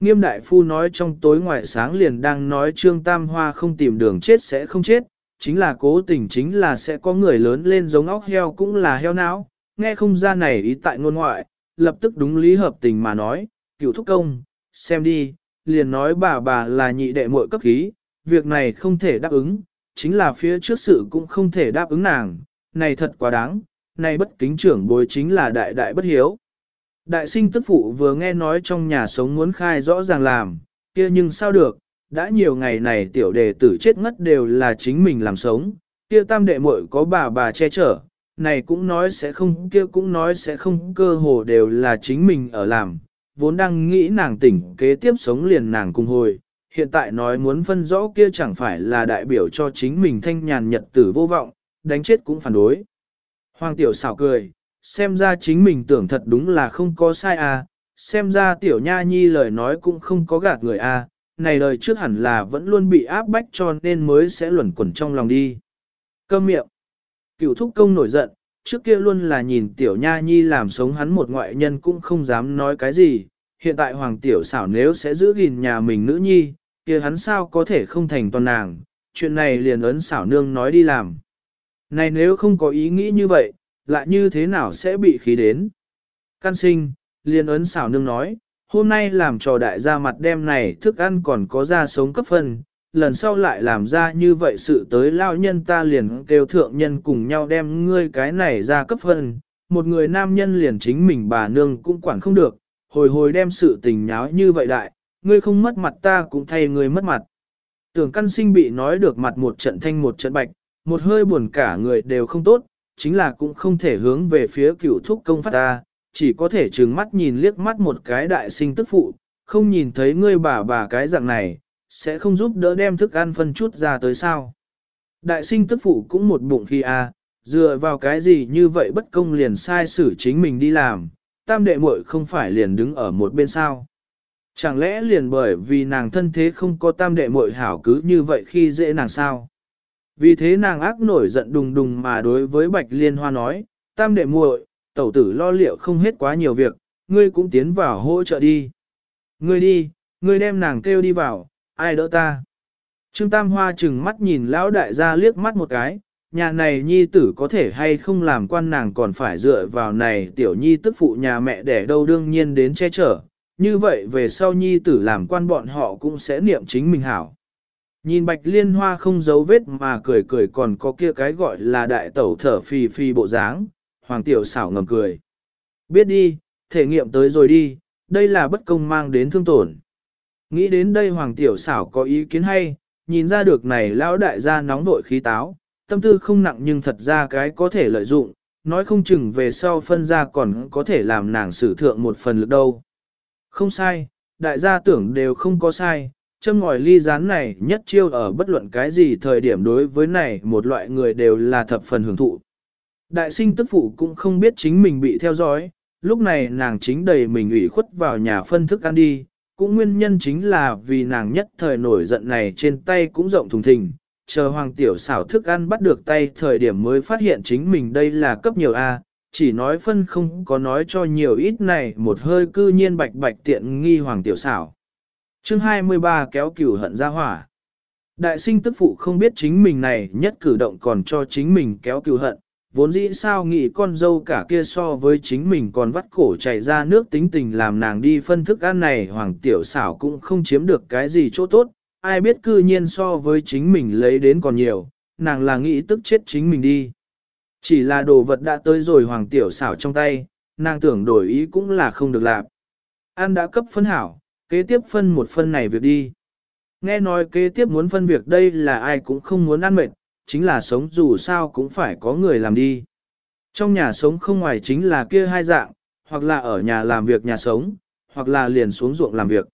Speaker 1: Nghiêm đại phu nói trong tối ngoài sáng liền đang nói trương tam hoa không tìm đường chết sẽ không chết, chính là cố tình chính là sẽ có người lớn lên giống óc heo cũng là heo não, nghe không ra này ý tại ngôn ngoại, lập tức đúng lý hợp tình mà nói, cựu thúc công, xem đi, liền nói bà bà là nhị đệ muội cấp khí, việc này không thể đáp ứng, chính là phía trước sự cũng không thể đáp ứng nàng, này thật quá đáng, này bất kính trưởng bối chính là đại đại bất hiếu. Đại sinh tức phụ vừa nghe nói trong nhà sống muốn khai rõ ràng làm, kia nhưng sao được, đã nhiều ngày này tiểu đề tử chết ngất đều là chính mình làm sống, kia tam đệ muội có bà bà che chở, này cũng nói sẽ không kia cũng nói sẽ không cơ hồ đều là chính mình ở làm, vốn đang nghĩ nàng tỉnh kế tiếp sống liền nàng cùng hồi, hiện tại nói muốn phân rõ kia chẳng phải là đại biểu cho chính mình thanh nhàn nhật tử vô vọng, đánh chết cũng phản đối. Hoàng tiểu xảo cười, xem ra chính mình tưởng thật đúng là không có sai à, xem ra tiểu nha nhi lời nói cũng không có gạt người à, này lời trước hẳn là vẫn luôn bị áp bách cho nên mới sẽ luẩn quẩn trong lòng đi. Câm miệng. Cựu thúc công nổi giận, trước kia luôn là nhìn tiểu nha nhi làm sống hắn một ngoại nhân cũng không dám nói cái gì, hiện tại hoàng tiểu xảo nếu sẽ giữ gìn nhà mình nữ nhi, kia hắn sao có thể không thành toàn nàng, chuyện này liền ấn xảo nương nói đi làm. Này nếu không có ý nghĩ như vậy, lại như thế nào sẽ bị khí đến? Căn sinh, liền ấn xảo nương nói, hôm nay làm trò đại gia mặt đem này thức ăn còn có ra sống cấp phân, lần sau lại làm ra như vậy sự tới lao nhân ta liền kêu thượng nhân cùng nhau đem ngươi cái này ra cấp phân, một người nam nhân liền chính mình bà nương cũng quản không được, hồi hồi đem sự tình nháo như vậy đại, ngươi không mất mặt ta cũng thay ngươi mất mặt. Tưởng căn sinh bị nói được mặt một trận thanh một trận bạch, một hơi buồn cả người đều không tốt, chính là cũng không thể hướng về phía cựu thúc công phát ta, chỉ có thể trừng mắt nhìn liếc mắt một cái đại sinh tức phụ, không nhìn thấy ngươi bà bà cái dạng này, sẽ không giúp đỡ đem thức ăn phân chút ra tới sao. Đại sinh tức phụ cũng một bụng khi a à, dựa vào cái gì như vậy bất công liền sai xử chính mình đi làm, tam đệ muội không phải liền đứng ở một bên sao. Chẳng lẽ liền bởi vì nàng thân thế không có tam đệ muội hảo cứ như vậy khi dễ nàng sao? Vì thế nàng ác nổi giận đùng đùng mà đối với Bạch Liên Hoa nói, tam đệ muội, tẩu tử lo liệu không hết quá nhiều việc, ngươi cũng tiến vào hỗ trợ đi. Ngươi đi, ngươi đem nàng kêu đi vào, ai đỡ ta? Trương Tam Hoa chừng mắt nhìn lão đại gia liếc mắt một cái, nhà này nhi tử có thể hay không làm quan nàng còn phải dựa vào này tiểu nhi tức phụ nhà mẹ để đâu đương nhiên đến che chở, như vậy về sau nhi tử làm quan bọn họ cũng sẽ niệm chính mình hảo. Nhìn bạch liên hoa không giấu vết mà cười cười còn có kia cái gọi là đại tẩu thở phì phì bộ dáng, hoàng tiểu xảo ngầm cười. Biết đi, thể nghiệm tới rồi đi, đây là bất công mang đến thương tổn. Nghĩ đến đây hoàng tiểu xảo có ý kiến hay, nhìn ra được này lão đại gia nóng vội khí táo, tâm tư không nặng nhưng thật ra cái có thể lợi dụng, nói không chừng về sau phân ra còn có thể làm nàng sử thượng một phần lực đâu. Không sai, đại gia tưởng đều không có sai, châm ngòi ly rán này nhất chiêu ở bất luận cái gì thời điểm đối với này một loại người đều là thập phần hưởng thụ. Đại sinh tức phụ cũng không biết chính mình bị theo dõi, lúc này nàng chính đầy mình ủy khuất vào nhà phân thức ăn đi, cũng nguyên nhân chính là vì nàng nhất thời nổi giận này trên tay cũng rộng thùng thình, chờ hoàng tiểu xảo thức ăn bắt được tay thời điểm mới phát hiện chính mình đây là cấp nhiều A, chỉ nói phân không có nói cho nhiều ít này một hơi cư nhiên bạch bạch tiện nghi hoàng tiểu xảo. chương 23 kéo cửu hận ra hỏa. Đại sinh tức phụ không biết chính mình này nhất cử động còn cho chính mình kéo cửu hận, vốn dĩ sao nghĩ con dâu cả kia so với chính mình còn vắt cổ chạy ra nước tính tình làm nàng đi phân thức ăn này hoàng tiểu xảo cũng không chiếm được cái gì chỗ tốt, ai biết cư nhiên so với chính mình lấy đến còn nhiều, nàng là nghĩ tức chết chính mình đi. Chỉ là đồ vật đã tới rồi hoàng tiểu xảo trong tay, nàng tưởng đổi ý cũng là không được làm. An đã cấp phân hảo, kế tiếp phân một phân này việc đi. Nghe nói kế tiếp muốn phân việc đây là ai cũng không muốn ăn mệt, chính là sống dù sao cũng phải có người làm đi. Trong nhà sống không ngoài chính là kia hai dạng, hoặc là ở nhà làm việc nhà sống, hoặc là liền xuống ruộng làm việc.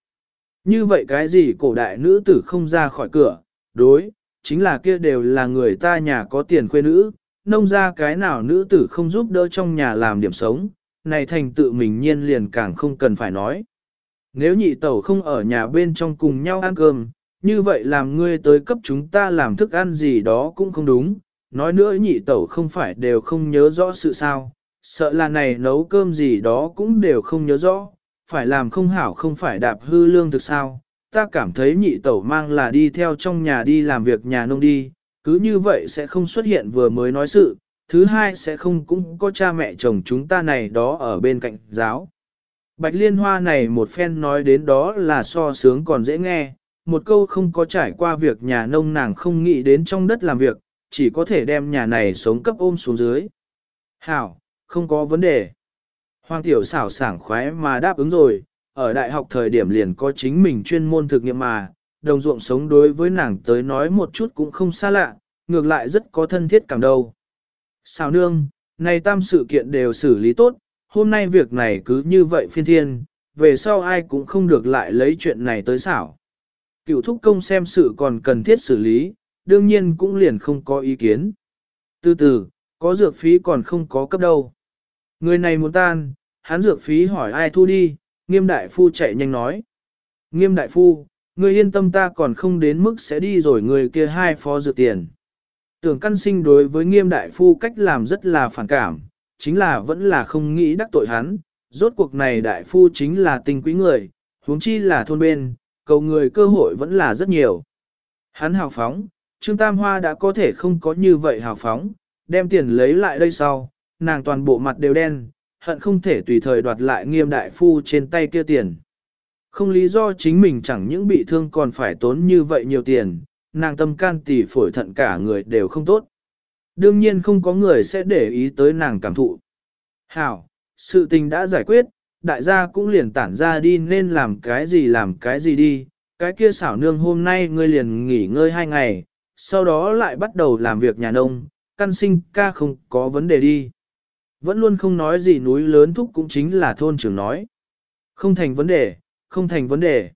Speaker 1: Như vậy cái gì cổ đại nữ tử không ra khỏi cửa, đối, chính là kia đều là người ta nhà có tiền quê nữ, nông ra cái nào nữ tử không giúp đỡ trong nhà làm điểm sống, này thành tự mình nhiên liền càng không cần phải nói. Nếu nhị tẩu không ở nhà bên trong cùng nhau ăn cơm, như vậy làm ngươi tới cấp chúng ta làm thức ăn gì đó cũng không đúng, nói nữa nhị tẩu không phải đều không nhớ rõ sự sao, sợ là này nấu cơm gì đó cũng đều không nhớ rõ, phải làm không hảo không phải đạp hư lương thực sao, ta cảm thấy nhị tẩu mang là đi theo trong nhà đi làm việc nhà nông đi, cứ như vậy sẽ không xuất hiện vừa mới nói sự, thứ hai sẽ không cũng có cha mẹ chồng chúng ta này đó ở bên cạnh giáo. Bạch liên hoa này một phen nói đến đó là so sướng còn dễ nghe, một câu không có trải qua việc nhà nông nàng không nghĩ đến trong đất làm việc, chỉ có thể đem nhà này sống cấp ôm xuống dưới. Hảo, không có vấn đề. Hoàng tiểu xảo sảng khoái mà đáp ứng rồi, ở đại học thời điểm liền có chính mình chuyên môn thực nghiệm mà, đồng ruộng sống đối với nàng tới nói một chút cũng không xa lạ, ngược lại rất có thân thiết cảm đâu. Xào nương, này tam sự kiện đều xử lý tốt, hôm nay việc này cứ như vậy phiên thiên, về sau ai cũng không được lại lấy chuyện này tới xảo. Cựu thúc công xem sự còn cần thiết xử lý, đương nhiên cũng liền không có ý kiến. Từ từ, có dược phí còn không có cấp đâu. Người này muốn tan, hắn dược phí hỏi ai thu đi, nghiêm đại phu chạy nhanh nói. Nghiêm đại phu, Ngươi yên tâm ta còn không đến mức sẽ đi rồi người kia hai phó dự tiền. Tưởng căn sinh đối với nghiêm đại phu cách làm rất là phản cảm, chính là vẫn là không nghĩ đắc tội hắn, rốt cuộc này đại phu chính là tình quý người, huống chi là thôn bên, cầu người cơ hội vẫn là rất nhiều. Hắn hào phóng, Trương Tam Hoa đã có thể không có như vậy hào phóng, đem tiền lấy lại đây sau, nàng toàn bộ mặt đều đen, hận không thể tùy thời đoạt lại nghiêm đại phu trên tay kia tiền. Không lý do chính mình chẳng những bị thương còn phải tốn như vậy nhiều tiền, nàng tâm can tỷ phổi thận cả người đều không tốt. Đương nhiên không có người sẽ để ý tới nàng cảm thụ. Hảo, sự tình đã giải quyết, đại gia cũng liền tản ra đi nên làm cái gì làm cái gì đi. Cái kia xảo nương hôm nay ngươi liền nghỉ ngơi hai ngày, sau đó lại bắt đầu làm việc nhà nông, căn sinh ca không có vấn đề đi. Vẫn luôn không nói gì núi lớn thúc cũng chính là thôn trưởng nói. Không thành vấn đề, không thành vấn đề.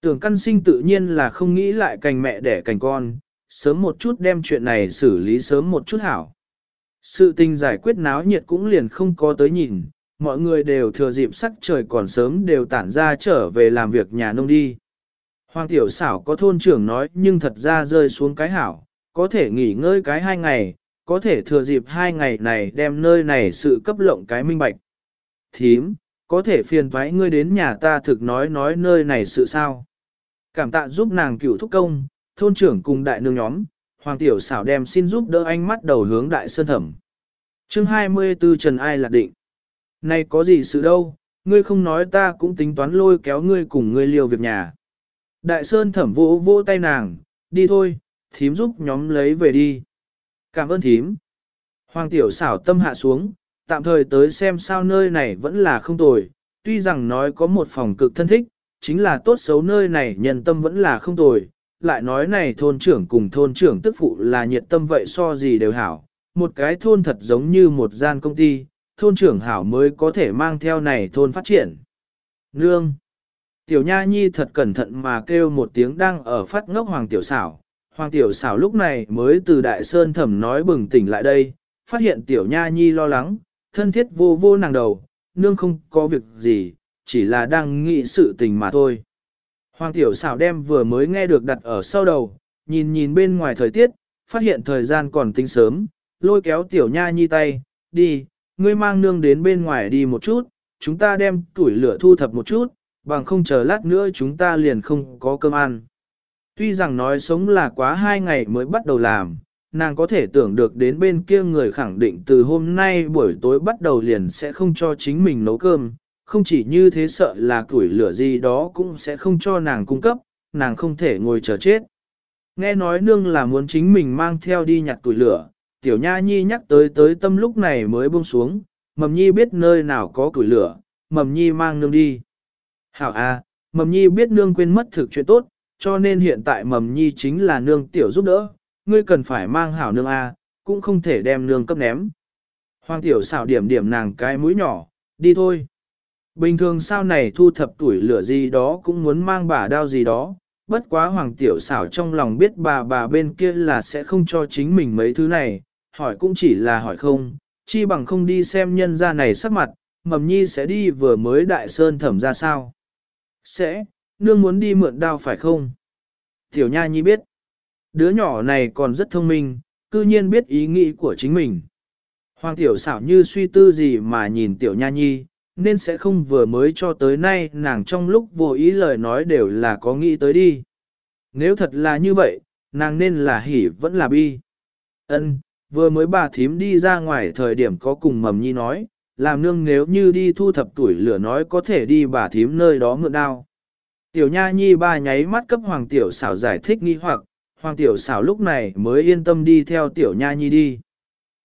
Speaker 1: Tưởng căn sinh tự nhiên là không nghĩ lại cành mẹ đẻ cành con, sớm một chút đem chuyện này xử lý sớm một chút hảo. Sự tình giải quyết náo nhiệt cũng liền không có tới nhìn, mọi người đều thừa dịp sắc trời còn sớm đều tản ra trở về làm việc nhà nông đi. Hoàng tiểu xảo có thôn trưởng nói nhưng thật ra rơi xuống cái hảo, có thể nghỉ ngơi cái hai ngày, có thể thừa dịp hai ngày này đem nơi này sự cấp lộng cái minh bạch. Thím, có thể phiền thoái ngươi đến nhà ta thực nói nói nơi này sự sao. Cảm tạ giúp nàng cựu thúc công, thôn trưởng cùng đại nương nhóm, hoàng tiểu xảo đem xin giúp đỡ anh mắt đầu hướng đại sơn thẩm. chương 24 Trần Ai Lạc Định. Này có gì sự đâu, ngươi không nói ta cũng tính toán lôi kéo ngươi cùng ngươi liều việc nhà. Đại sơn thẩm vỗ vỗ tay nàng, đi thôi, thím giúp nhóm lấy về đi. Cảm ơn thím. Hoàng tiểu xảo tâm hạ xuống, tạm thời tới xem sao nơi này vẫn là không tồi, tuy rằng nói có một phòng cực thân thích, chính là tốt xấu nơi này nhân tâm vẫn là không tồi, lại nói này thôn trưởng cùng thôn trưởng tức phụ là nhiệt tâm vậy so gì đều hảo, một cái thôn thật giống như một gian công ty, thôn trưởng hảo mới có thể mang theo này thôn phát triển. Nương! Tiểu Nha Nhi thật cẩn thận mà kêu một tiếng đang ở phát ngốc Hoàng Tiểu Xảo. Hoàng Tiểu Xảo lúc này mới từ Đại Sơn thẩm nói bừng tỉnh lại đây, phát hiện Tiểu Nha Nhi lo lắng, thân thiết vô vô nàng đầu, nương không có việc gì, chỉ là đang nghĩ sự tình mà thôi. Hoàng Tiểu Xảo đem vừa mới nghe được đặt ở sau đầu, nhìn nhìn bên ngoài thời tiết, phát hiện thời gian còn tính sớm, lôi kéo Tiểu Nha Nhi tay, đi, ngươi mang nương đến bên ngoài đi một chút, chúng ta đem tuổi lửa thu thập một chút, bằng không chờ lát nữa chúng ta liền không có cơm ăn. Tuy rằng nói sống là quá hai ngày mới bắt đầu làm, nàng có thể tưởng được đến bên kia người khẳng định từ hôm nay buổi tối bắt đầu liền sẽ không cho chính mình nấu cơm, không chỉ như thế sợ là củi lửa gì đó cũng sẽ không cho nàng cung cấp, nàng không thể ngồi chờ chết. Nghe nói nương là muốn chính mình mang theo đi nhặt củi lửa, tiểu nha nhi nhắc tới tới tâm lúc này mới buông xuống, mầm nhi biết nơi nào có củi lửa, mầm nhi mang nương đi. Hảo a, mầm nhi biết nương quên mất thực chuyện tốt, cho nên hiện tại mầm nhi chính là nương tiểu giúp đỡ, ngươi cần phải mang hảo nương a, cũng không thể đem nương cấp ném. Hoàng tiểu xảo điểm điểm nàng cái mũi nhỏ, đi thôi. Bình thường sao này thu thập tuổi lửa gì đó cũng muốn mang bà đao gì đó, bất quá hoàng tiểu xảo trong lòng biết bà bà bên kia là sẽ không cho chính mình mấy thứ này, hỏi cũng chỉ là hỏi không, chi bằng không đi xem nhân gia này sắc mặt, mầm nhi sẽ đi vừa mới đại sơn thẩm ra sao. Sẽ, nương muốn đi mượn đao phải không? Tiểu nha nhi biết, đứa nhỏ này còn rất thông minh, cư nhiên biết ý nghĩ của chính mình. Hoàng tiểu xảo như suy tư gì mà nhìn tiểu nha nhi, nên sẽ không vừa mới cho tới nay nàng trong lúc vô ý lời nói đều là có nghĩ tới đi. Nếu thật là như vậy, nàng nên là hỉ vẫn là bi. Ân, vừa mới bà thím đi ra ngoài thời điểm có cùng mầm nhi nói, làm nương nếu như đi thu thập tuổi lửa nói có thể đi bà thím nơi đó mượn đao. Tiểu nha nhi ba nháy mắt cấp hoàng tiểu xảo giải thích nghi hoặc, hoàng tiểu xảo lúc này mới yên tâm đi theo tiểu nha nhi đi.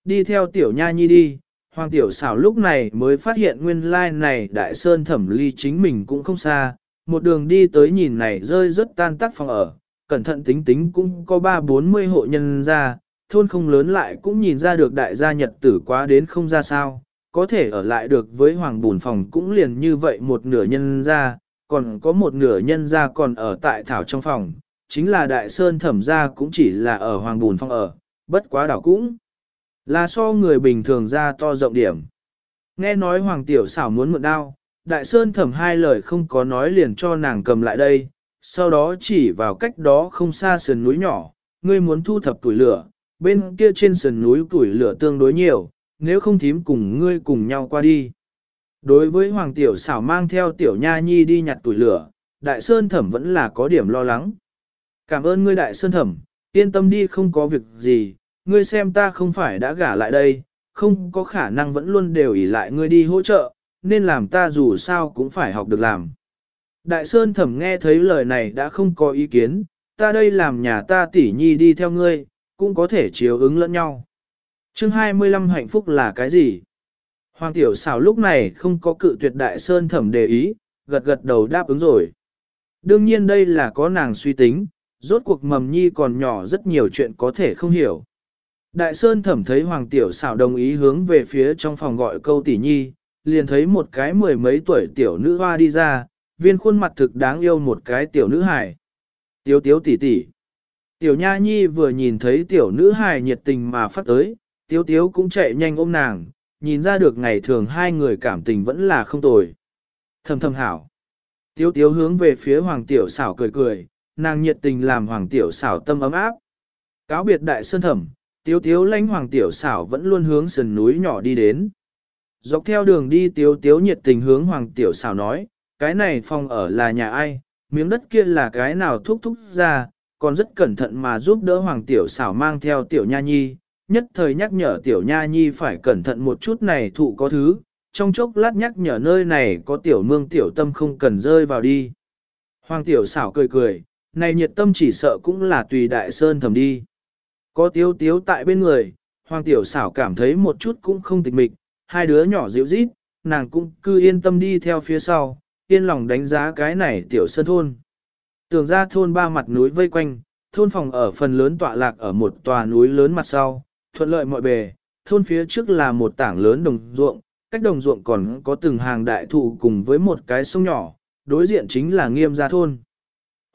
Speaker 1: Đi theo tiểu nha nhi đi, hoàng tiểu xảo lúc này mới phát hiện nguyên lai này đại sơn thẩm ly chính mình cũng không xa, một đường đi tới nhìn này rơi rất tan tác phòng ở, cẩn thận tính tính cũng có ba bốn mươi hộ nhân ra, thôn không lớn lại cũng nhìn ra được đại gia nhật tử quá đến không ra sao, có thể ở lại được với hoàng bùn phòng cũng liền như vậy một nửa nhân ra, còn có một nửa nhân ra còn ở tại thảo trong phòng, chính là đại sơn thẩm ra cũng chỉ là ở hoàng bùn phong ở, bất quá đảo cũng là so người bình thường ra to rộng điểm. Nghe nói hoàng tiểu xảo muốn mượn đao, đại sơn thẩm hai lời không có nói liền cho nàng cầm lại đây, sau đó chỉ vào cách đó không xa sườn núi nhỏ, ngươi muốn thu thập tuổi lửa, bên kia trên sườn núi tuổi lửa tương đối nhiều, nếu không thím cùng ngươi cùng nhau qua đi. Đối với Hoàng Tiểu xảo mang theo Tiểu Nha Nhi đi nhặt tuổi lửa, Đại Sơn Thẩm vẫn là có điểm lo lắng. Cảm ơn ngươi Đại Sơn Thẩm, yên tâm đi không có việc gì, ngươi xem ta không phải đã gả lại đây, không có khả năng vẫn luôn đều ỉ lại ngươi đi hỗ trợ, nên làm ta dù sao cũng phải học được làm. Đại Sơn Thẩm nghe thấy lời này đã không có ý kiến, ta đây làm nhà ta tỷ nhi đi theo ngươi, cũng có thể chiếu ứng lẫn nhau. Chương 25 hạnh phúc là cái gì? Hoàng tiểu xảo lúc này không có cự tuyệt đại sơn thẩm đề ý, gật gật đầu đáp ứng rồi. Đương nhiên đây là có nàng suy tính, rốt cuộc mầm nhi còn nhỏ rất nhiều chuyện có thể không hiểu. Đại Sơn thẩm thấy Hoàng Tiểu xảo đồng ý hướng về phía trong phòng gọi câu tỷ nhi, liền thấy một cái mười mấy tuổi tiểu nữ hoa đi ra, viên khuôn mặt thực đáng yêu một cái tiểu nữ hài. Tiếu tiếu tỷ tỷ. Tiểu nha nhi vừa nhìn thấy tiểu nữ hài nhiệt tình mà phát tới, tiếu tiếu cũng chạy nhanh ôm nàng, nhìn ra được ngày thường hai người cảm tình vẫn là không tồi. Thầm thầm hảo. Tiếu tiếu hướng về phía hoàng tiểu xảo cười cười, nàng nhiệt tình làm hoàng tiểu xảo tâm ấm áp. Cáo biệt đại sơn thẩm, tiếu tiếu lãnh hoàng tiểu xảo vẫn luôn hướng sườn núi nhỏ đi đến. Dọc theo đường đi tiếu tiếu nhiệt tình hướng hoàng tiểu xảo nói, cái này phòng ở là nhà ai, miếng đất kia là cái nào thúc thúc ra, còn rất cẩn thận mà giúp đỡ hoàng tiểu xảo mang theo tiểu nha nhi, nhất thời nhắc nhở tiểu nha nhi phải cẩn thận một chút này thụ có thứ, trong chốc lát nhắc nhở nơi này có tiểu mương tiểu tâm không cần rơi vào đi. Hoàng tiểu xảo cười cười, này nhiệt tâm chỉ sợ cũng là tùy đại sơn thầm đi. Có tiếu tiếu tại bên người, hoàng tiểu xảo cảm thấy một chút cũng không tịch mịch, hai đứa nhỏ dịu rít, nàng cũng cứ yên tâm đi theo phía sau, yên lòng đánh giá cái này tiểu sơn thôn. Tường ra thôn ba mặt núi vây quanh, thôn phòng ở phần lớn tọa lạc ở một tòa núi lớn mặt sau, thuận lợi mọi bề, thôn phía trước là một tảng lớn đồng ruộng, cách đồng ruộng còn có từng hàng đại thụ cùng với một cái sông nhỏ, đối diện chính là nghiêm gia thôn.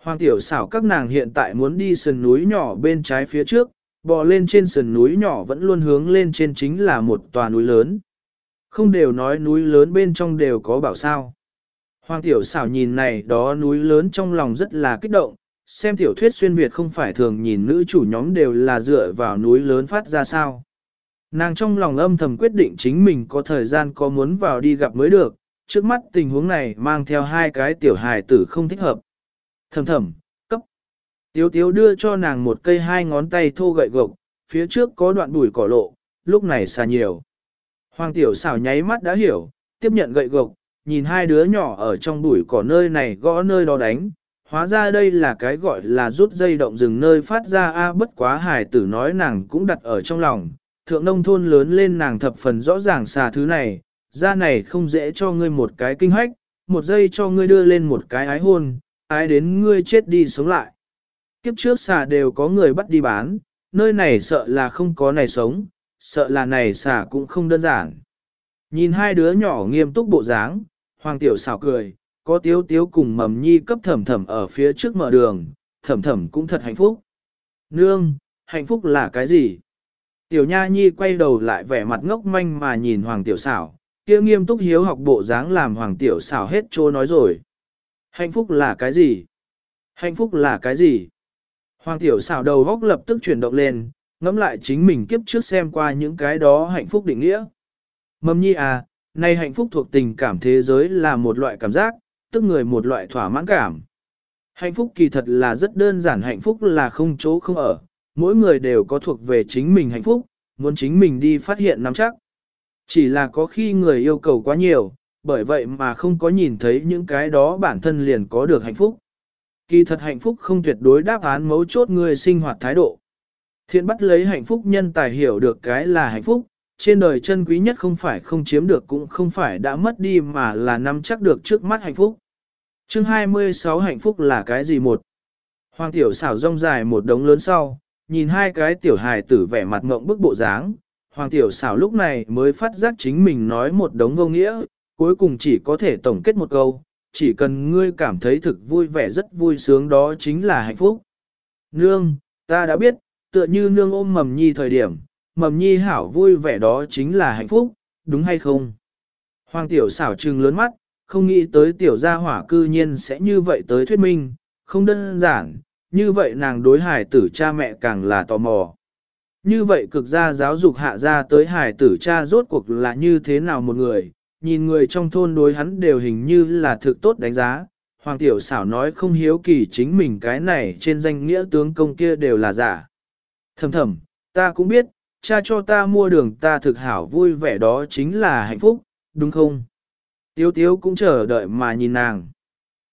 Speaker 1: Hoàng tiểu xảo các nàng hiện tại muốn đi sườn núi nhỏ bên trái phía trước, bò lên trên sườn núi nhỏ vẫn luôn hướng lên trên chính là một tòa núi lớn. Không đều nói núi lớn bên trong đều có bảo sao. Hoàng tiểu xảo nhìn này đó núi lớn trong lòng rất là kích động, xem tiểu thuyết xuyên Việt không phải thường nhìn nữ chủ nhóm đều là dựa vào núi lớn phát ra sao. Nàng trong lòng âm thầm quyết định chính mình có thời gian có muốn vào đi gặp mới được, trước mắt tình huống này mang theo hai cái tiểu hài tử không thích hợp. Thầm thầm, cấp. Tiếu tiếu đưa cho nàng một cây hai ngón tay thô gậy gộc, phía trước có đoạn bùi cỏ lộ, lúc này xa nhiều. Hoàng tiểu xảo nháy mắt đã hiểu, tiếp nhận gậy gộc, nhìn hai đứa nhỏ ở trong bụi cỏ nơi này gõ nơi đó đánh. Hóa ra đây là cái gọi là rút dây động rừng nơi phát ra a bất quá hải tử nói nàng cũng đặt ở trong lòng. Thượng nông thôn lớn lên nàng thập phần rõ ràng xà thứ này, ra này không dễ cho ngươi một cái kinh hách, một giây cho ngươi đưa lên một cái ái hôn, Ai đến ngươi chết đi sống lại. Kiếp trước xà đều có người bắt đi bán, nơi này sợ là không có này sống, sợ là này xà cũng không đơn giản. Nhìn hai đứa nhỏ nghiêm túc bộ dáng, Hoàng tiểu xảo cười, có tiếu tiếu cùng mầm nhi cấp thẩm thẩm ở phía trước mở đường, thẩm thẩm cũng thật hạnh phúc. Nương, hạnh phúc là cái gì? Tiểu nha nhi quay đầu lại vẻ mặt ngốc manh mà nhìn hoàng tiểu xảo, kia nghiêm túc hiếu học bộ dáng làm hoàng tiểu xảo hết trô nói rồi. Hạnh phúc là cái gì? Hạnh phúc là cái gì? Hoàng tiểu xảo đầu góc lập tức chuyển động lên, ngẫm lại chính mình kiếp trước xem qua những cái đó hạnh phúc định nghĩa. Mầm nhi à, nay hạnh phúc thuộc tình cảm thế giới là một loại cảm giác, tức người một loại thỏa mãn cảm. Hạnh phúc kỳ thật là rất đơn giản hạnh phúc là không chỗ không ở, mỗi người đều có thuộc về chính mình hạnh phúc, muốn chính mình đi phát hiện nắm chắc. Chỉ là có khi người yêu cầu quá nhiều, bởi vậy mà không có nhìn thấy những cái đó bản thân liền có được hạnh phúc. Kỳ thật hạnh phúc không tuyệt đối đáp án mấu chốt người sinh hoạt thái độ. Thiện bắt lấy hạnh phúc nhân tài hiểu được cái là hạnh phúc, trên đời chân quý nhất không phải không chiếm được cũng không phải đã mất đi mà là nắm chắc được trước mắt hạnh phúc. Chương 26 hạnh phúc là cái gì một? Hoàng tiểu xảo rong dài một đống lớn sau, nhìn hai cái tiểu hài tử vẻ mặt ngộng bức bộ dáng. Hoàng tiểu xảo lúc này mới phát giác chính mình nói một đống vô nghĩa, cuối cùng chỉ có thể tổng kết một câu, chỉ cần ngươi cảm thấy thực vui vẻ rất vui sướng đó chính là hạnh phúc. Nương, ta đã biết, tựa như nương ôm mầm nhi thời điểm, mầm nhi hảo vui vẻ đó chính là hạnh phúc, đúng hay không? Hoàng tiểu xảo trừng lớn mắt, không nghĩ tới tiểu gia hỏa cư nhiên sẽ như vậy tới thuyết minh, không đơn giản, như vậy nàng đối hải tử cha mẹ càng là tò mò. Như vậy cực gia giáo dục hạ ra tới hải tử cha rốt cuộc là như thế nào một người, nhìn người trong thôn đối hắn đều hình như là thực tốt đánh giá. Hoàng tiểu xảo nói không hiếu kỳ chính mình cái này trên danh nghĩa tướng công kia đều là giả. Thầm thầm, ta cũng biết, cha cho ta mua đường ta thực hảo vui vẻ đó chính là hạnh phúc, đúng không? Tiếu tiếu cũng chờ đợi mà nhìn nàng.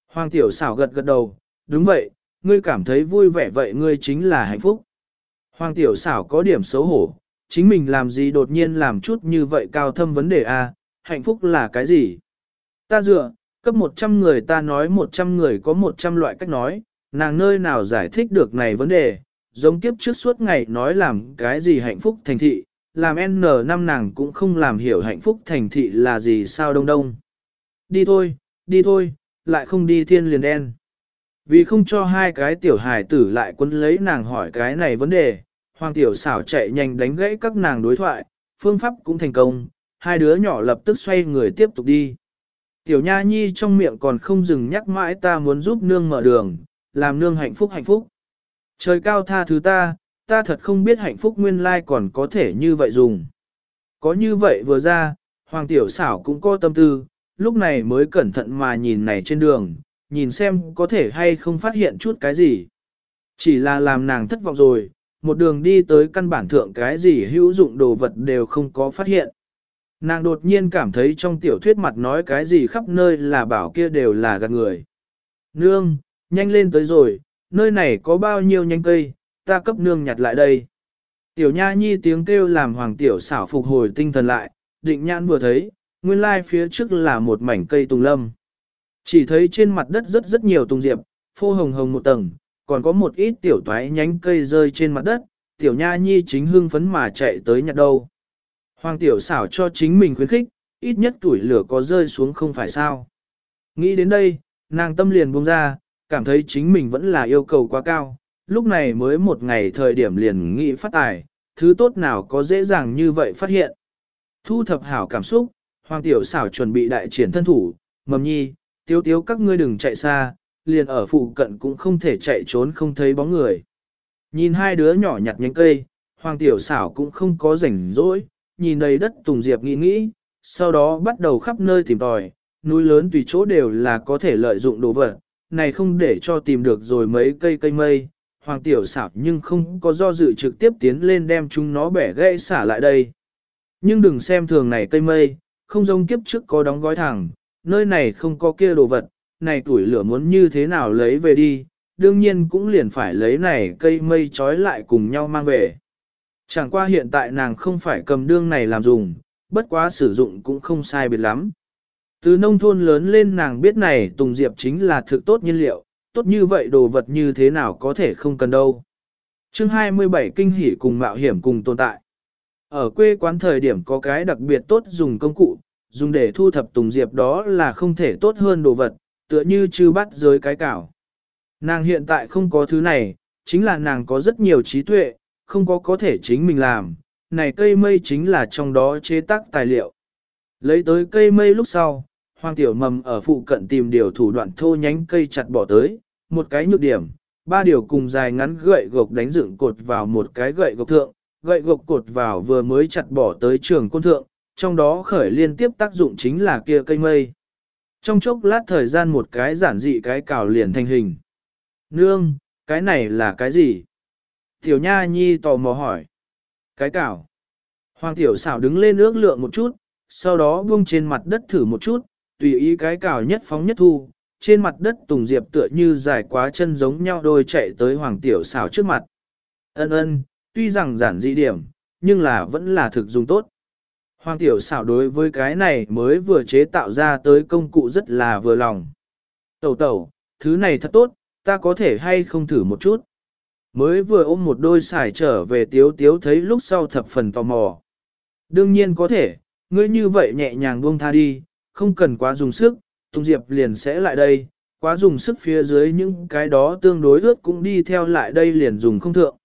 Speaker 1: Hoàng tiểu xảo gật gật đầu, đúng vậy, ngươi cảm thấy vui vẻ vậy ngươi chính là hạnh phúc. Hoàng tiểu xảo có điểm xấu hổ, chính mình làm gì đột nhiên làm chút như vậy cao thâm vấn đề a à? Hạnh phúc là cái gì? Ta dựa, cấp 100 người ta nói 100 người có 100 loại cách nói, nàng nơi nào giải thích được này vấn đề, giống kiếp trước suốt ngày nói làm cái gì hạnh phúc thành thị, làm N năm nàng cũng không làm hiểu hạnh phúc thành thị là gì sao đông đông. Đi thôi, đi thôi, lại không đi thiên liền đen. Vì không cho hai cái tiểu hài tử lại quân lấy nàng hỏi cái này vấn đề, hoàng tiểu xảo chạy nhanh đánh gãy các nàng đối thoại, phương pháp cũng thành công, hai đứa nhỏ lập tức xoay người tiếp tục đi. Tiểu nha nhi trong miệng còn không dừng nhắc mãi ta muốn giúp nương mở đường, làm nương hạnh phúc hạnh phúc. Trời cao tha thứ ta, ta thật không biết hạnh phúc nguyên lai còn có thể như vậy dùng. Có như vậy vừa ra, hoàng tiểu xảo cũng có tâm tư, lúc này mới cẩn thận mà nhìn này trên đường, nhìn xem có thể hay không phát hiện chút cái gì. Chỉ là làm nàng thất vọng rồi, một đường đi tới căn bản thượng cái gì hữu dụng đồ vật đều không có phát hiện. Nàng đột nhiên cảm thấy trong tiểu thuyết mặt nói cái gì khắp nơi là bảo kia đều là gạt người. Nương, nhanh lên tới rồi, nơi này có bao nhiêu nhánh cây, ta cấp nương nhặt lại đây. Tiểu nha nhi tiếng kêu làm hoàng tiểu xảo phục hồi tinh thần lại, định nhãn vừa thấy, nguyên lai phía trước là một mảnh cây tùng lâm. Chỉ thấy trên mặt đất rất rất nhiều tùng diệp, phô hồng hồng một tầng, còn có một ít tiểu toái nhánh cây rơi trên mặt đất, tiểu nha nhi chính hưng phấn mà chạy tới nhặt đâu. Hoàng tiểu xảo cho chính mình khuyến khích, ít nhất tuổi lửa có rơi xuống không phải sao. Nghĩ đến đây, nàng tâm liền buông ra, cảm thấy chính mình vẫn là yêu cầu quá cao, lúc này mới một ngày thời điểm liền nghĩ phát tài, thứ tốt nào có dễ dàng như vậy phát hiện. Thu thập hảo cảm xúc, Hoàng tiểu xảo chuẩn bị đại triển thân thủ, mầm nhi, tiếu tiếu các ngươi đừng chạy xa, liền ở phụ cận cũng không thể chạy trốn không thấy bóng người. Nhìn hai đứa nhỏ nhặt nhánh cây, Hoàng tiểu xảo cũng không có rảnh rỗi, nhìn đầy đất tùng diệp nghĩ nghĩ, sau đó bắt đầu khắp nơi tìm tòi, núi lớn tùy chỗ đều là có thể lợi dụng đồ vật, này không để cho tìm được rồi mấy cây cây mây, hoàng tiểu xảo nhưng không có do dự trực tiếp tiến lên đem chúng nó bẻ gãy xả lại đây. Nhưng đừng xem thường này cây mây, không giống kiếp trước có đóng gói thẳng, nơi này không có kia đồ vật, này tuổi lửa muốn như thế nào lấy về đi, đương nhiên cũng liền phải lấy này cây mây trói lại cùng nhau mang về. Chẳng qua hiện tại nàng không phải cầm đương này làm dùng, bất quá sử dụng cũng không sai biệt lắm. Từ nông thôn lớn lên nàng biết này Tùng Diệp chính là thực tốt nhiên liệu, tốt như vậy đồ vật như thế nào có thể không cần đâu. chương 27 kinh hỉ cùng mạo hiểm cùng tồn tại. Ở quê quán thời điểm có cái đặc biệt tốt dùng công cụ, dùng để thu thập Tùng Diệp đó là không thể tốt hơn đồ vật, tựa như chư bắt giới cái cảo. Nàng hiện tại không có thứ này, chính là nàng có rất nhiều trí tuệ, không có có thể chính mình làm, này cây mây chính là trong đó chế tác tài liệu. Lấy tới cây mây lúc sau, Hoàng Tiểu Mầm ở phụ cận tìm điều thủ đoạn thô nhánh cây chặt bỏ tới, một cái nhược điểm, ba điều cùng dài ngắn gậy gộc đánh dựng cột vào một cái gậy gộc thượng, gậy gộc cột vào vừa mới chặt bỏ tới trường côn thượng, trong đó khởi liên tiếp tác dụng chính là kia cây mây. Trong chốc lát thời gian một cái giản dị cái cào liền thành hình. Nương, cái này là cái gì? Tiểu Nha Nhi tò mò hỏi. Cái cào. Hoàng Tiểu xảo đứng lên ước lượng một chút, sau đó buông trên mặt đất thử một chút, tùy ý cái cào nhất phóng nhất thu, trên mặt đất Tùng Diệp tựa như dài quá chân giống nhau đôi chạy tới Hoàng Tiểu xảo trước mặt. Ân ân, tuy rằng giản dị điểm, nhưng là vẫn là thực dùng tốt. Hoàng Tiểu xảo đối với cái này mới vừa chế tạo ra tới công cụ rất là vừa lòng. Tẩu tẩu, thứ này thật tốt, ta có thể hay không thử một chút. Mới vừa ôm một đôi xài trở về tiếu tiếu thấy lúc sau thập phần tò mò. Đương nhiên có thể, ngươi như vậy nhẹ nhàng buông tha đi, không cần quá dùng sức, Tùng Diệp liền sẽ lại đây, quá dùng sức phía dưới những cái đó tương đối ướt cũng đi theo lại đây liền dùng không thượng.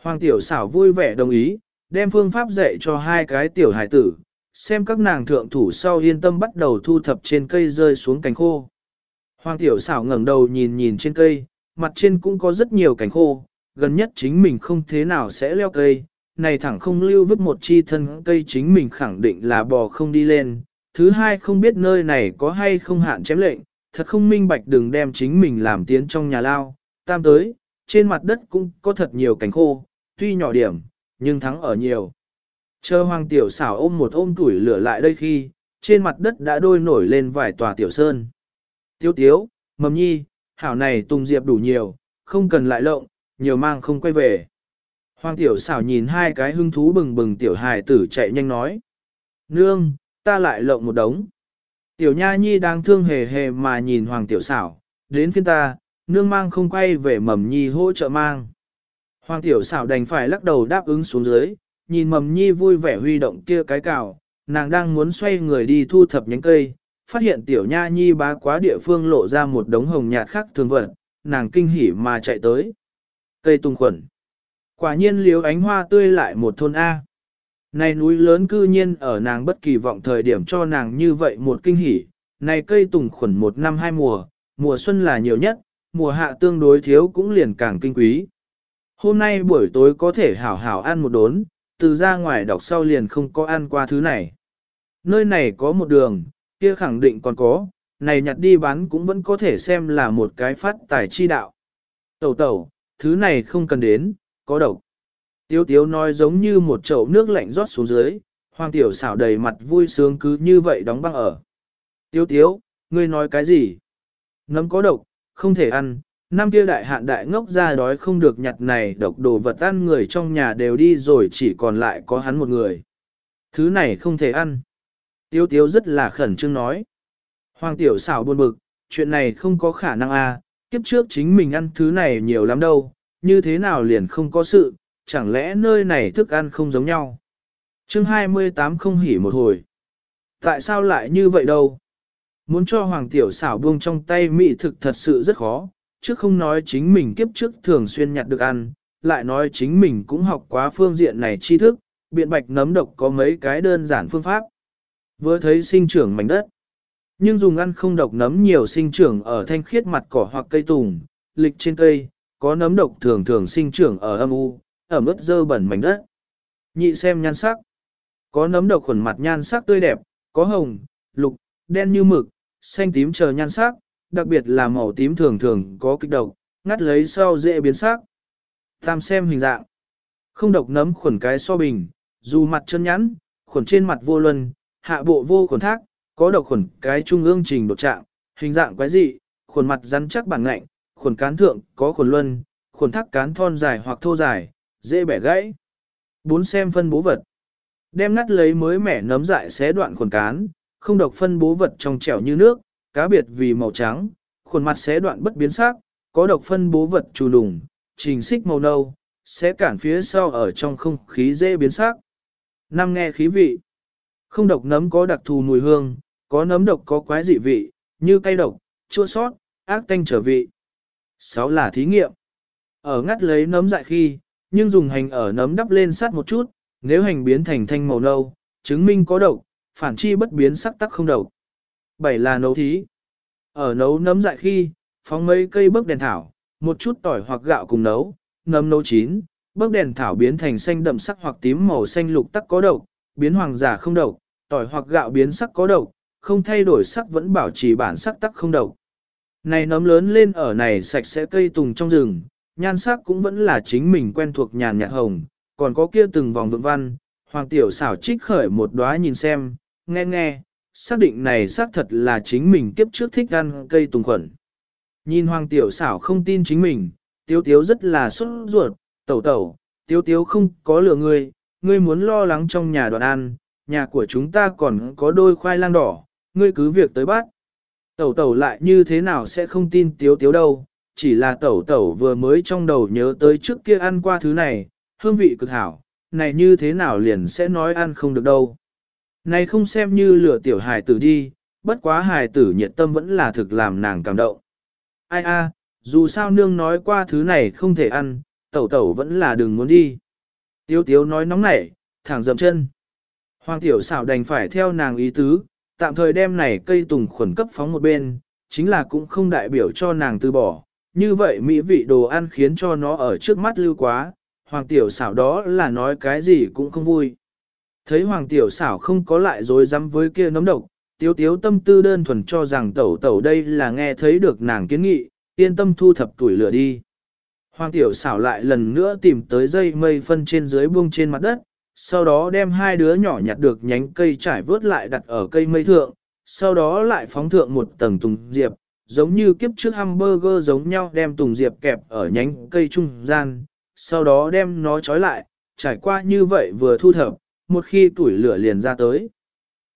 Speaker 1: Hoàng tiểu xảo vui vẻ đồng ý, đem phương pháp dạy cho hai cái tiểu hải tử, xem các nàng thượng thủ sau yên tâm bắt đầu thu thập trên cây rơi xuống cánh khô. Hoàng tiểu xảo ngẩng đầu nhìn nhìn trên cây, mặt trên cũng có rất nhiều cánh khô, gần nhất chính mình không thế nào sẽ leo cây, này thẳng không lưu vứt một chi thân cây chính mình khẳng định là bò không đi lên. Thứ hai không biết nơi này có hay không hạn chém lệnh, thật không minh bạch đừng đem chính mình làm tiến trong nhà lao. Tam tới, trên mặt đất cũng có thật nhiều cánh khô, tuy nhỏ điểm, nhưng thắng ở nhiều. Chờ hoàng tiểu xảo ôm một ôm tuổi lửa lại đây khi, trên mặt đất đã đôi nổi lên vài tòa tiểu sơn. Tiếu tiếu, mầm nhi, hảo này tùng diệp đủ nhiều, không cần lại lộng, nhiều mang không quay về. Hoàng tiểu xảo nhìn hai cái hưng thú bừng bừng tiểu hài tử chạy nhanh nói. Nương, ta lại lộng một đống. Tiểu nha nhi đang thương hề hề mà nhìn hoàng tiểu xảo, đến phiên ta, nương mang không quay về mầm nhi hỗ trợ mang. Hoàng tiểu xảo đành phải lắc đầu đáp ứng xuống dưới, nhìn mầm nhi vui vẻ huy động kia cái cào, nàng đang muốn xoay người đi thu thập nhánh cây, phát hiện tiểu nha nhi bá quá địa phương lộ ra một đống hồng nhạt khác thường vật, nàng kinh hỉ mà chạy tới. Cây tung khuẩn. Quả nhiên liếu ánh hoa tươi lại một thôn A. Này núi lớn cư nhiên ở nàng bất kỳ vọng thời điểm cho nàng như vậy một kinh hỉ, này cây tùng khuẩn một năm hai mùa, mùa xuân là nhiều nhất, mùa hạ tương đối thiếu cũng liền càng kinh quý. Hôm nay buổi tối có thể hảo hảo ăn một đốn, từ ra ngoài đọc sau liền không có ăn qua thứ này. Nơi này có một đường, kia khẳng định còn có, này nhặt đi bán cũng vẫn có thể xem là một cái phát tài chi đạo. Tẩu tẩu, thứ này không cần đến, có độc. Tiếu tiếu nói giống như một chậu nước lạnh rót xuống dưới, hoàng tiểu xảo đầy mặt vui sướng cứ như vậy đóng băng ở. Tiếu tiếu, ngươi nói cái gì? Nấm có độc, không thể ăn, năm kia đại hạn đại ngốc ra đói không được nhặt này độc đồ vật ăn người trong nhà đều đi rồi chỉ còn lại có hắn một người. Thứ này không thể ăn. Tiếu tiếu rất là khẩn trương nói. Hoàng tiểu xảo buồn bực, chuyện này không có khả năng a, à, kiếp trước chính mình ăn thứ này nhiều lắm đâu, như thế nào liền không có sự, chẳng lẽ nơi này thức ăn không giống nhau. chương 28 không hỉ một hồi. Tại sao lại như vậy đâu? Muốn cho Hoàng Tiểu xảo buông trong tay mỹ thực thật sự rất khó, chứ không nói chính mình kiếp trước thường xuyên nhặt được ăn, lại nói chính mình cũng học quá phương diện này tri thức, biện bạch nấm độc có mấy cái đơn giản phương pháp. Vừa thấy sinh trưởng mảnh đất, nhưng dùng ăn không độc nấm nhiều sinh trưởng ở thanh khiết mặt cỏ hoặc cây tùng, lịch trên cây, có nấm độc thường thường sinh trưởng ở âm u, ở mức dơ bẩn mảnh đất. Nhị xem nhan sắc. Có nấm độc khuẩn mặt nhan sắc tươi đẹp, có hồng, lục, đen như mực, xanh tím chờ nhan sắc, đặc biệt là màu tím thường thường có kích độc, ngắt lấy sau dễ biến sắc. Tam xem hình dạng. Không độc nấm khuẩn cái so bình, dù mặt chân nhẵn, khuẩn trên mặt vô luân, hạ bộ vô khuẩn thác, có độc khuẩn cái trung ương trình độ trạng, hình dạng quái dị, khuẩn mặt rắn chắc bản ngạnh, khuẩn cán thượng có khuẩn luân, khuẩn thác cán thon dài hoặc thô dài, dễ bẻ gãy. Bốn xem phân bố vật. Đem ngắt lấy mới mẻ nấm dại xé đoạn khuẩn cán, không độc phân bố vật trong trẻo như nước, cá biệt vì màu trắng, khuẩn mặt xé đoạn bất biến sắc, có độc phân bố vật trù lùng, trình xích màu nâu, sẽ cản phía sau ở trong không khí dễ biến sắc. Năm nghe khí vị. Không độc nấm có đặc thù mùi hương, có nấm độc có quái dị vị, như cay độc, chua sót, ác tanh trở vị. 6 là thí nghiệm. Ở ngắt lấy nấm dại khi, nhưng dùng hành ở nấm đắp lên sát một chút, nếu hành biến thành thanh màu nâu, chứng minh có độc, phản chi bất biến sắc tắc không độc. 7 là nấu thí. Ở nấu nấm dại khi, phóng mấy cây bức đèn thảo, một chút tỏi hoặc gạo cùng nấu, nấm nấu chín, bức đèn thảo biến thành xanh đậm sắc hoặc tím màu xanh lục tắc có độc, biến hoàng giả không độc, tỏi hoặc gạo biến sắc có độc, không thay đổi sắc vẫn bảo trì bản sắc tắc không độc. Này nấm lớn lên ở này sạch sẽ cây tùng trong rừng, nhan sắc cũng vẫn là chính mình quen thuộc nhàn nhạt hồng, còn có kia từng vòng vượng văn, hoàng tiểu xảo trích khởi một đóa nhìn xem, nghe nghe, xác định này xác thật là chính mình kiếp trước thích ăn cây tùng khuẩn. Nhìn hoàng tiểu xảo không tin chính mình, tiếu tiếu rất là sốt ruột, tẩu tẩu, tiếu tiếu không có lừa ngươi, ngươi muốn lo lắng trong nhà đoàn ăn, nhà của chúng ta còn có đôi khoai lang đỏ, ngươi cứ việc tới bắt. Tẩu tẩu lại như thế nào sẽ không tin tiếu tiếu đâu, chỉ là tẩu tẩu vừa mới trong đầu nhớ tới trước kia ăn qua thứ này, hương vị cực hảo, này như thế nào liền sẽ nói ăn không được đâu. Này không xem như lửa tiểu hài tử đi, bất quá hài tử nhiệt tâm vẫn là thực làm nàng cảm động. Ai a, dù sao nương nói qua thứ này không thể ăn, tẩu tẩu vẫn là đừng muốn đi. Tiếu tiếu nói nóng nảy, thẳng dậm chân. Hoàng tiểu xảo đành phải theo nàng ý tứ, tạm thời đem này cây tùng khuẩn cấp phóng một bên, chính là cũng không đại biểu cho nàng từ bỏ. Như vậy mỹ vị đồ ăn khiến cho nó ở trước mắt lưu quá, hoàng tiểu xảo đó là nói cái gì cũng không vui. Thấy hoàng tiểu xảo không có lại dối dám với kia nấm độc, tiếu tiếu tâm tư đơn thuần cho rằng tẩu tẩu đây là nghe thấy được nàng kiến nghị, yên tâm thu thập tuổi lửa đi. Hoàng tiểu xảo lại lần nữa tìm tới dây mây phân trên dưới buông trên mặt đất, sau đó đem hai đứa nhỏ nhặt được nhánh cây trải vớt lại đặt ở cây mây thượng, sau đó lại phóng thượng một tầng tùng diệp, giống như kiếp trước hamburger giống nhau đem tùng diệp kẹp ở nhánh cây trung gian, sau đó đem nó trói lại, trải qua như vậy vừa thu thập, một khi tuổi lửa liền ra tới.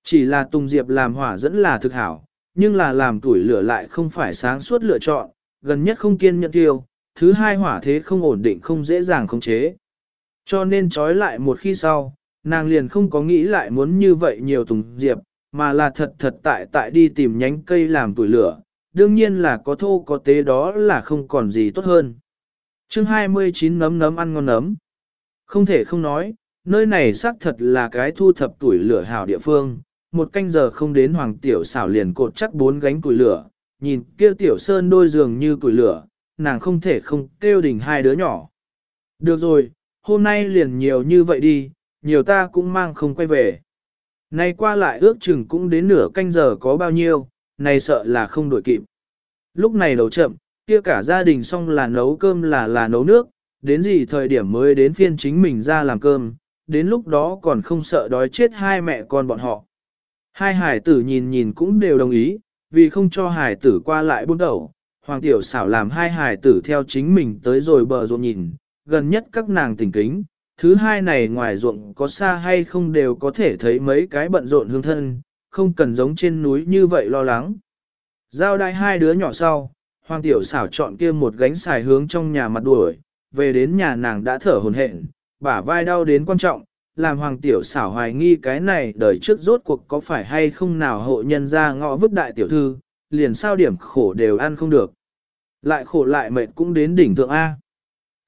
Speaker 1: Chỉ là tùng diệp làm hỏa dẫn là thực hảo, nhưng là làm tuổi lửa lại không phải sáng suốt lựa chọn, gần nhất không kiên nhẫn tiêu, thứ hai hỏa thế không ổn định không dễ dàng khống chế. Cho nên trói lại một khi sau, nàng liền không có nghĩ lại muốn như vậy nhiều tùng diệp, mà là thật thật tại tại đi tìm nhánh cây làm tuổi lửa, đương nhiên là có thô có tế đó là không còn gì tốt hơn. chương 29 nấm nấm ăn ngon nấm. Không thể không nói, nơi này xác thật là cái thu thập tuổi lửa hảo địa phương, một canh giờ không đến hoàng tiểu xảo liền cột chắc bốn gánh tuổi lửa, nhìn kia tiểu sơn đôi giường như tuổi lửa, nàng không thể không kêu đỉnh hai đứa nhỏ. Được rồi, hôm nay liền nhiều như vậy đi, nhiều ta cũng mang không quay về. Nay qua lại ước chừng cũng đến nửa canh giờ có bao nhiêu, này sợ là không đổi kịp. Lúc này đầu chậm, kia cả gia đình xong là nấu cơm là là nấu nước, đến gì thời điểm mới đến phiên chính mình ra làm cơm, đến lúc đó còn không sợ đói chết hai mẹ con bọn họ. Hai hải tử nhìn nhìn cũng đều đồng ý, vì không cho hải tử qua lại buôn đầu, hoàng tiểu xảo làm hai hải tử theo chính mình tới rồi bờ ruộng nhìn, gần nhất các nàng tỉnh kính, thứ hai này ngoài ruộng có xa hay không đều có thể thấy mấy cái bận rộn hương thân, không cần giống trên núi như vậy lo lắng. Giao đại hai đứa nhỏ sau, hoàng tiểu xảo chọn kia một gánh xài hướng trong nhà mặt đuổi, về đến nhà nàng đã thở hồn hển, bả vai đau đến quan trọng, làm hoàng tiểu xảo hoài nghi cái này đời trước rốt cuộc có phải hay không nào hộ nhân ra ngõ vứt đại tiểu thư, liền sao điểm khổ đều ăn không được. Lại khổ lại mệt cũng đến đỉnh thượng A.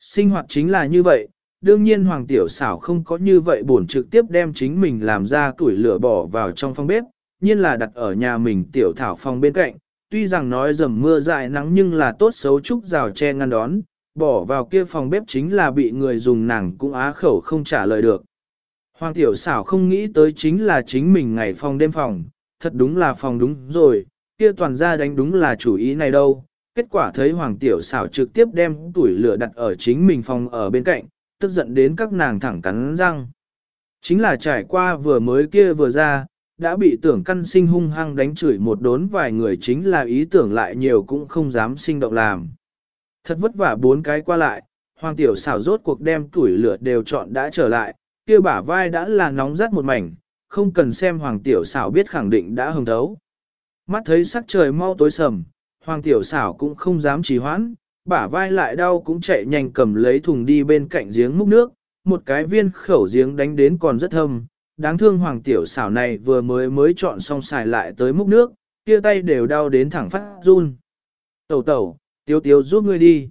Speaker 1: Sinh hoạt chính là như vậy, đương nhiên hoàng tiểu xảo không có như vậy buồn trực tiếp đem chính mình làm ra tuổi lửa bỏ vào trong phòng bếp, nhiên là đặt ở nhà mình tiểu thảo phòng bên cạnh, tuy rằng nói dầm mưa dài nắng nhưng là tốt xấu trúc rào che ngăn đón, bỏ vào kia phòng bếp chính là bị người dùng nàng cũng á khẩu không trả lời được. Hoàng tiểu xảo không nghĩ tới chính là chính mình ngày phòng đêm phòng, thật đúng là phòng đúng rồi, kia toàn ra đánh đúng là chủ ý này đâu. Kết quả thấy Hoàng tiểu xảo trực tiếp đem tuổi lửa đặt ở chính mình phòng ở bên cạnh, tức giận đến các nàng thẳng cắn răng. Chính là trải qua vừa mới kia vừa ra, đã bị tưởng căn sinh hung hăng đánh chửi một đốn vài người chính là ý tưởng lại nhiều cũng không dám sinh động làm. Thật vất vả bốn cái qua lại, hoàng tiểu xảo rốt cuộc đem tuổi lửa đều chọn đã trở lại, kia bả vai đã là nóng rát một mảnh, không cần xem hoàng tiểu xảo biết khẳng định đã hồng thấu. Mắt thấy sắc trời mau tối sầm, hoàng tiểu xảo cũng không dám trì hoãn, bả vai lại đau cũng chạy nhanh cầm lấy thùng đi bên cạnh giếng múc nước, một cái viên khẩu giếng đánh đến còn rất thâm, đáng thương hoàng tiểu xảo này vừa mới mới chọn xong xài lại tới múc nước, kia tay đều đau đến thẳng phát run. Tẩu tẩu, tiếu tiếu giúp ngươi đi.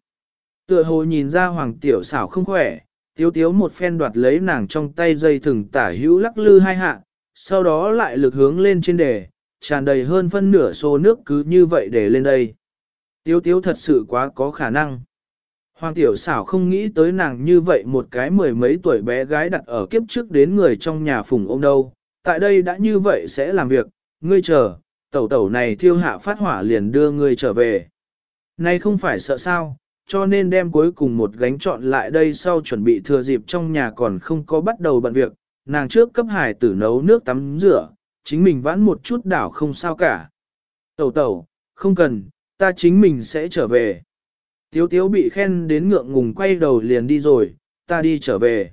Speaker 1: Tựa hồ nhìn ra hoàng tiểu xảo không khỏe, tiếu tiếu một phen đoạt lấy nàng trong tay dây thừng tả hữu lắc lư hai hạ, sau đó lại lực hướng lên trên đề, tràn đầy hơn phân nửa xô nước cứ như vậy để lên đây. Tiếu tiếu thật sự quá có khả năng. Hoàng tiểu xảo không nghĩ tới nàng như vậy một cái mười mấy tuổi bé gái đặt ở kiếp trước đến người trong nhà phùng ôm đâu. Tại đây đã như vậy sẽ làm việc, ngươi chờ, tẩu tẩu này thiêu hạ phát hỏa liền đưa ngươi trở về. Nay không phải sợ sao, cho nên đem cuối cùng một gánh chọn lại đây sau chuẩn bị thừa dịp trong nhà còn không có bắt đầu bận việc, nàng trước cấp hải tử nấu nước tắm rửa, chính mình vãn một chút đảo không sao cả. Tẩu tẩu, không cần, ta chính mình sẽ trở về. Tiếu tiếu bị khen đến ngượng ngùng quay đầu liền đi rồi, ta đi trở về.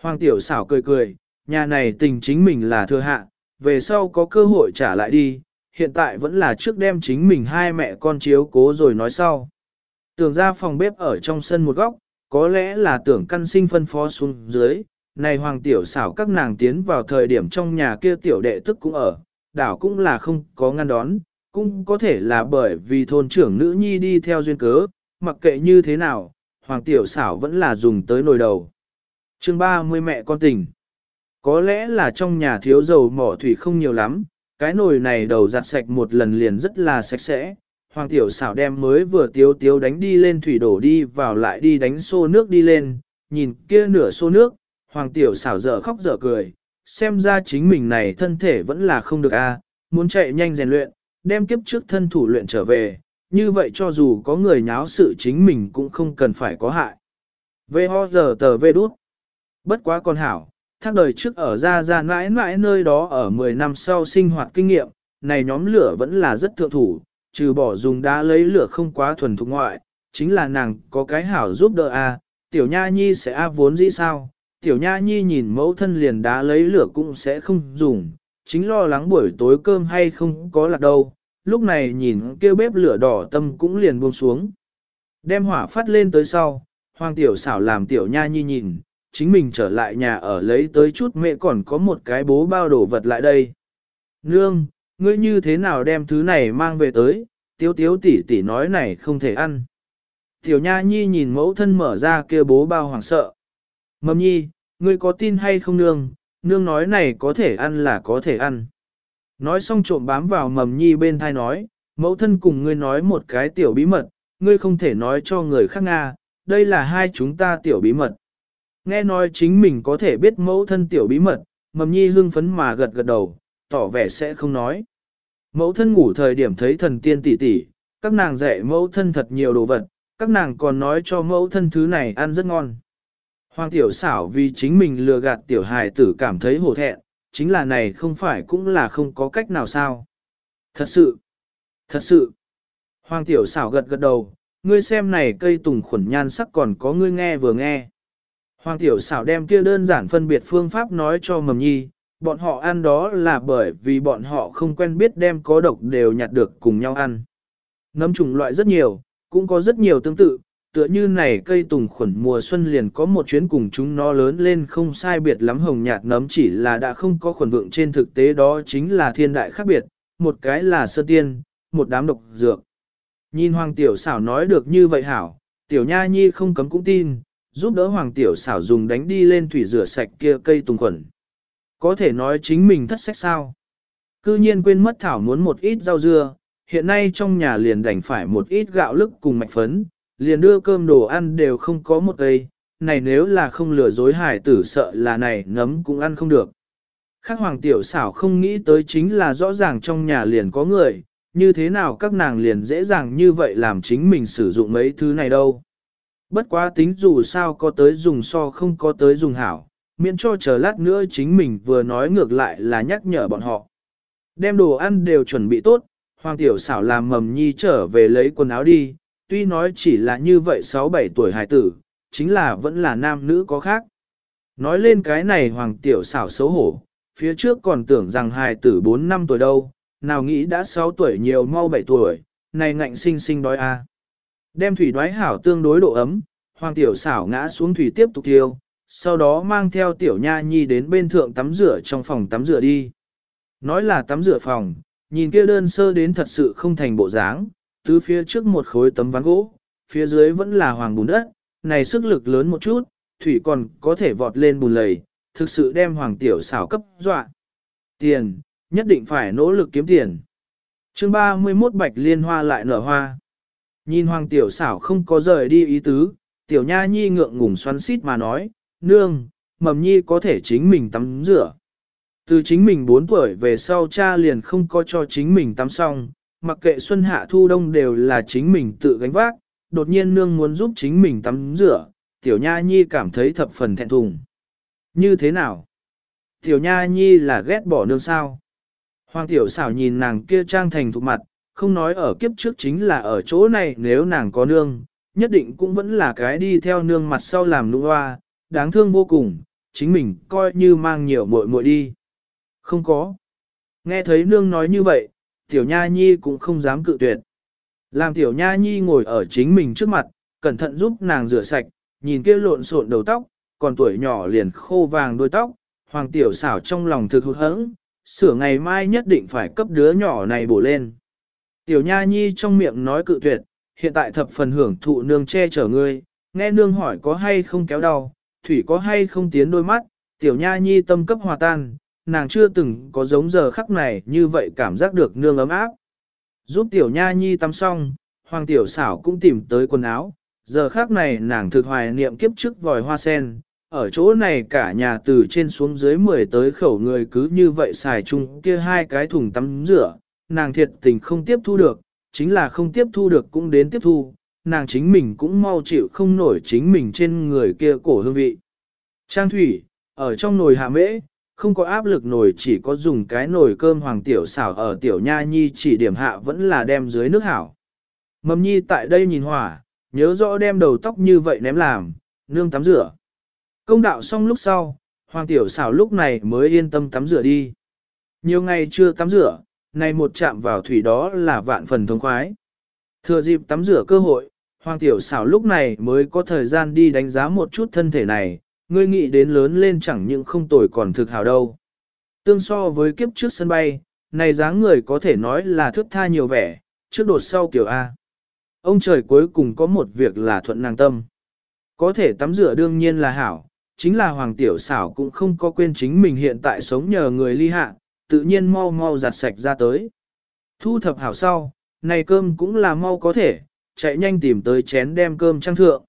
Speaker 1: Hoàng tiểu xảo cười cười, nhà này tình chính mình là thừa hạ, về sau có cơ hội trả lại đi, hiện tại vẫn là trước đem chính mình hai mẹ con chiếu cố rồi nói sau. Tưởng ra phòng bếp ở trong sân một góc, có lẽ là tưởng căn sinh phân phó xuống dưới, này hoàng tiểu xảo các nàng tiến vào thời điểm trong nhà kia tiểu đệ tức cũng ở, đảo cũng là không có ngăn đón, cũng có thể là bởi vì thôn trưởng nữ nhi đi theo duyên cớ, mặc kệ như thế nào, hoàng tiểu xảo vẫn là dùng tới nồi đầu. chương 30 mẹ con tình. Có lẽ là trong nhà thiếu dầu mỏ thủy không nhiều lắm, cái nồi này đầu giặt sạch một lần liền rất là sạch sẽ. Hoàng tiểu xảo đem mới vừa tiếu tiếu đánh đi lên thủy đổ đi vào lại đi đánh xô nước đi lên, nhìn kia nửa xô nước, hoàng tiểu xảo dở khóc dở cười, xem ra chính mình này thân thể vẫn là không được a, muốn chạy nhanh rèn luyện, đem kiếp trước thân thủ luyện trở về, như vậy cho dù có người nháo sự chính mình cũng không cần phải có hại. Về ho giờ tờ về đút. Bất quá con hảo, thác đời trước ở ra ra mãi mãi nơi đó ở 10 năm sau sinh hoạt kinh nghiệm, này nhóm lửa vẫn là rất thượng thủ, trừ bỏ dùng đá lấy lửa không quá thuần thục ngoại, chính là nàng có cái hảo giúp đỡ a tiểu nha nhi sẽ a vốn dĩ sao, tiểu nha nhi nhìn mẫu thân liền đá lấy lửa cũng sẽ không dùng, chính lo lắng buổi tối cơm hay không có lạc đâu, lúc này nhìn kêu bếp lửa đỏ tâm cũng liền buông xuống. Đem hỏa phát lên tới sau, hoàng tiểu xảo làm tiểu nha nhi nhìn, chính mình trở lại nhà ở lấy tới chút mẹ còn có một cái bố bao đồ vật lại đây. Nương, ngươi như thế nào đem thứ này mang về tới, tiếu tiếu tỷ tỷ nói này không thể ăn. Tiểu nha nhi nhìn mẫu thân mở ra kia bố bao hoảng sợ. Mầm nhi, ngươi có tin hay không nương, nương nói này có thể ăn là có thể ăn. Nói xong trộm bám vào mầm nhi bên thai nói, mẫu thân cùng ngươi nói một cái tiểu bí mật, ngươi không thể nói cho người khác Nga, đây là hai chúng ta tiểu bí mật. Nghe nói chính mình có thể biết mẫu thân tiểu bí mật, mầm nhi hưng phấn mà gật gật đầu, tỏ vẻ sẽ không nói. Mẫu thân ngủ thời điểm thấy thần tiên tỷ tỷ, các nàng dạy mẫu thân thật nhiều đồ vật, các nàng còn nói cho mẫu thân thứ này ăn rất ngon. Hoàng tiểu xảo vì chính mình lừa gạt tiểu hài tử cảm thấy hổ thẹn, chính là này không phải cũng là không có cách nào sao. Thật sự, thật sự. Hoàng tiểu xảo gật gật đầu, ngươi xem này cây tùng khuẩn nhan sắc còn có ngươi nghe vừa nghe. Hoàng tiểu xảo đem kia đơn giản phân biệt phương pháp nói cho mầm nhi, bọn họ ăn đó là bởi vì bọn họ không quen biết đem có độc đều nhặt được cùng nhau ăn. Nấm trùng loại rất nhiều, cũng có rất nhiều tương tự, tựa như này cây tùng khuẩn mùa xuân liền có một chuyến cùng chúng nó lớn lên không sai biệt lắm hồng nhạt nấm chỉ là đã không có khuẩn vượng trên thực tế đó chính là thiên đại khác biệt, một cái là sơ tiên, một đám độc dược. Nhìn hoàng tiểu xảo nói được như vậy hảo, tiểu nha nhi không cấm cũng tin, giúp đỡ hoàng tiểu xảo dùng đánh đi lên thủy rửa sạch kia cây tùng khuẩn. Có thể nói chính mình thất sách sao. Cư nhiên quên mất thảo muốn một ít rau dưa, hiện nay trong nhà liền đành phải một ít gạo lức cùng mạch phấn, liền đưa cơm đồ ăn đều không có một cây, này nếu là không lừa dối hải tử sợ là này ngấm cũng ăn không được. Khác hoàng tiểu xảo không nghĩ tới chính là rõ ràng trong nhà liền có người, như thế nào các nàng liền dễ dàng như vậy làm chính mình sử dụng mấy thứ này đâu. Bất quá tính dù sao có tới dùng so không có tới dùng hảo, miễn cho chờ lát nữa chính mình vừa nói ngược lại là nhắc nhở bọn họ. Đem đồ ăn đều chuẩn bị tốt, Hoàng Tiểu xảo làm mầm nhi trở về lấy quần áo đi, tuy nói chỉ là như vậy 6-7 tuổi hài tử, chính là vẫn là nam nữ có khác. Nói lên cái này Hoàng Tiểu xảo xấu hổ, phía trước còn tưởng rằng hài tử 4 năm tuổi đâu, nào nghĩ đã 6 tuổi nhiều mau 7 tuổi, này ngạnh sinh sinh đói a. Đem thủy đoái hảo tương đối độ ấm, Hoàng Tiểu xảo ngã xuống thủy tiếp tục tiêu, sau đó mang theo Tiểu Nha Nhi đến bên thượng tắm rửa trong phòng tắm rửa đi. Nói là tắm rửa phòng, nhìn kia đơn sơ đến thật sự không thành bộ dáng, từ phía trước một khối tấm ván gỗ, phía dưới vẫn là hoàng bùn đất, này sức lực lớn một chút, thủy còn có thể vọt lên bùn lầy, thực sự đem hoàng tiểu xảo cấp dọa. Tiền, nhất định phải nỗ lực kiếm tiền. chương 31 bạch liên hoa lại nở hoa. Nhìn hoàng tiểu xảo không có rời đi ý tứ, tiểu nha nhi ngượng ngùng xoắn xít mà nói, nương, mầm nhi có thể chính mình tắm rửa. Từ chính mình 4 tuổi về sau cha liền không có cho chính mình tắm xong, mặc kệ xuân hạ thu đông đều là chính mình tự gánh vác, đột nhiên nương muốn giúp chính mình tắm rửa, tiểu nha nhi cảm thấy thập phần thẹn thùng. Như thế nào? Tiểu nha nhi là ghét bỏ nương sao? Hoàng tiểu xảo nhìn nàng kia trang thành thục mặt, không nói ở kiếp trước chính là ở chỗ này nếu nàng có nương, nhất định cũng vẫn là cái đi theo nương mặt sau làm nụ hoa, đáng thương vô cùng, chính mình coi như mang nhiều muội muội đi. Không có. Nghe thấy nương nói như vậy, tiểu nha nhi cũng không dám cự tuyệt. Làm tiểu nha nhi ngồi ở chính mình trước mặt, cẩn thận giúp nàng rửa sạch, nhìn kia lộn xộn đầu tóc, còn tuổi nhỏ liền khô vàng đôi tóc, hoàng tiểu xảo trong lòng thực hụt hẫng, sửa ngày mai nhất định phải cấp đứa nhỏ này bổ lên. Tiểu nha nhi trong miệng nói cự tuyệt, hiện tại thập phần hưởng thụ nương che chở ngươi, nghe nương hỏi có hay không kéo đau, thủy có hay không tiến đôi mắt, tiểu nha nhi tâm cấp hòa tan, nàng chưa từng có giống giờ khắc này như vậy cảm giác được nương ấm áp. Giúp tiểu nha nhi tắm xong, hoàng tiểu xảo cũng tìm tới quần áo, giờ khắc này nàng thực hoài niệm kiếp trước vòi hoa sen, ở chỗ này cả nhà từ trên xuống dưới mười tới khẩu người cứ như vậy xài chung kia hai cái thùng tắm rửa, nàng thiệt tình không tiếp thu được, chính là không tiếp thu được cũng đến tiếp thu, nàng chính mình cũng mau chịu không nổi chính mình trên người kia cổ hương vị. Trang thủy, ở trong nồi hạ mễ, không có áp lực nồi chỉ có dùng cái nồi cơm hoàng tiểu xảo ở tiểu nha nhi chỉ điểm hạ vẫn là đem dưới nước hảo. Mầm nhi tại đây nhìn hỏa, nhớ rõ đem đầu tóc như vậy ném làm, nương tắm rửa. Công đạo xong lúc sau, hoàng tiểu xảo lúc này mới yên tâm tắm rửa đi. Nhiều ngày chưa tắm rửa, nay một chạm vào thủy đó là vạn phần thông khoái. Thừa dịp tắm rửa cơ hội, Hoàng tiểu xảo lúc này mới có thời gian đi đánh giá một chút thân thể này, ngươi nghĩ đến lớn lên chẳng những không tồi còn thực hào đâu. Tương so với kiếp trước sân bay, này dáng người có thể nói là thước tha nhiều vẻ, trước đột sau kiểu A. Ông trời cuối cùng có một việc là thuận nàng tâm. Có thể tắm rửa đương nhiên là hảo, chính là hoàng tiểu xảo cũng không có quên chính mình hiện tại sống nhờ người ly hạ, tự nhiên mau mau giặt sạch ra tới. Thu thập hảo sau, này cơm cũng là mau có thể, chạy nhanh tìm tới chén đem cơm trang thượng.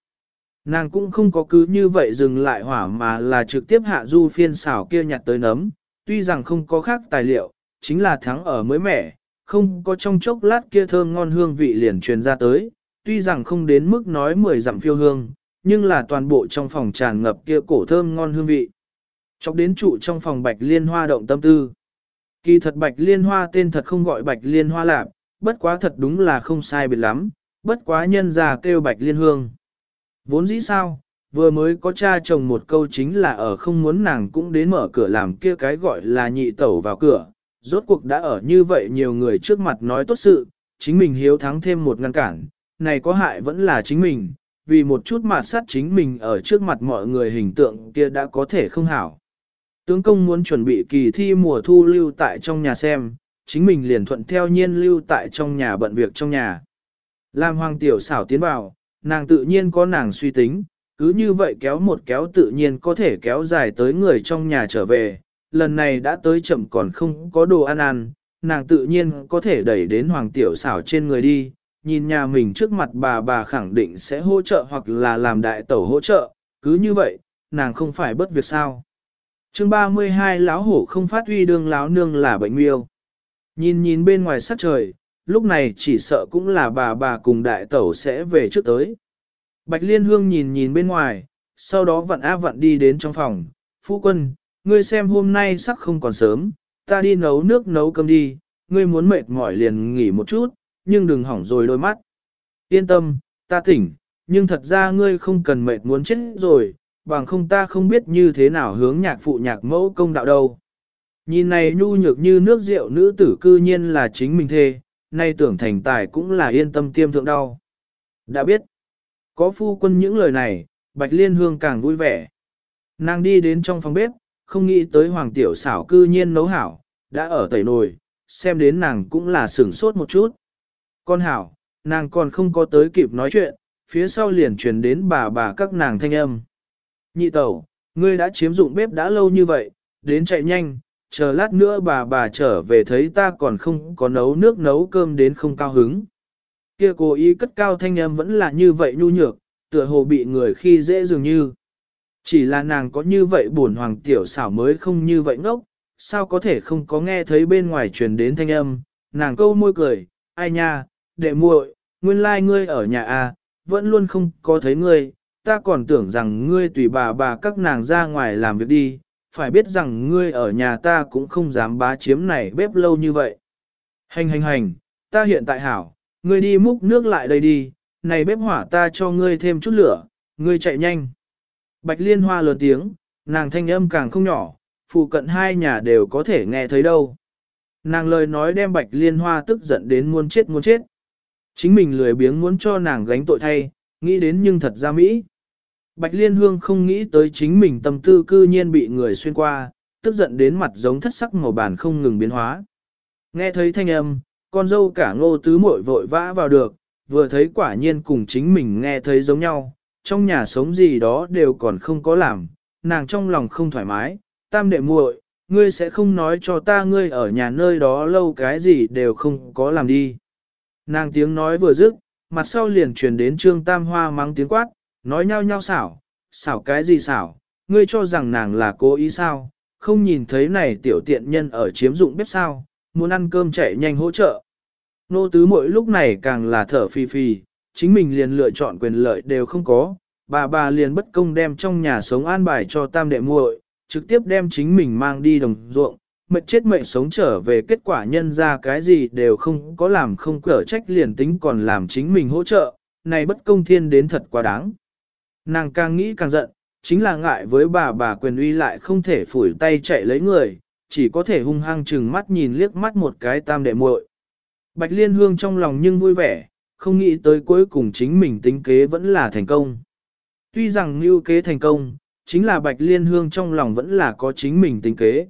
Speaker 1: Nàng cũng không có cứ như vậy dừng lại hỏa mà là trực tiếp hạ du phiên xảo kia nhặt tới nấm, tuy rằng không có khác tài liệu, chính là thắng ở mới mẻ, không có trong chốc lát kia thơm ngon hương vị liền truyền ra tới, tuy rằng không đến mức nói mười dặm phiêu hương, nhưng là toàn bộ trong phòng tràn ngập kia cổ thơm ngon hương vị. Chọc đến trụ trong phòng bạch liên hoa động tâm tư. Kỳ thật bạch liên hoa tên thật không gọi bạch liên hoa lạp, bất quá thật đúng là không sai biệt lắm, bất quá nhân già kêu bạch liên hương. Vốn dĩ sao, vừa mới có cha chồng một câu chính là ở không muốn nàng cũng đến mở cửa làm kia cái gọi là nhị tẩu vào cửa, rốt cuộc đã ở như vậy nhiều người trước mặt nói tốt sự, chính mình hiếu thắng thêm một ngăn cản, này có hại vẫn là chính mình, vì một chút mà sát chính mình ở trước mặt mọi người hình tượng kia đã có thể không hảo. Tướng công muốn chuẩn bị kỳ thi mùa thu lưu tại trong nhà xem, chính mình liền thuận theo nhiên lưu tại trong nhà bận việc trong nhà. Lam hoàng tiểu xảo tiến vào, nàng tự nhiên có nàng suy tính, cứ như vậy kéo một kéo tự nhiên có thể kéo dài tới người trong nhà trở về, lần này đã tới chậm còn không có đồ ăn ăn, nàng tự nhiên có thể đẩy đến hoàng tiểu xảo trên người đi, nhìn nhà mình trước mặt bà bà khẳng định sẽ hỗ trợ hoặc là làm đại tẩu hỗ trợ, cứ như vậy, nàng không phải bất việc sao. chương 32 lão hổ không phát huy đương láo nương là bệnh miêu. Nhìn nhìn bên ngoài sắc trời, lúc này chỉ sợ cũng là bà bà cùng đại tẩu sẽ về trước tới. Bạch Liên Hương nhìn nhìn bên ngoài, sau đó vặn á vặn đi đến trong phòng. Phu quân, ngươi xem hôm nay sắc không còn sớm, ta đi nấu nước nấu cơm đi, ngươi muốn mệt mỏi liền nghỉ một chút, nhưng đừng hỏng rồi đôi mắt. Yên tâm, ta tỉnh, nhưng thật ra ngươi không cần mệt muốn chết rồi, bằng không ta không biết như thế nào hướng nhạc phụ nhạc mẫu công đạo đâu. Nhìn này nhu nhược như nước rượu nữ tử cư nhiên là chính mình thê, nay tưởng thành tài cũng là yên tâm tiêm thượng đau. Đã biết, có phu quân những lời này, Bạch Liên Hương càng vui vẻ. Nàng đi đến trong phòng bếp, không nghĩ tới Hoàng Tiểu xảo cư nhiên nấu hảo, đã ở tẩy nồi, xem đến nàng cũng là sửng sốt một chút. Con hảo, nàng còn không có tới kịp nói chuyện, phía sau liền truyền đến bà bà các nàng thanh âm. Nhị tẩu, ngươi đã chiếm dụng bếp đã lâu như vậy, đến chạy nhanh, chờ lát nữa bà bà trở về thấy ta còn không có nấu nước nấu cơm đến không cao hứng. Kia cố ý cất cao thanh âm vẫn là như vậy nhu nhược, tựa hồ bị người khi dễ dường như. Chỉ là nàng có như vậy buồn hoàng tiểu xảo mới không như vậy ngốc, sao có thể không có nghe thấy bên ngoài truyền đến thanh âm, nàng câu môi cười, ai nha, đệ muội, nguyên lai like ngươi ở nhà à, vẫn luôn không có thấy ngươi, ta còn tưởng rằng ngươi tùy bà bà các nàng ra ngoài làm việc đi, phải biết rằng ngươi ở nhà ta cũng không dám bá chiếm này bếp lâu như vậy. Hành hành hành, ta hiện tại hảo, ngươi đi múc nước lại đây đi, này bếp hỏa ta cho ngươi thêm chút lửa, ngươi chạy nhanh. Bạch liên hoa lớn tiếng, nàng thanh âm càng không nhỏ, phụ cận hai nhà đều có thể nghe thấy đâu. Nàng lời nói đem bạch liên hoa tức giận đến muốn chết muốn chết. Chính mình lười biếng muốn cho nàng gánh tội thay, nghĩ đến nhưng thật ra Mỹ. Bạch Liên Hương không nghĩ tới chính mình tâm tư cư nhiên bị người xuyên qua, tức giận đến mặt giống thất sắc màu bàn không ngừng biến hóa. Nghe thấy thanh âm, con dâu cả ngô tứ muội vội vã vào được, vừa thấy quả nhiên cùng chính mình nghe thấy giống nhau, trong nhà sống gì đó đều còn không có làm, nàng trong lòng không thoải mái, tam đệ muội, ngươi sẽ không nói cho ta ngươi ở nhà nơi đó lâu cái gì đều không có làm đi. Nàng tiếng nói vừa dứt, mặt sau liền truyền đến trương tam hoa mắng tiếng quát, nói nhau nhau xảo, xảo cái gì xảo, ngươi cho rằng nàng là cố ý sao, không nhìn thấy này tiểu tiện nhân ở chiếm dụng bếp sao, muốn ăn cơm chạy nhanh hỗ trợ. Nô tứ mỗi lúc này càng là thở phì phì, chính mình liền lựa chọn quyền lợi đều không có, bà bà liền bất công đem trong nhà sống an bài cho tam đệ muội, trực tiếp đem chính mình mang đi đồng ruộng, mệt chết mệnh sống trở về kết quả nhân ra cái gì đều không có làm không cỡ trách liền tính còn làm chính mình hỗ trợ, này bất công thiên đến thật quá đáng. Nàng càng nghĩ càng giận, chính là ngại với bà bà quyền uy lại không thể phủi tay chạy lấy người, chỉ có thể hung hăng chừng mắt nhìn liếc mắt một cái tam đệ muội. Bạch Liên Hương trong lòng nhưng vui vẻ, không nghĩ tới cuối cùng chính mình tính kế vẫn là thành công. Tuy rằng mưu kế thành công, chính là Bạch Liên Hương trong lòng vẫn là có chính mình tính kế.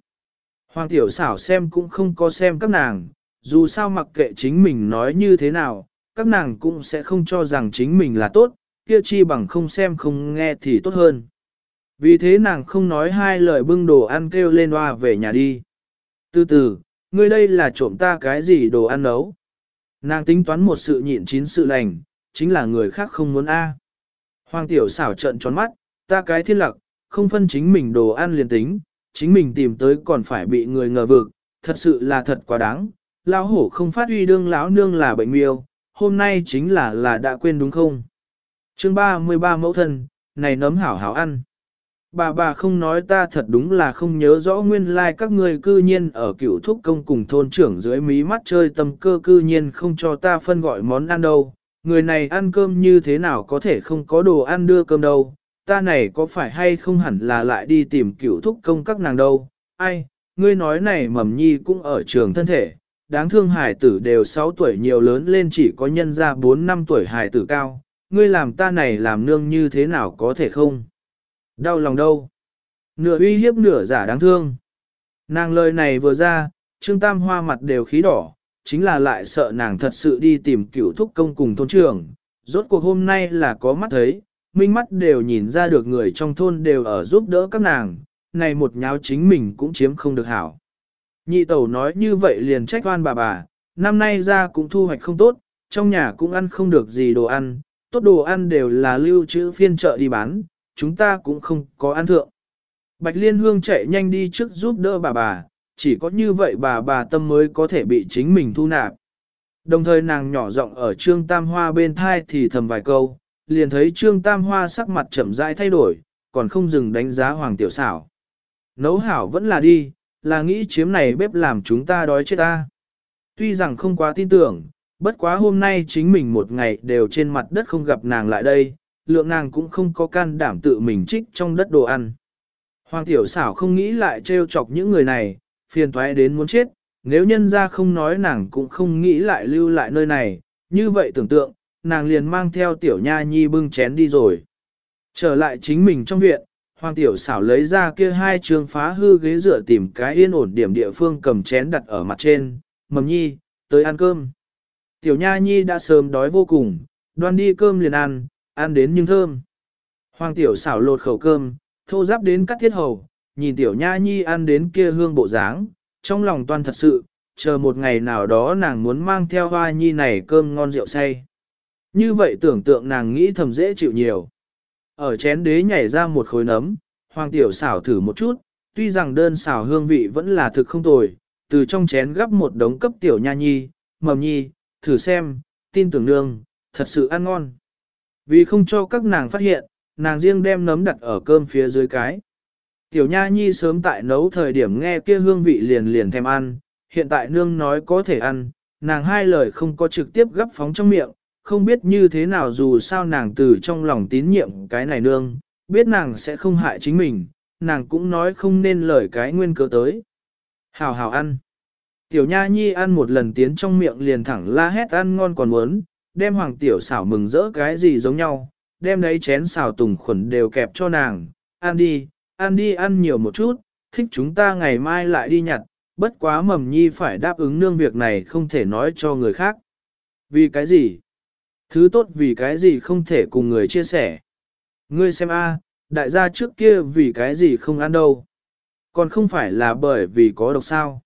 Speaker 1: Hoàng tiểu xảo xem cũng không có xem các nàng, dù sao mặc kệ chính mình nói như thế nào, các nàng cũng sẽ không cho rằng chính mình là tốt, kia chi bằng không xem không nghe thì tốt hơn. Vì thế nàng không nói hai lời bưng đồ ăn kêu lên hoa về nhà đi. Từ từ, ngươi đây là trộm ta cái gì đồ ăn nấu. Nàng tính toán một sự nhịn chín sự lành, chính là người khác không muốn a. Hoàng tiểu xảo trận tròn mắt, ta cái thiên lặc, không phân chính mình đồ ăn liền tính, chính mình tìm tới còn phải bị người ngờ vực, thật sự là thật quá đáng. Lão hổ không phát uy đương lão nương là bệnh miêu, hôm nay chính là là đã quên đúng không? Chương 33 mẫu thân, này nấm hảo hảo ăn. Bà bà không nói ta thật đúng là không nhớ rõ nguyên lai like các người cư nhiên ở cựu thúc công cùng thôn trưởng dưới mí mắt chơi tâm cơ cư nhiên không cho ta phân gọi món ăn đâu. Người này ăn cơm như thế nào có thể không có đồ ăn đưa cơm đâu, ta này có phải hay không hẳn là lại đi tìm cựu thúc công các nàng đâu. Ai, ngươi nói này mầm nhi cũng ở trường thân thể, đáng thương hải tử đều 6 tuổi nhiều lớn lên chỉ có nhân ra 4 năm tuổi hải tử cao, ngươi làm ta này làm nương như thế nào có thể không? Đau lòng đâu? Nửa uy hiếp nửa giả đáng thương. Nàng lời này vừa ra, Trương Tam Hoa mặt đều khí đỏ, chính là lại sợ nàng thật sự đi tìm cửu thúc công cùng thôn trưởng. Rốt cuộc hôm nay là có mắt thấy, minh mắt đều nhìn ra được người trong thôn đều ở giúp đỡ các nàng, này một nháo chính mình cũng chiếm không được hảo. Nhị tẩu nói như vậy liền trách oan bà bà, năm nay ra cũng thu hoạch không tốt, trong nhà cũng ăn không được gì đồ ăn, tốt đồ ăn đều là lưu trữ phiên chợ đi bán, chúng ta cũng không có ăn thượng. Bạch Liên Hương chạy nhanh đi trước giúp đỡ bà bà, chỉ có như vậy bà bà tâm mới có thể bị chính mình thu nạp. Đồng thời nàng nhỏ giọng ở Trương Tam Hoa bên thai thì thầm vài câu, liền thấy Trương Tam Hoa sắc mặt chậm rãi thay đổi, còn không dừng đánh giá Hoàng Tiểu Xảo. Nấu hảo vẫn là đi, là nghĩ chiếm này bếp làm chúng ta đói chết ta. Tuy rằng không quá tin tưởng, bất quá hôm nay chính mình một ngày đều trên mặt đất không gặp nàng lại đây, lượng nàng cũng không có can đảm tự mình trích trong đất đồ ăn. Hoàng tiểu xảo không nghĩ lại trêu chọc những người này, phiền toái đến muốn chết, nếu nhân ra không nói nàng cũng không nghĩ lại lưu lại nơi này, như vậy tưởng tượng, nàng liền mang theo tiểu nha nhi bưng chén đi rồi. Trở lại chính mình trong viện, hoàng tiểu xảo lấy ra kia hai trường phá hư ghế dựa tìm cái yên ổn điểm địa phương cầm chén đặt ở mặt trên, mầm nhi, tới ăn cơm. Tiểu nha nhi đã sớm đói vô cùng, đoan đi cơm liền ăn, ăn đến nhưng thơm. Hoàng tiểu xảo lột khẩu cơm, thô giáp đến cắt thiết hầu, nhìn tiểu nha nhi ăn đến kia hương bộ dáng, trong lòng toan thật sự, chờ một ngày nào đó nàng muốn mang theo hoa nhi này cơm ngon rượu say. Như vậy tưởng tượng nàng nghĩ thầm dễ chịu nhiều. Ở chén đế nhảy ra một khối nấm, hoàng tiểu xảo thử một chút, tuy rằng đơn xảo hương vị vẫn là thực không tồi, từ trong chén gắp một đống cấp tiểu nha nhi, mầm nhi, thử xem, tin tưởng nương, thật sự ăn ngon. Vì không cho các nàng phát hiện, nàng riêng đem nấm đặt ở cơm phía dưới cái. Tiểu Nha Nhi sớm tại nấu thời điểm nghe kia hương vị liền liền thèm ăn, hiện tại nương nói có thể ăn, nàng hai lời không có trực tiếp gấp phóng trong miệng, không biết như thế nào dù sao nàng từ trong lòng tín nhiệm cái này nương, biết nàng sẽ không hại chính mình, nàng cũng nói không nên lời cái nguyên cớ tới. Hào hào ăn. Tiểu Nha Nhi ăn một lần tiến trong miệng liền thẳng la hét ăn ngon còn muốn, đem hoàng tiểu xảo mừng rỡ cái gì giống nhau, đem đấy chén xào tùng khuẩn đều kẹp cho nàng, ăn đi, ăn đi ăn nhiều một chút, thích chúng ta ngày mai lại đi nhặt, bất quá mầm nhi phải đáp ứng nương việc này không thể nói cho người khác. Vì cái gì? Thứ tốt vì cái gì không thể cùng người chia sẻ. Ngươi xem a, đại gia trước kia vì cái gì không ăn đâu. Còn không phải là bởi vì có độc sao.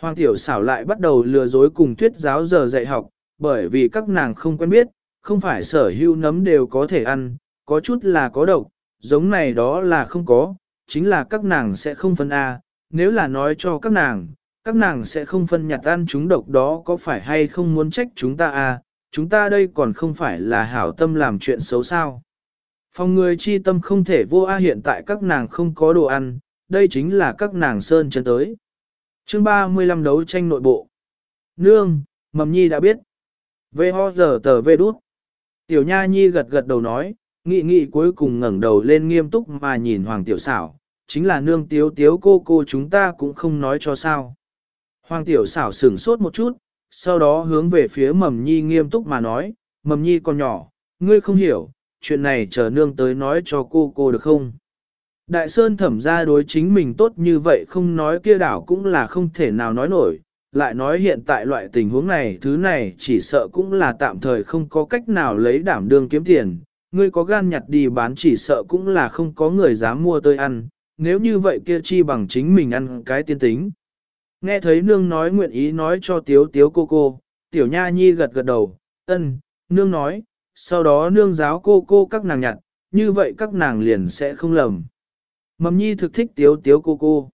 Speaker 1: Hoàng tiểu xảo lại bắt đầu lừa dối cùng thuyết giáo giờ dạy học, bởi vì các nàng không quen biết, không phải sở hữu nấm đều có thể ăn, có chút là có độc, giống này đó là không có, chính là các nàng sẽ không phân A, nếu là nói cho các nàng, các nàng sẽ không phân nhặt ăn chúng độc đó có phải hay không muốn trách chúng ta A, chúng ta đây còn không phải là hảo tâm làm chuyện xấu sao. Phòng người chi tâm không thể vô A hiện tại các nàng không có đồ ăn, đây chính là các nàng sơn chân tới. Chương 35 đấu tranh nội bộ. Nương, Mầm Nhi đã biết. Về ho giờ tờ về đút. Tiểu Nha Nhi gật gật đầu nói, nghị nghị cuối cùng ngẩng đầu lên nghiêm túc mà nhìn Hoàng Tiểu xảo, chính là nương tiếu tiếu cô cô chúng ta cũng không nói cho sao. Hoàng Tiểu xảo sửng sốt một chút, sau đó hướng về phía Mầm Nhi nghiêm túc mà nói, mầm nhi còn nhỏ, ngươi không hiểu, chuyện này chờ nương tới nói cho cô cô được không? Đại Sơn thẩm ra đối chính mình tốt như vậy không nói kia đảo cũng là không thể nào nói nổi, lại nói hiện tại loại tình huống này thứ này chỉ sợ cũng là tạm thời không có cách nào lấy đảm đương kiếm tiền, ngươi có gan nhặt đi bán chỉ sợ cũng là không có người dám mua tới ăn, nếu như vậy kia chi bằng chính mình ăn cái tiên tính. Nghe thấy nương nói nguyện ý nói cho tiếu tiếu cô cô, tiểu nha nhi gật gật đầu, ân, nương nói, sau đó nương giáo cô cô các nàng nhặt, như vậy các nàng liền sẽ không lầm. Mầm nhi thực thích tiếu tiếu cô cô.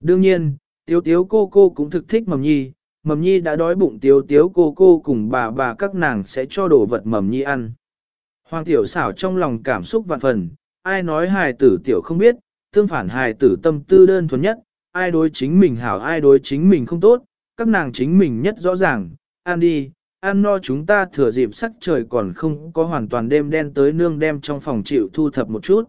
Speaker 1: Đương nhiên, tiếu tiếu cô cô cũng thực thích mầm nhi, mầm nhi đã đói bụng tiếu tiếu cô cô cùng bà bà các nàng sẽ cho đồ vật mầm nhi ăn. Hoàng tiểu xảo trong lòng cảm xúc vạn phần, ai nói hài tử tiểu không biết, tương phản hài tử tâm tư đơn thuần nhất, ai đối chính mình hảo ai đối chính mình không tốt, các nàng chính mình nhất rõ ràng, ăn đi, ăn no chúng ta thừa dịp sắc trời còn không có hoàn toàn đêm đen tới nương đem trong phòng chịu thu thập một chút.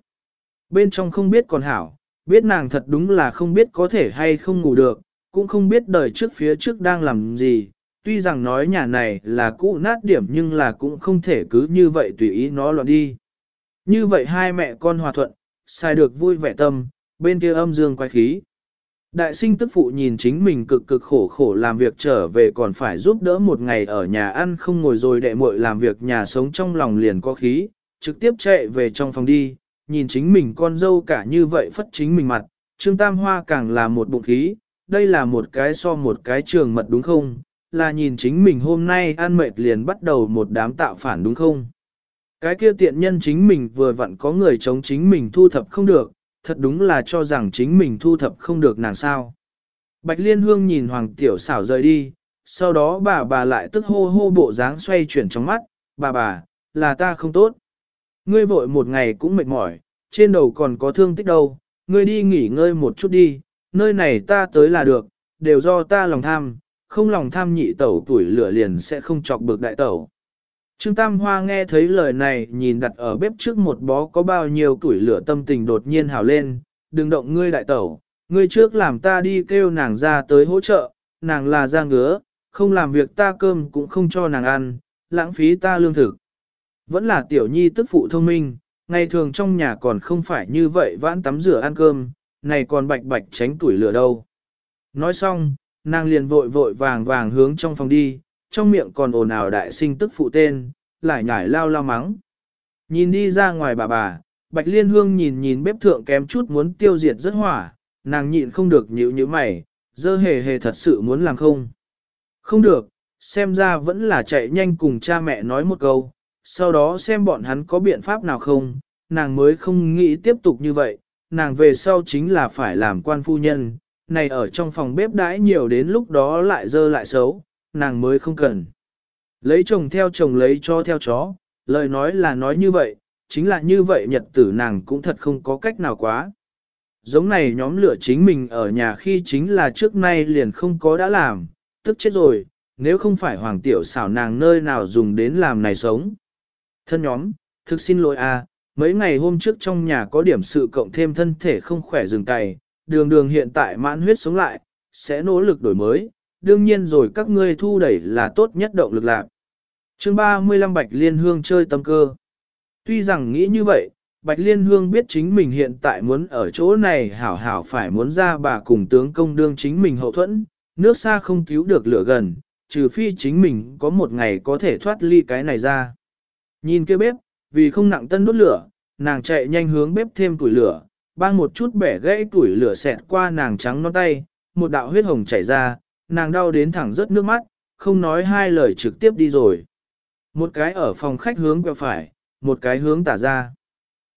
Speaker 1: Bên trong không biết còn hảo, biết nàng thật đúng là không biết có thể hay không ngủ được, cũng không biết đời trước phía trước đang làm gì, tuy rằng nói nhà này là cũ nát điểm nhưng là cũng không thể cứ như vậy tùy ý nó loạn đi. Như vậy hai mẹ con hòa thuận, sai được vui vẻ tâm, bên kia âm dương quay khí. Đại sinh tức phụ nhìn chính mình cực cực khổ khổ làm việc trở về còn phải giúp đỡ một ngày ở nhà ăn không ngồi rồi đệ muội làm việc nhà sống trong lòng liền có khí, trực tiếp chạy về trong phòng đi, nhìn chính mình con dâu cả như vậy phất chính mình mặt, Trương Tam Hoa càng là một bụng khí, đây là một cái so một cái trường mật đúng không, là nhìn chính mình hôm nay ăn mệt liền bắt đầu một đám tạo phản đúng không. Cái kia tiện nhân chính mình vừa vặn có người chống chính mình thu thập không được, thật đúng là cho rằng chính mình thu thập không được nàng sao. Bạch Liên Hương nhìn Hoàng Tiểu xảo rời đi, sau đó bà bà lại tức hô hô bộ dáng xoay chuyển trong mắt, bà bà, là ta không tốt. Ngươi vội một ngày cũng mệt mỏi, trên đầu còn có thương tích đâu, ngươi đi nghỉ ngơi một chút đi, nơi này ta tới là được, đều do ta lòng tham, không lòng tham nhị tẩu tuổi lửa liền sẽ không chọc bực đại tẩu. Trương Tam Hoa nghe thấy lời này nhìn đặt ở bếp trước một bó có bao nhiêu tuổi lửa tâm tình đột nhiên hào lên, đừng động ngươi đại tẩu, ngươi trước làm ta đi kêu nàng ra tới hỗ trợ, nàng là ra ngứa, không làm việc ta cơm cũng không cho nàng ăn, lãng phí ta lương thực. Vẫn là tiểu nhi tức phụ thông minh, ngày thường trong nhà còn không phải như vậy vãn tắm rửa ăn cơm, này còn bạch bạch tránh tuổi lửa đâu. Nói xong, nàng liền vội vội vàng vàng hướng trong phòng đi, trong miệng còn ồn ào đại sinh tức phụ tên, lại nhảy lao lao mắng. Nhìn đi ra ngoài bà bà, Bạch Liên Hương nhìn nhìn bếp thượng kém chút muốn tiêu diệt rất hỏa, nàng nhịn không được nhíu như mày, dơ hề hề thật sự muốn làm không. Không được, xem ra vẫn là chạy nhanh cùng cha mẹ nói một câu, sau đó xem bọn hắn có biện pháp nào không, nàng mới không nghĩ tiếp tục như vậy, nàng về sau chính là phải làm quan phu nhân, này ở trong phòng bếp đãi nhiều đến lúc đó lại dơ lại xấu, nàng mới không cần. Lấy chồng theo chồng lấy cho theo chó, lời nói là nói như vậy, chính là như vậy nhật tử nàng cũng thật không có cách nào quá. Giống này nhóm lửa chính mình ở nhà khi chính là trước nay liền không có đã làm, tức chết rồi, nếu không phải hoàng tiểu xảo nàng nơi nào dùng đến làm này sống. Thân nhóm, thực xin lỗi a, mấy ngày hôm trước trong nhà có điểm sự cộng thêm thân thể không khỏe dừng cày, đường đường hiện tại mãn huyết sống lại, sẽ nỗ lực đổi mới, đương nhiên rồi các ngươi thu đẩy là tốt nhất động lực lạc. chương 35 Bạch Liên Hương chơi tâm cơ. Tuy rằng nghĩ như vậy, Bạch Liên Hương biết chính mình hiện tại muốn ở chỗ này hảo hảo phải muốn ra bà cùng tướng công đương chính mình hậu thuẫn, nước xa không cứu được lửa gần, trừ phi chính mình có một ngày có thể thoát ly cái này ra. Nhìn kia bếp, vì không nặng tân đốt lửa, nàng chạy nhanh hướng bếp thêm tuổi lửa, bang một chút bẻ gãy tuổi lửa xẹt qua nàng trắng non tay, một đạo huyết hồng chảy ra, nàng đau đến thẳng rớt nước mắt, không nói hai lời trực tiếp đi rồi. Một cái ở phòng khách hướng quẹo phải, một cái hướng tả ra.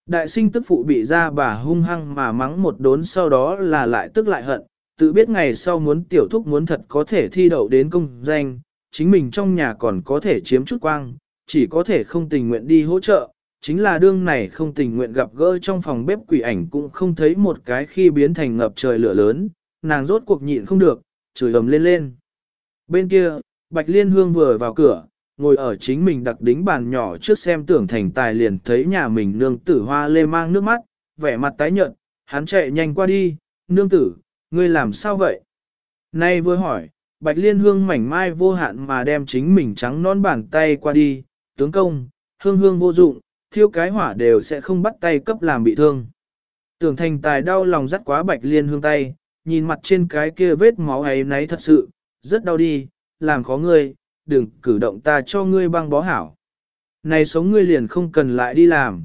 Speaker 1: Đại sinh tức phụ bị ra bà hung hăng mà mắng một đốn sau đó là lại tức lại hận, tự biết ngày sau muốn tiểu thúc muốn thật có thể thi đậu đến công danh, chính mình trong nhà còn có thể chiếm chút quang, chỉ có thể không tình nguyện đi hỗ trợ, chính là đương này không tình nguyện gặp gỡ trong phòng bếp quỷ ảnh cũng không thấy một cái khi biến thành ngập trời lửa lớn, nàng rốt cuộc nhịn không được, chửi ầm lên lên. Bên kia, Bạch Liên Hương vừa vào cửa, ngồi ở chính mình đặc đính bàn nhỏ trước xem tưởng thành tài liền thấy nhà mình nương tử hoa lê mang nước mắt, vẻ mặt tái nhợt, hắn chạy nhanh qua đi, nương tử, ngươi làm sao vậy? Nay vừa hỏi, Bạch Liên Hương mảnh mai vô hạn mà đem chính mình trắng non bàn tay qua đi, tướng công, hương hương vô dụng, thiêu cái hỏa đều sẽ không bắt tay cấp làm bị thương. Tưởng thành tài đau lòng dắt quá bạch liên hương tay, nhìn mặt trên cái kia vết máu ấy nấy thật sự, rất đau đi, làm khó ngươi, đừng cử động ta cho ngươi băng bó hảo. Này sống ngươi liền không cần lại đi làm.